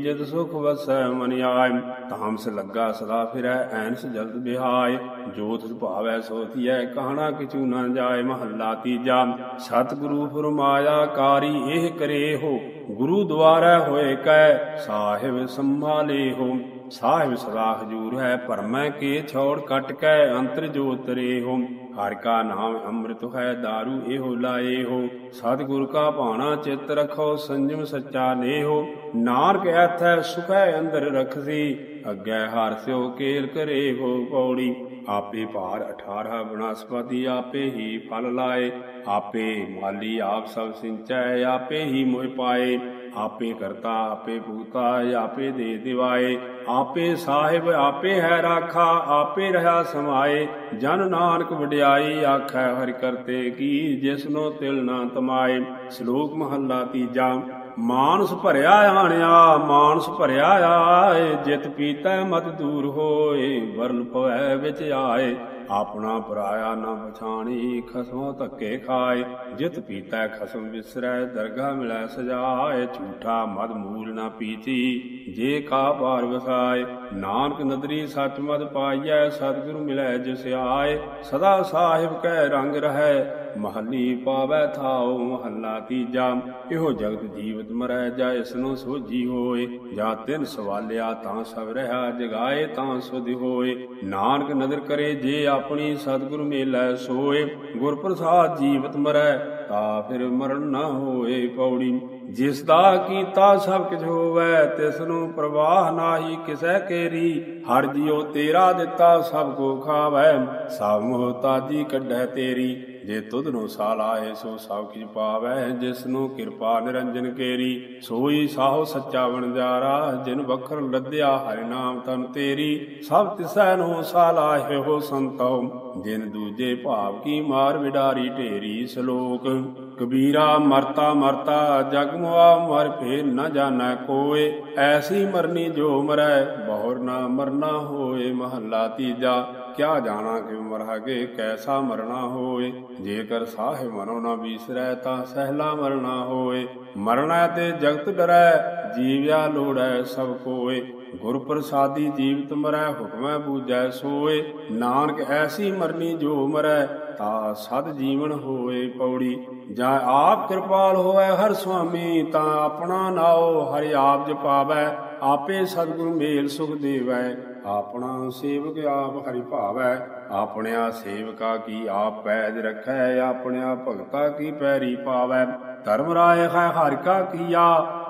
S1: ਜਿਤ ਸੁਖ ਵਸੈ ਮਨ ਆਏ। ਤਾਮਸ ਲੱਗਾ ਸਦਾ ਫਿਰੈ, ਐਨਸ ਜਲਦ ਬਿਹਾਏ। ਜੋਤ ਸੁਭਾਵੈ ਸੋ ਕਹਣਾ ਕਿਛੂ ਨ ਜਾਏ, ਮਹੱਲਾ ਤੀਜਾ। ਸਤਿਗੁਰੂ ਫਰਮਾਇਆ, ਕਾਰੀ ਇਹ ਕਰੇ ਹੋ। ਗੁਰੂ ਦੁਆਰਾ ਹੋਏ ਕੈ, ਸਾਹਿਬ ਸੰਭਾਲੇ ਹੋ। ਸਾਹਿਬ ਸਦਾ ਹਜੂਰ ਹੈ, ਭਰਮੈ ਕੇ ਛੋੜ ਕਟ ਕੈ, ਅੰਤਰ ਜੋਤ ਰੇ ਹੋ। ਹਰਿ ਕਾ ਨਾਮ ਅੰਮ੍ਰਿਤ ਹੈ दारू ਇਹੋ ਲਾਏ ਹੋ। ਸਤਿਗੁਰ ਕਾ ਭਾਣਾ ਚਿੱਤ ਰਖੋ, ਸੰਜਮ ਸੱਚਾ ਨੇਹੋ। ਨਾਨਕ ਐਥੈ ਸੁਖੈ ਅੰਦਰ ਰਖਸੀ, ਅੱਗੇ ਹਰ ਸਿਓ ਕੇਲ ਕਰੇ ਹੋ ਪੌੜੀ ਆਪੇ ਭਾਰ 18 ਬਨਸਪਤੀ, ਆਪੇ ਹੀ ਫਲ ਲਾਏ। ਆਪੇ ਮਾਲੀ ਆਪ ਸਭ ਸਿੰਚੈ, ਆਪੇ ਹੀ ਮੋਹ ਪਾਏ। ਆਪੇ ਕਰਤਾ, ਆਪੇ ਭੂਤਾ ਆਪੇ ਦੇ ਦਿਵਾਏ। ਆਪੇ ਸਾਹਿਬ, ਆਪੇ ਹੈ ਰਾਖਾ, ਆਪੇ ਰਹਾ ਸਮਾਏ। ਜਨ ਨਾਨਕ ਵਡਿਆਈ ਆਖੈ ਹਰਿ ਕਰਤੇ ਕੀ, ਜਿਸਨੋ ਤਿਲ ਨਾ ਤਮਾਏ। ਸ਼ਲੋਕ ਮਹੱਲਾ ਤੀਜਾ। ਮਾਨਸ ਭਰਿਆ ਆਣਿਆ, ਮਾਨਸ ਭਰਿਆ ਆਏ, ਜਿਤ ਪੀਤੈ ਮਤ ਦੂਰ ਹੋਏ, ਵਰਨ ਪਵੈ ਵਿੱਚ ਆਏ। ਆਪਣਾ ਪਰਾਇਆ ਨਾ ਪਛਾਣੀ, ਖਸਮੋ ਧੱਕੇ ਖਾਏ। ਜਿਤ ਪੀਤੈ ਖਸਮ ਵਿਸਰੈ, ਦਰਗਾ ਮਿਲੈ ਸਜਾਏ। ਝੂਠਾ ਮਦ ਮੂਲ ਨਾ ਪੀਤੀ, ਜੇ ਕਾ ਪਾਰ ਵਸਾਏ। ਨਾਨਕ ਨਦਰੀ ਸਚ ਮਦ ਪਾਈਐ, ਸਤਿਗੁਰੂ ਮਿਲੈ ਜਿਸ ਆਏ। ਸਦਾ ਸਾਹਿਬ ਕੈ ਰੰਗ ਰਹੈ ਮਹੱਲੀ ਪਾਵੈ ਥਾਉ ਮਹੱਲਾ ਤੀਜਾ ਇਹੋ ਜਗਤ ਜੀਵਤ ਮਰੈ, ਜਾ ਇਸ ਸੋਜੀ ਹੋਏ। ਜਾਂ ਤਿਨ ਸਵਾਲਿਆ ਤਾਂ ਸਭ ਰਹਾ, ਜਗਾਏ ਤਾਂ ਸੁਧ ਹੋਏ। ਨਾਨਕ ਨਦਰ ਕਰੇ, ਜੇ ਆਪਣੀ ਸਤਿਗੁਰ ਮੇਲੈ ਸੋਏ। ਗੁਰ ਪ੍ਰਸਾਦ ਜੀਵਤ ਮਰੈ, ਤਾ ਫਿਰ ਮਰਨ ਨਾ ਹੋਏ ਪੌੜੀ। ਜਿਸ ਦਾ ਕੀਤਾ ਸਭ ਕੁਝ ਹੋਵੇ ਤਿਸ ਨੂੰ ਪ੍ਰਵਾਹ ਨਾਹੀ ਕਿਸੈ ਕੇਰੀ। ਹਰ ਜਿਉ ਤੇਰਾ ਦਿੱਤਾ, ਸਭ ਕੋ ਖਾਵੈ। ਸਭ ਮੁਹਤਾਜੀ ਕੱਢੈ ਤੇਰੀ। ਜੇ ਤੁਧ ਨੂੰ ਸਾਲਾਏ ਸੋ ਸਭ ਕਿਛ ਪਾਵੈ। ਜਿਸ ਨੂੰ ਕਿਰਪਾ ਨਿਰੰਜਨ ਕੇਰੀ, ਸੋਈ ਸਾਹੋ ਸੱਚਾ ਵਣਜਾਰਾ ਜਿਨ ਵਖਰ ਲੱਦਿਆ ਹਰਿ ਨਾਮ ਤਨ ਤੇਰੀ, ਸਭ ਤਿਸੈ ਨੂੰ ਸਾਲਾਏ ਹੋ ਸੰਤੋ। ਜਿਨ ਦੂਜੇ ਭਾਵ ਕੀ ਮਾਰ ਵਿਡਾਰੀ ਢੇਰੀ ਸ਼ਲੋਕ, ਕਬੀਰਾ ਮਰਤਾ ਮਰਤਾ, ਜਗ ਮੁਆ ਮਰ ਫੇ ਨ ਜਾਣੈ ਕੋਏ। ਐਸੀ ਮਰਨੀ ਜੋ ਮਰੈ, ਬਹੁਰ ਨਾ ਮਰਨਾ ਹੋਏ ਮਹੱਲਾ ਤੀਜਾ। ਕਿਆ ਜਾਣਾ ਕਿ ਮਰਹਾਗੇ ਕੈਸਾ ਮਰਨਾ ਹੋਏ? ਜੇਕਰ ਸਾਹਿਬ ਮਨੋ ਨਾ ਬੀਸਰੈ ਤਾਂ ਸਹਿਲਾ ਮਰਨਾ ਹੋਏ। ਮਰਨਾ ਤੇ ਜਗਤ ਡਰੈ, ਜੀਵਿਆ ਲੋੜੈ ਸਭ ਕੋਏ। ਗੁਰ ਪ੍ਰਸਾਦੀ ਜੀਵਤ ਮਰੈ, ਹੁਕਮੈ ਬੂਝੈ ਸੋਏ। ਨਾਨਕ ਐਸੀ ਮਰਨੀ ਜੋ ਮਰੈ, ਤਾ ਸਦ ਜੀਵਨ ਹੋਏ ਪੌੜੀ। ਜਾਂ ਆਪ ਕਿਰਪਾਲ ਹੋਵੇ ਹਰ ਸੁਆਮੀ, ਤਾਂ ਆਪਣਾ ਨਾਉ ਹਰਿ ਆਪ ਜਪਾਵੈ। ਆਪੇ ਸਤਿਗੁਰ ਮੇਲ ਸੁਖ ਦੇਵੈ। ਆਪਣਾ ਸੇਵਕ ਆਪ ਹਰਿ ਭਾਵੈ, ਆਪਣਿਆ ਸੇਵਕਾ ਕੀ ਆਪ ਪੈਜ ਰਖੈ, ਆਪਣਿਆ ਭਗਤਾ ਕੀ ਪੈਰੀ ਪਾਵੈ। ਧਰਮ ਰਾਏ ਹੈ ਹਰਿ ਕਾ ਕੀਆ,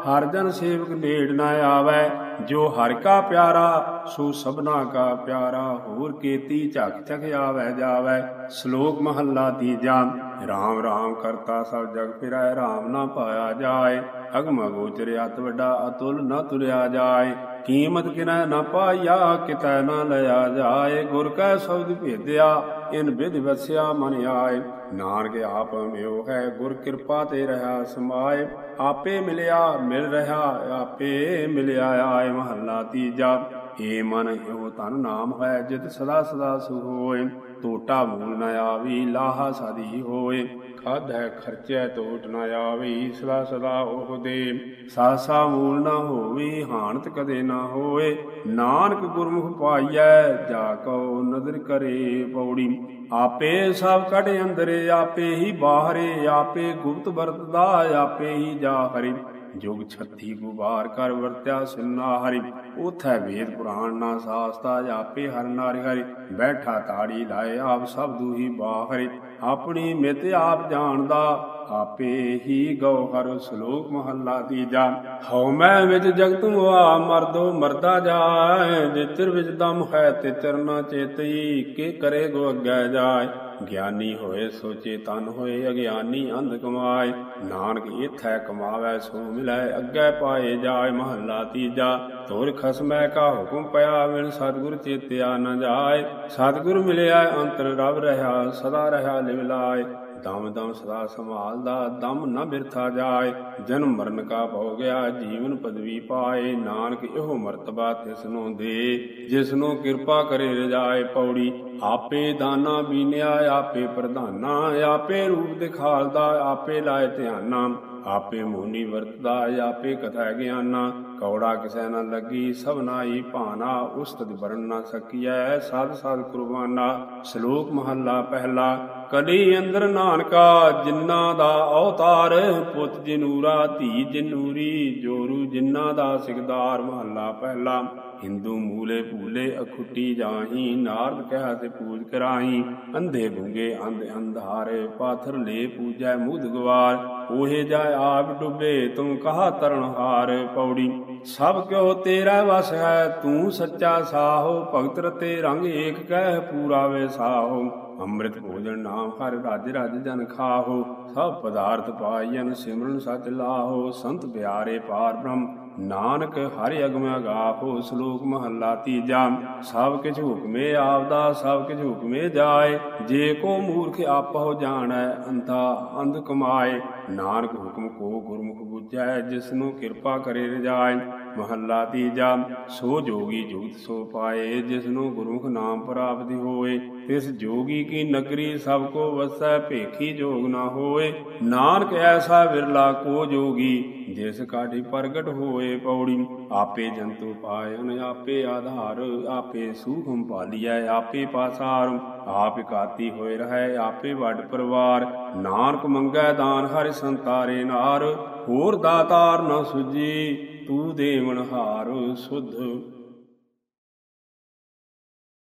S1: ਹਰ ਜਨ ਸੇਵਕ ਨੇੜ ਨਾ ਆਵੈ। ਜੋ ਹਰਿ ਕਾ ਪਿਆਰਾ, ਸੋ ਸਭਨਾ ਕਾ ਪਿਆਰਾ, ਹੋਰ ਕੇਤੀ ਝਕ ਝਕ ਆਵੈ ਜਾਵੈ। ਸ਼ਲੋਕ ਮਹੱਲਾ ਤੀਜਾ, ਰਾਮ ਰਾਮ ਕਰਤਾ ਸਭ ਜਗ ਫਿਰੈ, ਰਾਮ ਨਾ ਪਾਇਆ ਜਾਏ। ਅਗਮ ਗੋਚਰ ਅਤ ਵੱਡਾ ਅਤੁਲ ਨਾ ਤੁਰਿਆ ਜਾਏ। ਕੀਮਤ ਕਿਨੈ ਨ ਪਾਇਆ, ਕਿਤੈ ਨ ਲਿਆ ਜਾਏ, ਗੁਰ ਕੈ ਸ਼ਬਦ ਭੇਦਿਆ, ਇਨ ਵਿਧ ਵਸਿਆ ਮਨ ਆਏ। ਨਾਨਕ ਆਪ ਮਿਓ ਹੈ, ਗੁਰ ਕਿਰਪਾ ਤੇ ਰਹਾ ਸਮਾਏ। ਆਪੇ ਮਿਲਿਆ, ਮਿਲ ਰਹਾ, ਆਪੇ ਮਿਲਿਆ ਆਏ, ਮਹੱਲਾ ਤੀਜਾ। ਏ ਮਨ ਇਹੋ ਤਨ ਨਾਮ ਹੈ, ਜਿਤ ਸਦਾ ਸਦਾ ਸੁਖ ਹੋਏ ਟੋਟਾ ਮੂਲ ਨ ਆਵੀ, ਲਾਹਾ ਸਦੀ ਹੋਏ। ਖਾਧੈ ਖਰਚੈ ਟੋਟ ਨ ਆਵੀ, ਸਦਾ ਸਦਾ ਉਹ ਦੇ। ਸਾਸਾ ਮੂਲ ਨ ਹੋਵੀ ਹਾਨਤ ਕਦੇ ਨਾ ਹੋਏ। ਨਾਨਕ ਗੁਰਮੁਖ ਪਾਈਐ, ਜਾ ਕਉ ਨਦਰ ਕਰੇ ਪੌੜੀ। ਆਪੇ ਸਭ ਕਢ ਅੰਦਰੇ, ਆਪੇ ਹੀ ਬਾਹਰੇ, ਆਪੇ ਗੁਪਤ ਵਰਤਦਾ, ਆਪੇ ਹੀ ਜਾ ਹਰੀ। ਜੁਗ ਛੱਤੀ ਗੁਬਾਰ ਕਰ ਵਰਤਿਆ ਸੁਨਾ ਹਰੀ ਉਥੈ ਵੇਦ ਪੁਰਾਣ ਨਾ ਸਾਸਤਾ ਆਪੇ ਹਰ ਨਾਰਿ ਹਰੀ। ਬੈਠਾ ਤਾੜੀ ਲਾਏ ਆਪ ਸਭ ਦੂਹੀ ਬਾਹਰੀ। ਆਪਣੀ ਮਿਤ ਆਪ ਜਾਣਦਾ, ਆਪੇ ਹੀ ਗਉਹਰ ਸ਼ਲੋਕ ਮਹੱਲਾ ਤੀਜਾ। ਹਉ ਮੈਂ ਵਿੱਚ ਜਗਤ ਮੁਆ ਮਰਦੋ ਮਰਦਾ ਜਾਏ। ਜਿਤਰ ਵਿੱਚ ਦਮ ਹੈ ਤਿਤਰ ਨਾ ਚੇਤਈ, ਕੇ ਕਰੇ ਗੋ ਅੱਗੇ ਜਾਏ। ਗਿਆਨੀ ਹੋਏ ਸੋਚੇ ਤਨ ਹੋਏ ਅਗਿਆਨੀ ਅੰਧ ਕਮਾਏ। ਨਾਨਕ ਇਥੈ ਕਮਾਵੇ ਸੋ ਮਿਲੈ, ਅੱਗੇ ਪਾਏ ਜਾਏ ਮਹੱਲਾ ਤੀਜਾ। ਤੋਰ ਖਸਮੈ ਕਾ ਹੁਕਮ ਪਿਆ ਮਿਲ ਸਤਿਗੁਰ ਚੇਤਿਆ ਨ ਜਾਏ। ਸਤਿਗੁਰ ਮਿਲਿਆ, ਅੰਤਰ ਰਵ ਰਹਾ, ਸਦਾ ਰਹਾ ਲਿਵ ਲਾਏ। ਦਮ ਦਮ ਸਦਾ ਸੰਭਾਲਦਾ, ਦਮ ਨਾ ਬਿਰਥਾ ਜਾਏ। ਜਨਮ ਮਰਨ ਕਾ ਭੋ ਗਿਆ, ਜੀਵਨ ਪਦਵੀ ਪਾਏ। ਨਾਨਕ ਇਹੋ ਮਰਤਬਾ ਤਿਸ ਨੂੰ ਦੇ। ਜਿਸ ਨੂੰ ਕਿਰਪਾ ਕਰੇ ਰਜਾਏ ਪੌੜੀ, ਆਪੇ ਦਾਨਾ ਬੀਨਿਆ, ਆਪੇ ਪ੍ਰਧਾਨਾ, ਆਪੇ ਰੂਪ ਦਿਖਾਲਦਾ, ਆਪੇ ਲਾਏ ਧਿਆਨਾ। ਆਪੇ ਮੋਨੀ ਵਰਤਦਾ, ਆਪੇ ਕਥਾ ਗਿਆਨਾ। ਕੌੜਾ ਕਿਸੈ ਨ ਲੱਗੀ, ਸਭ ਨਾਈ ਭਾਨਾ ਉਸਤਤ ਵਰਨ ਨਾ ਸਕੀਐ, ਸਾਧ ਸਾਧ ਕੁਰਬਾਨਾ। ਸ਼ਲੋਕ ਮਹੱਲਾ ਪਹਿਲਾ ਕਲੀ ਅੰਦਰ ਨਾਨਕਾ ਜਿਨ੍ਹਾਂ ਦਾ ਅਵਤਾਰ ਪੁੱਤ ਜਨੂਰਾ, ਧੀ ਜਨੂਰੀ, ਜੋਰੂ ਜਿਨ੍ਹਾਂ ਦਾ ਸਿਕਦਾਰ, ਮਹੱਲਾ ਪਹਿਲਾ। ਹਿੰਦੂ ਮੂਲੇ ਭੂਲੇ ਅਖੁੱਟੀ ਜਾਹੀ, ਨਾਰਦ ਕਹਿ ਤੇ ਪੂਜ ਕਰਾਹੀ। ਅੰਧੇ ਗੁੰਗੇ ਅੰਧ ਅੰਧਾਰੇ, ਪਾਥਰ ਲੈ ਪੂਜੈ ਮੁਦ ਗਵਾਰ। ਉਹੇ ਜਾ ਆਪ ਡੁੱਬੇ, ਤੂੰ ਕਹਾ ਤਰਨ ਹਾਰ ਪੌੜੀ। ਸਭ ਕਿਉ ਤੇਰਾ ਵਸ ਹੈ, ਤੂੰ ਸੱਚਾ ਸਾਹੋ। ਭਗਤ ਰਤੇ ਰੰਗ ਏਕ ਕਹਿ ਪੂਰਾ ਵੇ ਸਾਹੋ। ਅੰਮ੍ਰਿਤ ਭੋਜਨ ਨਾਮ ਹਰ ਰਾਜ ਰਾਜ ਜਨ ਖਾਹੋ। ਸਭ ਪਦਾਰਥ ਪਾਇਨ ਸਿਮਰਨ ਸਚ ਲਾਹੋ। ਸੰਤ ਪਿਆਰੇ ਪਾਰ ਬ੍ਰਹਮ। ਨਾਨਕ ਹਰਿ ਅਗਮ ਅਗਾਪੋ, ਸ਼ਲੋਕ ਮਹੱਲਾ ਤੀਜਾ। ਸਭ ਕਿਛ ਹੁਕਮੇ ਆਪਦਾ, ਸਭ ਕਿਛ ਹੁਕਮੇ ਜਾਏ। ਜੇ ਕੋ ਮੂਰਖ ਆਪਹੁ ਜਾਣੈ ਅੰਤਾ ਅੰਧ ਕਮਾਏ। ਨਾਨਕ ਹੁਕਮ ਕੋ ਗੁਰਮੁਖ ਬੁਝੈ, ਜਿਸਨੂੰ ਕਿਰਪਾ ਕਰੇ ਰਜਾਏ। ਮਹੱਲਾ ਤੀਜਾ, ਸੋ ਜੋਗੀ ਜੁਗਤ ਸੋ ਪਾਏ ਜਿਸ ਨੂੰ ਗੁਰੂ ਨਾਮ ਪ੍ਰਾਪਤੀ ਹੋਏ, ਤਿਸ ਜੋਗੀ ਕੀ ਨਗਰੀ ਸਭ ਕੋ ਵਸੈ, ਭੇਖੀ ਜੋਗ ਨਾ ਹੋਏ। ਨਾਨਕ ਐਸਾ ਵਿਰਲਾ ਕੋ ਜੋਗੀ, ਜਿਸ ਕਾਢੀ ਪ੍ਰਗਟ ਹੋਏ ਪੌੜੀ। ਆਪੇ ਜੰਤੂ ਪਾਇਨ ਆਪੇ ਆਧਾਰ, ਆਪੇ ਸੂਖਮ ਪਾਲੀਐ, ਆਪੇ ਪਾਸਾਰ। ਆਪ ਇਕਾਤੀ ਹੋਏ ਰਹੈ, ਆਪੇ ਵੱਡ ਪਰਿਵਾਰ। ਨਾਨਕ ਮੰਗੈ ਦਾਨ ਹਰਿ ਸੰਤਾਰੇ ਨਾਰ, ਹੋਰ ਦਾਤਾਰ ਨਾ ਸੁਜੀ ਤੂੰ ਦੇਵਨ ਹਾਰ ਸੁਧ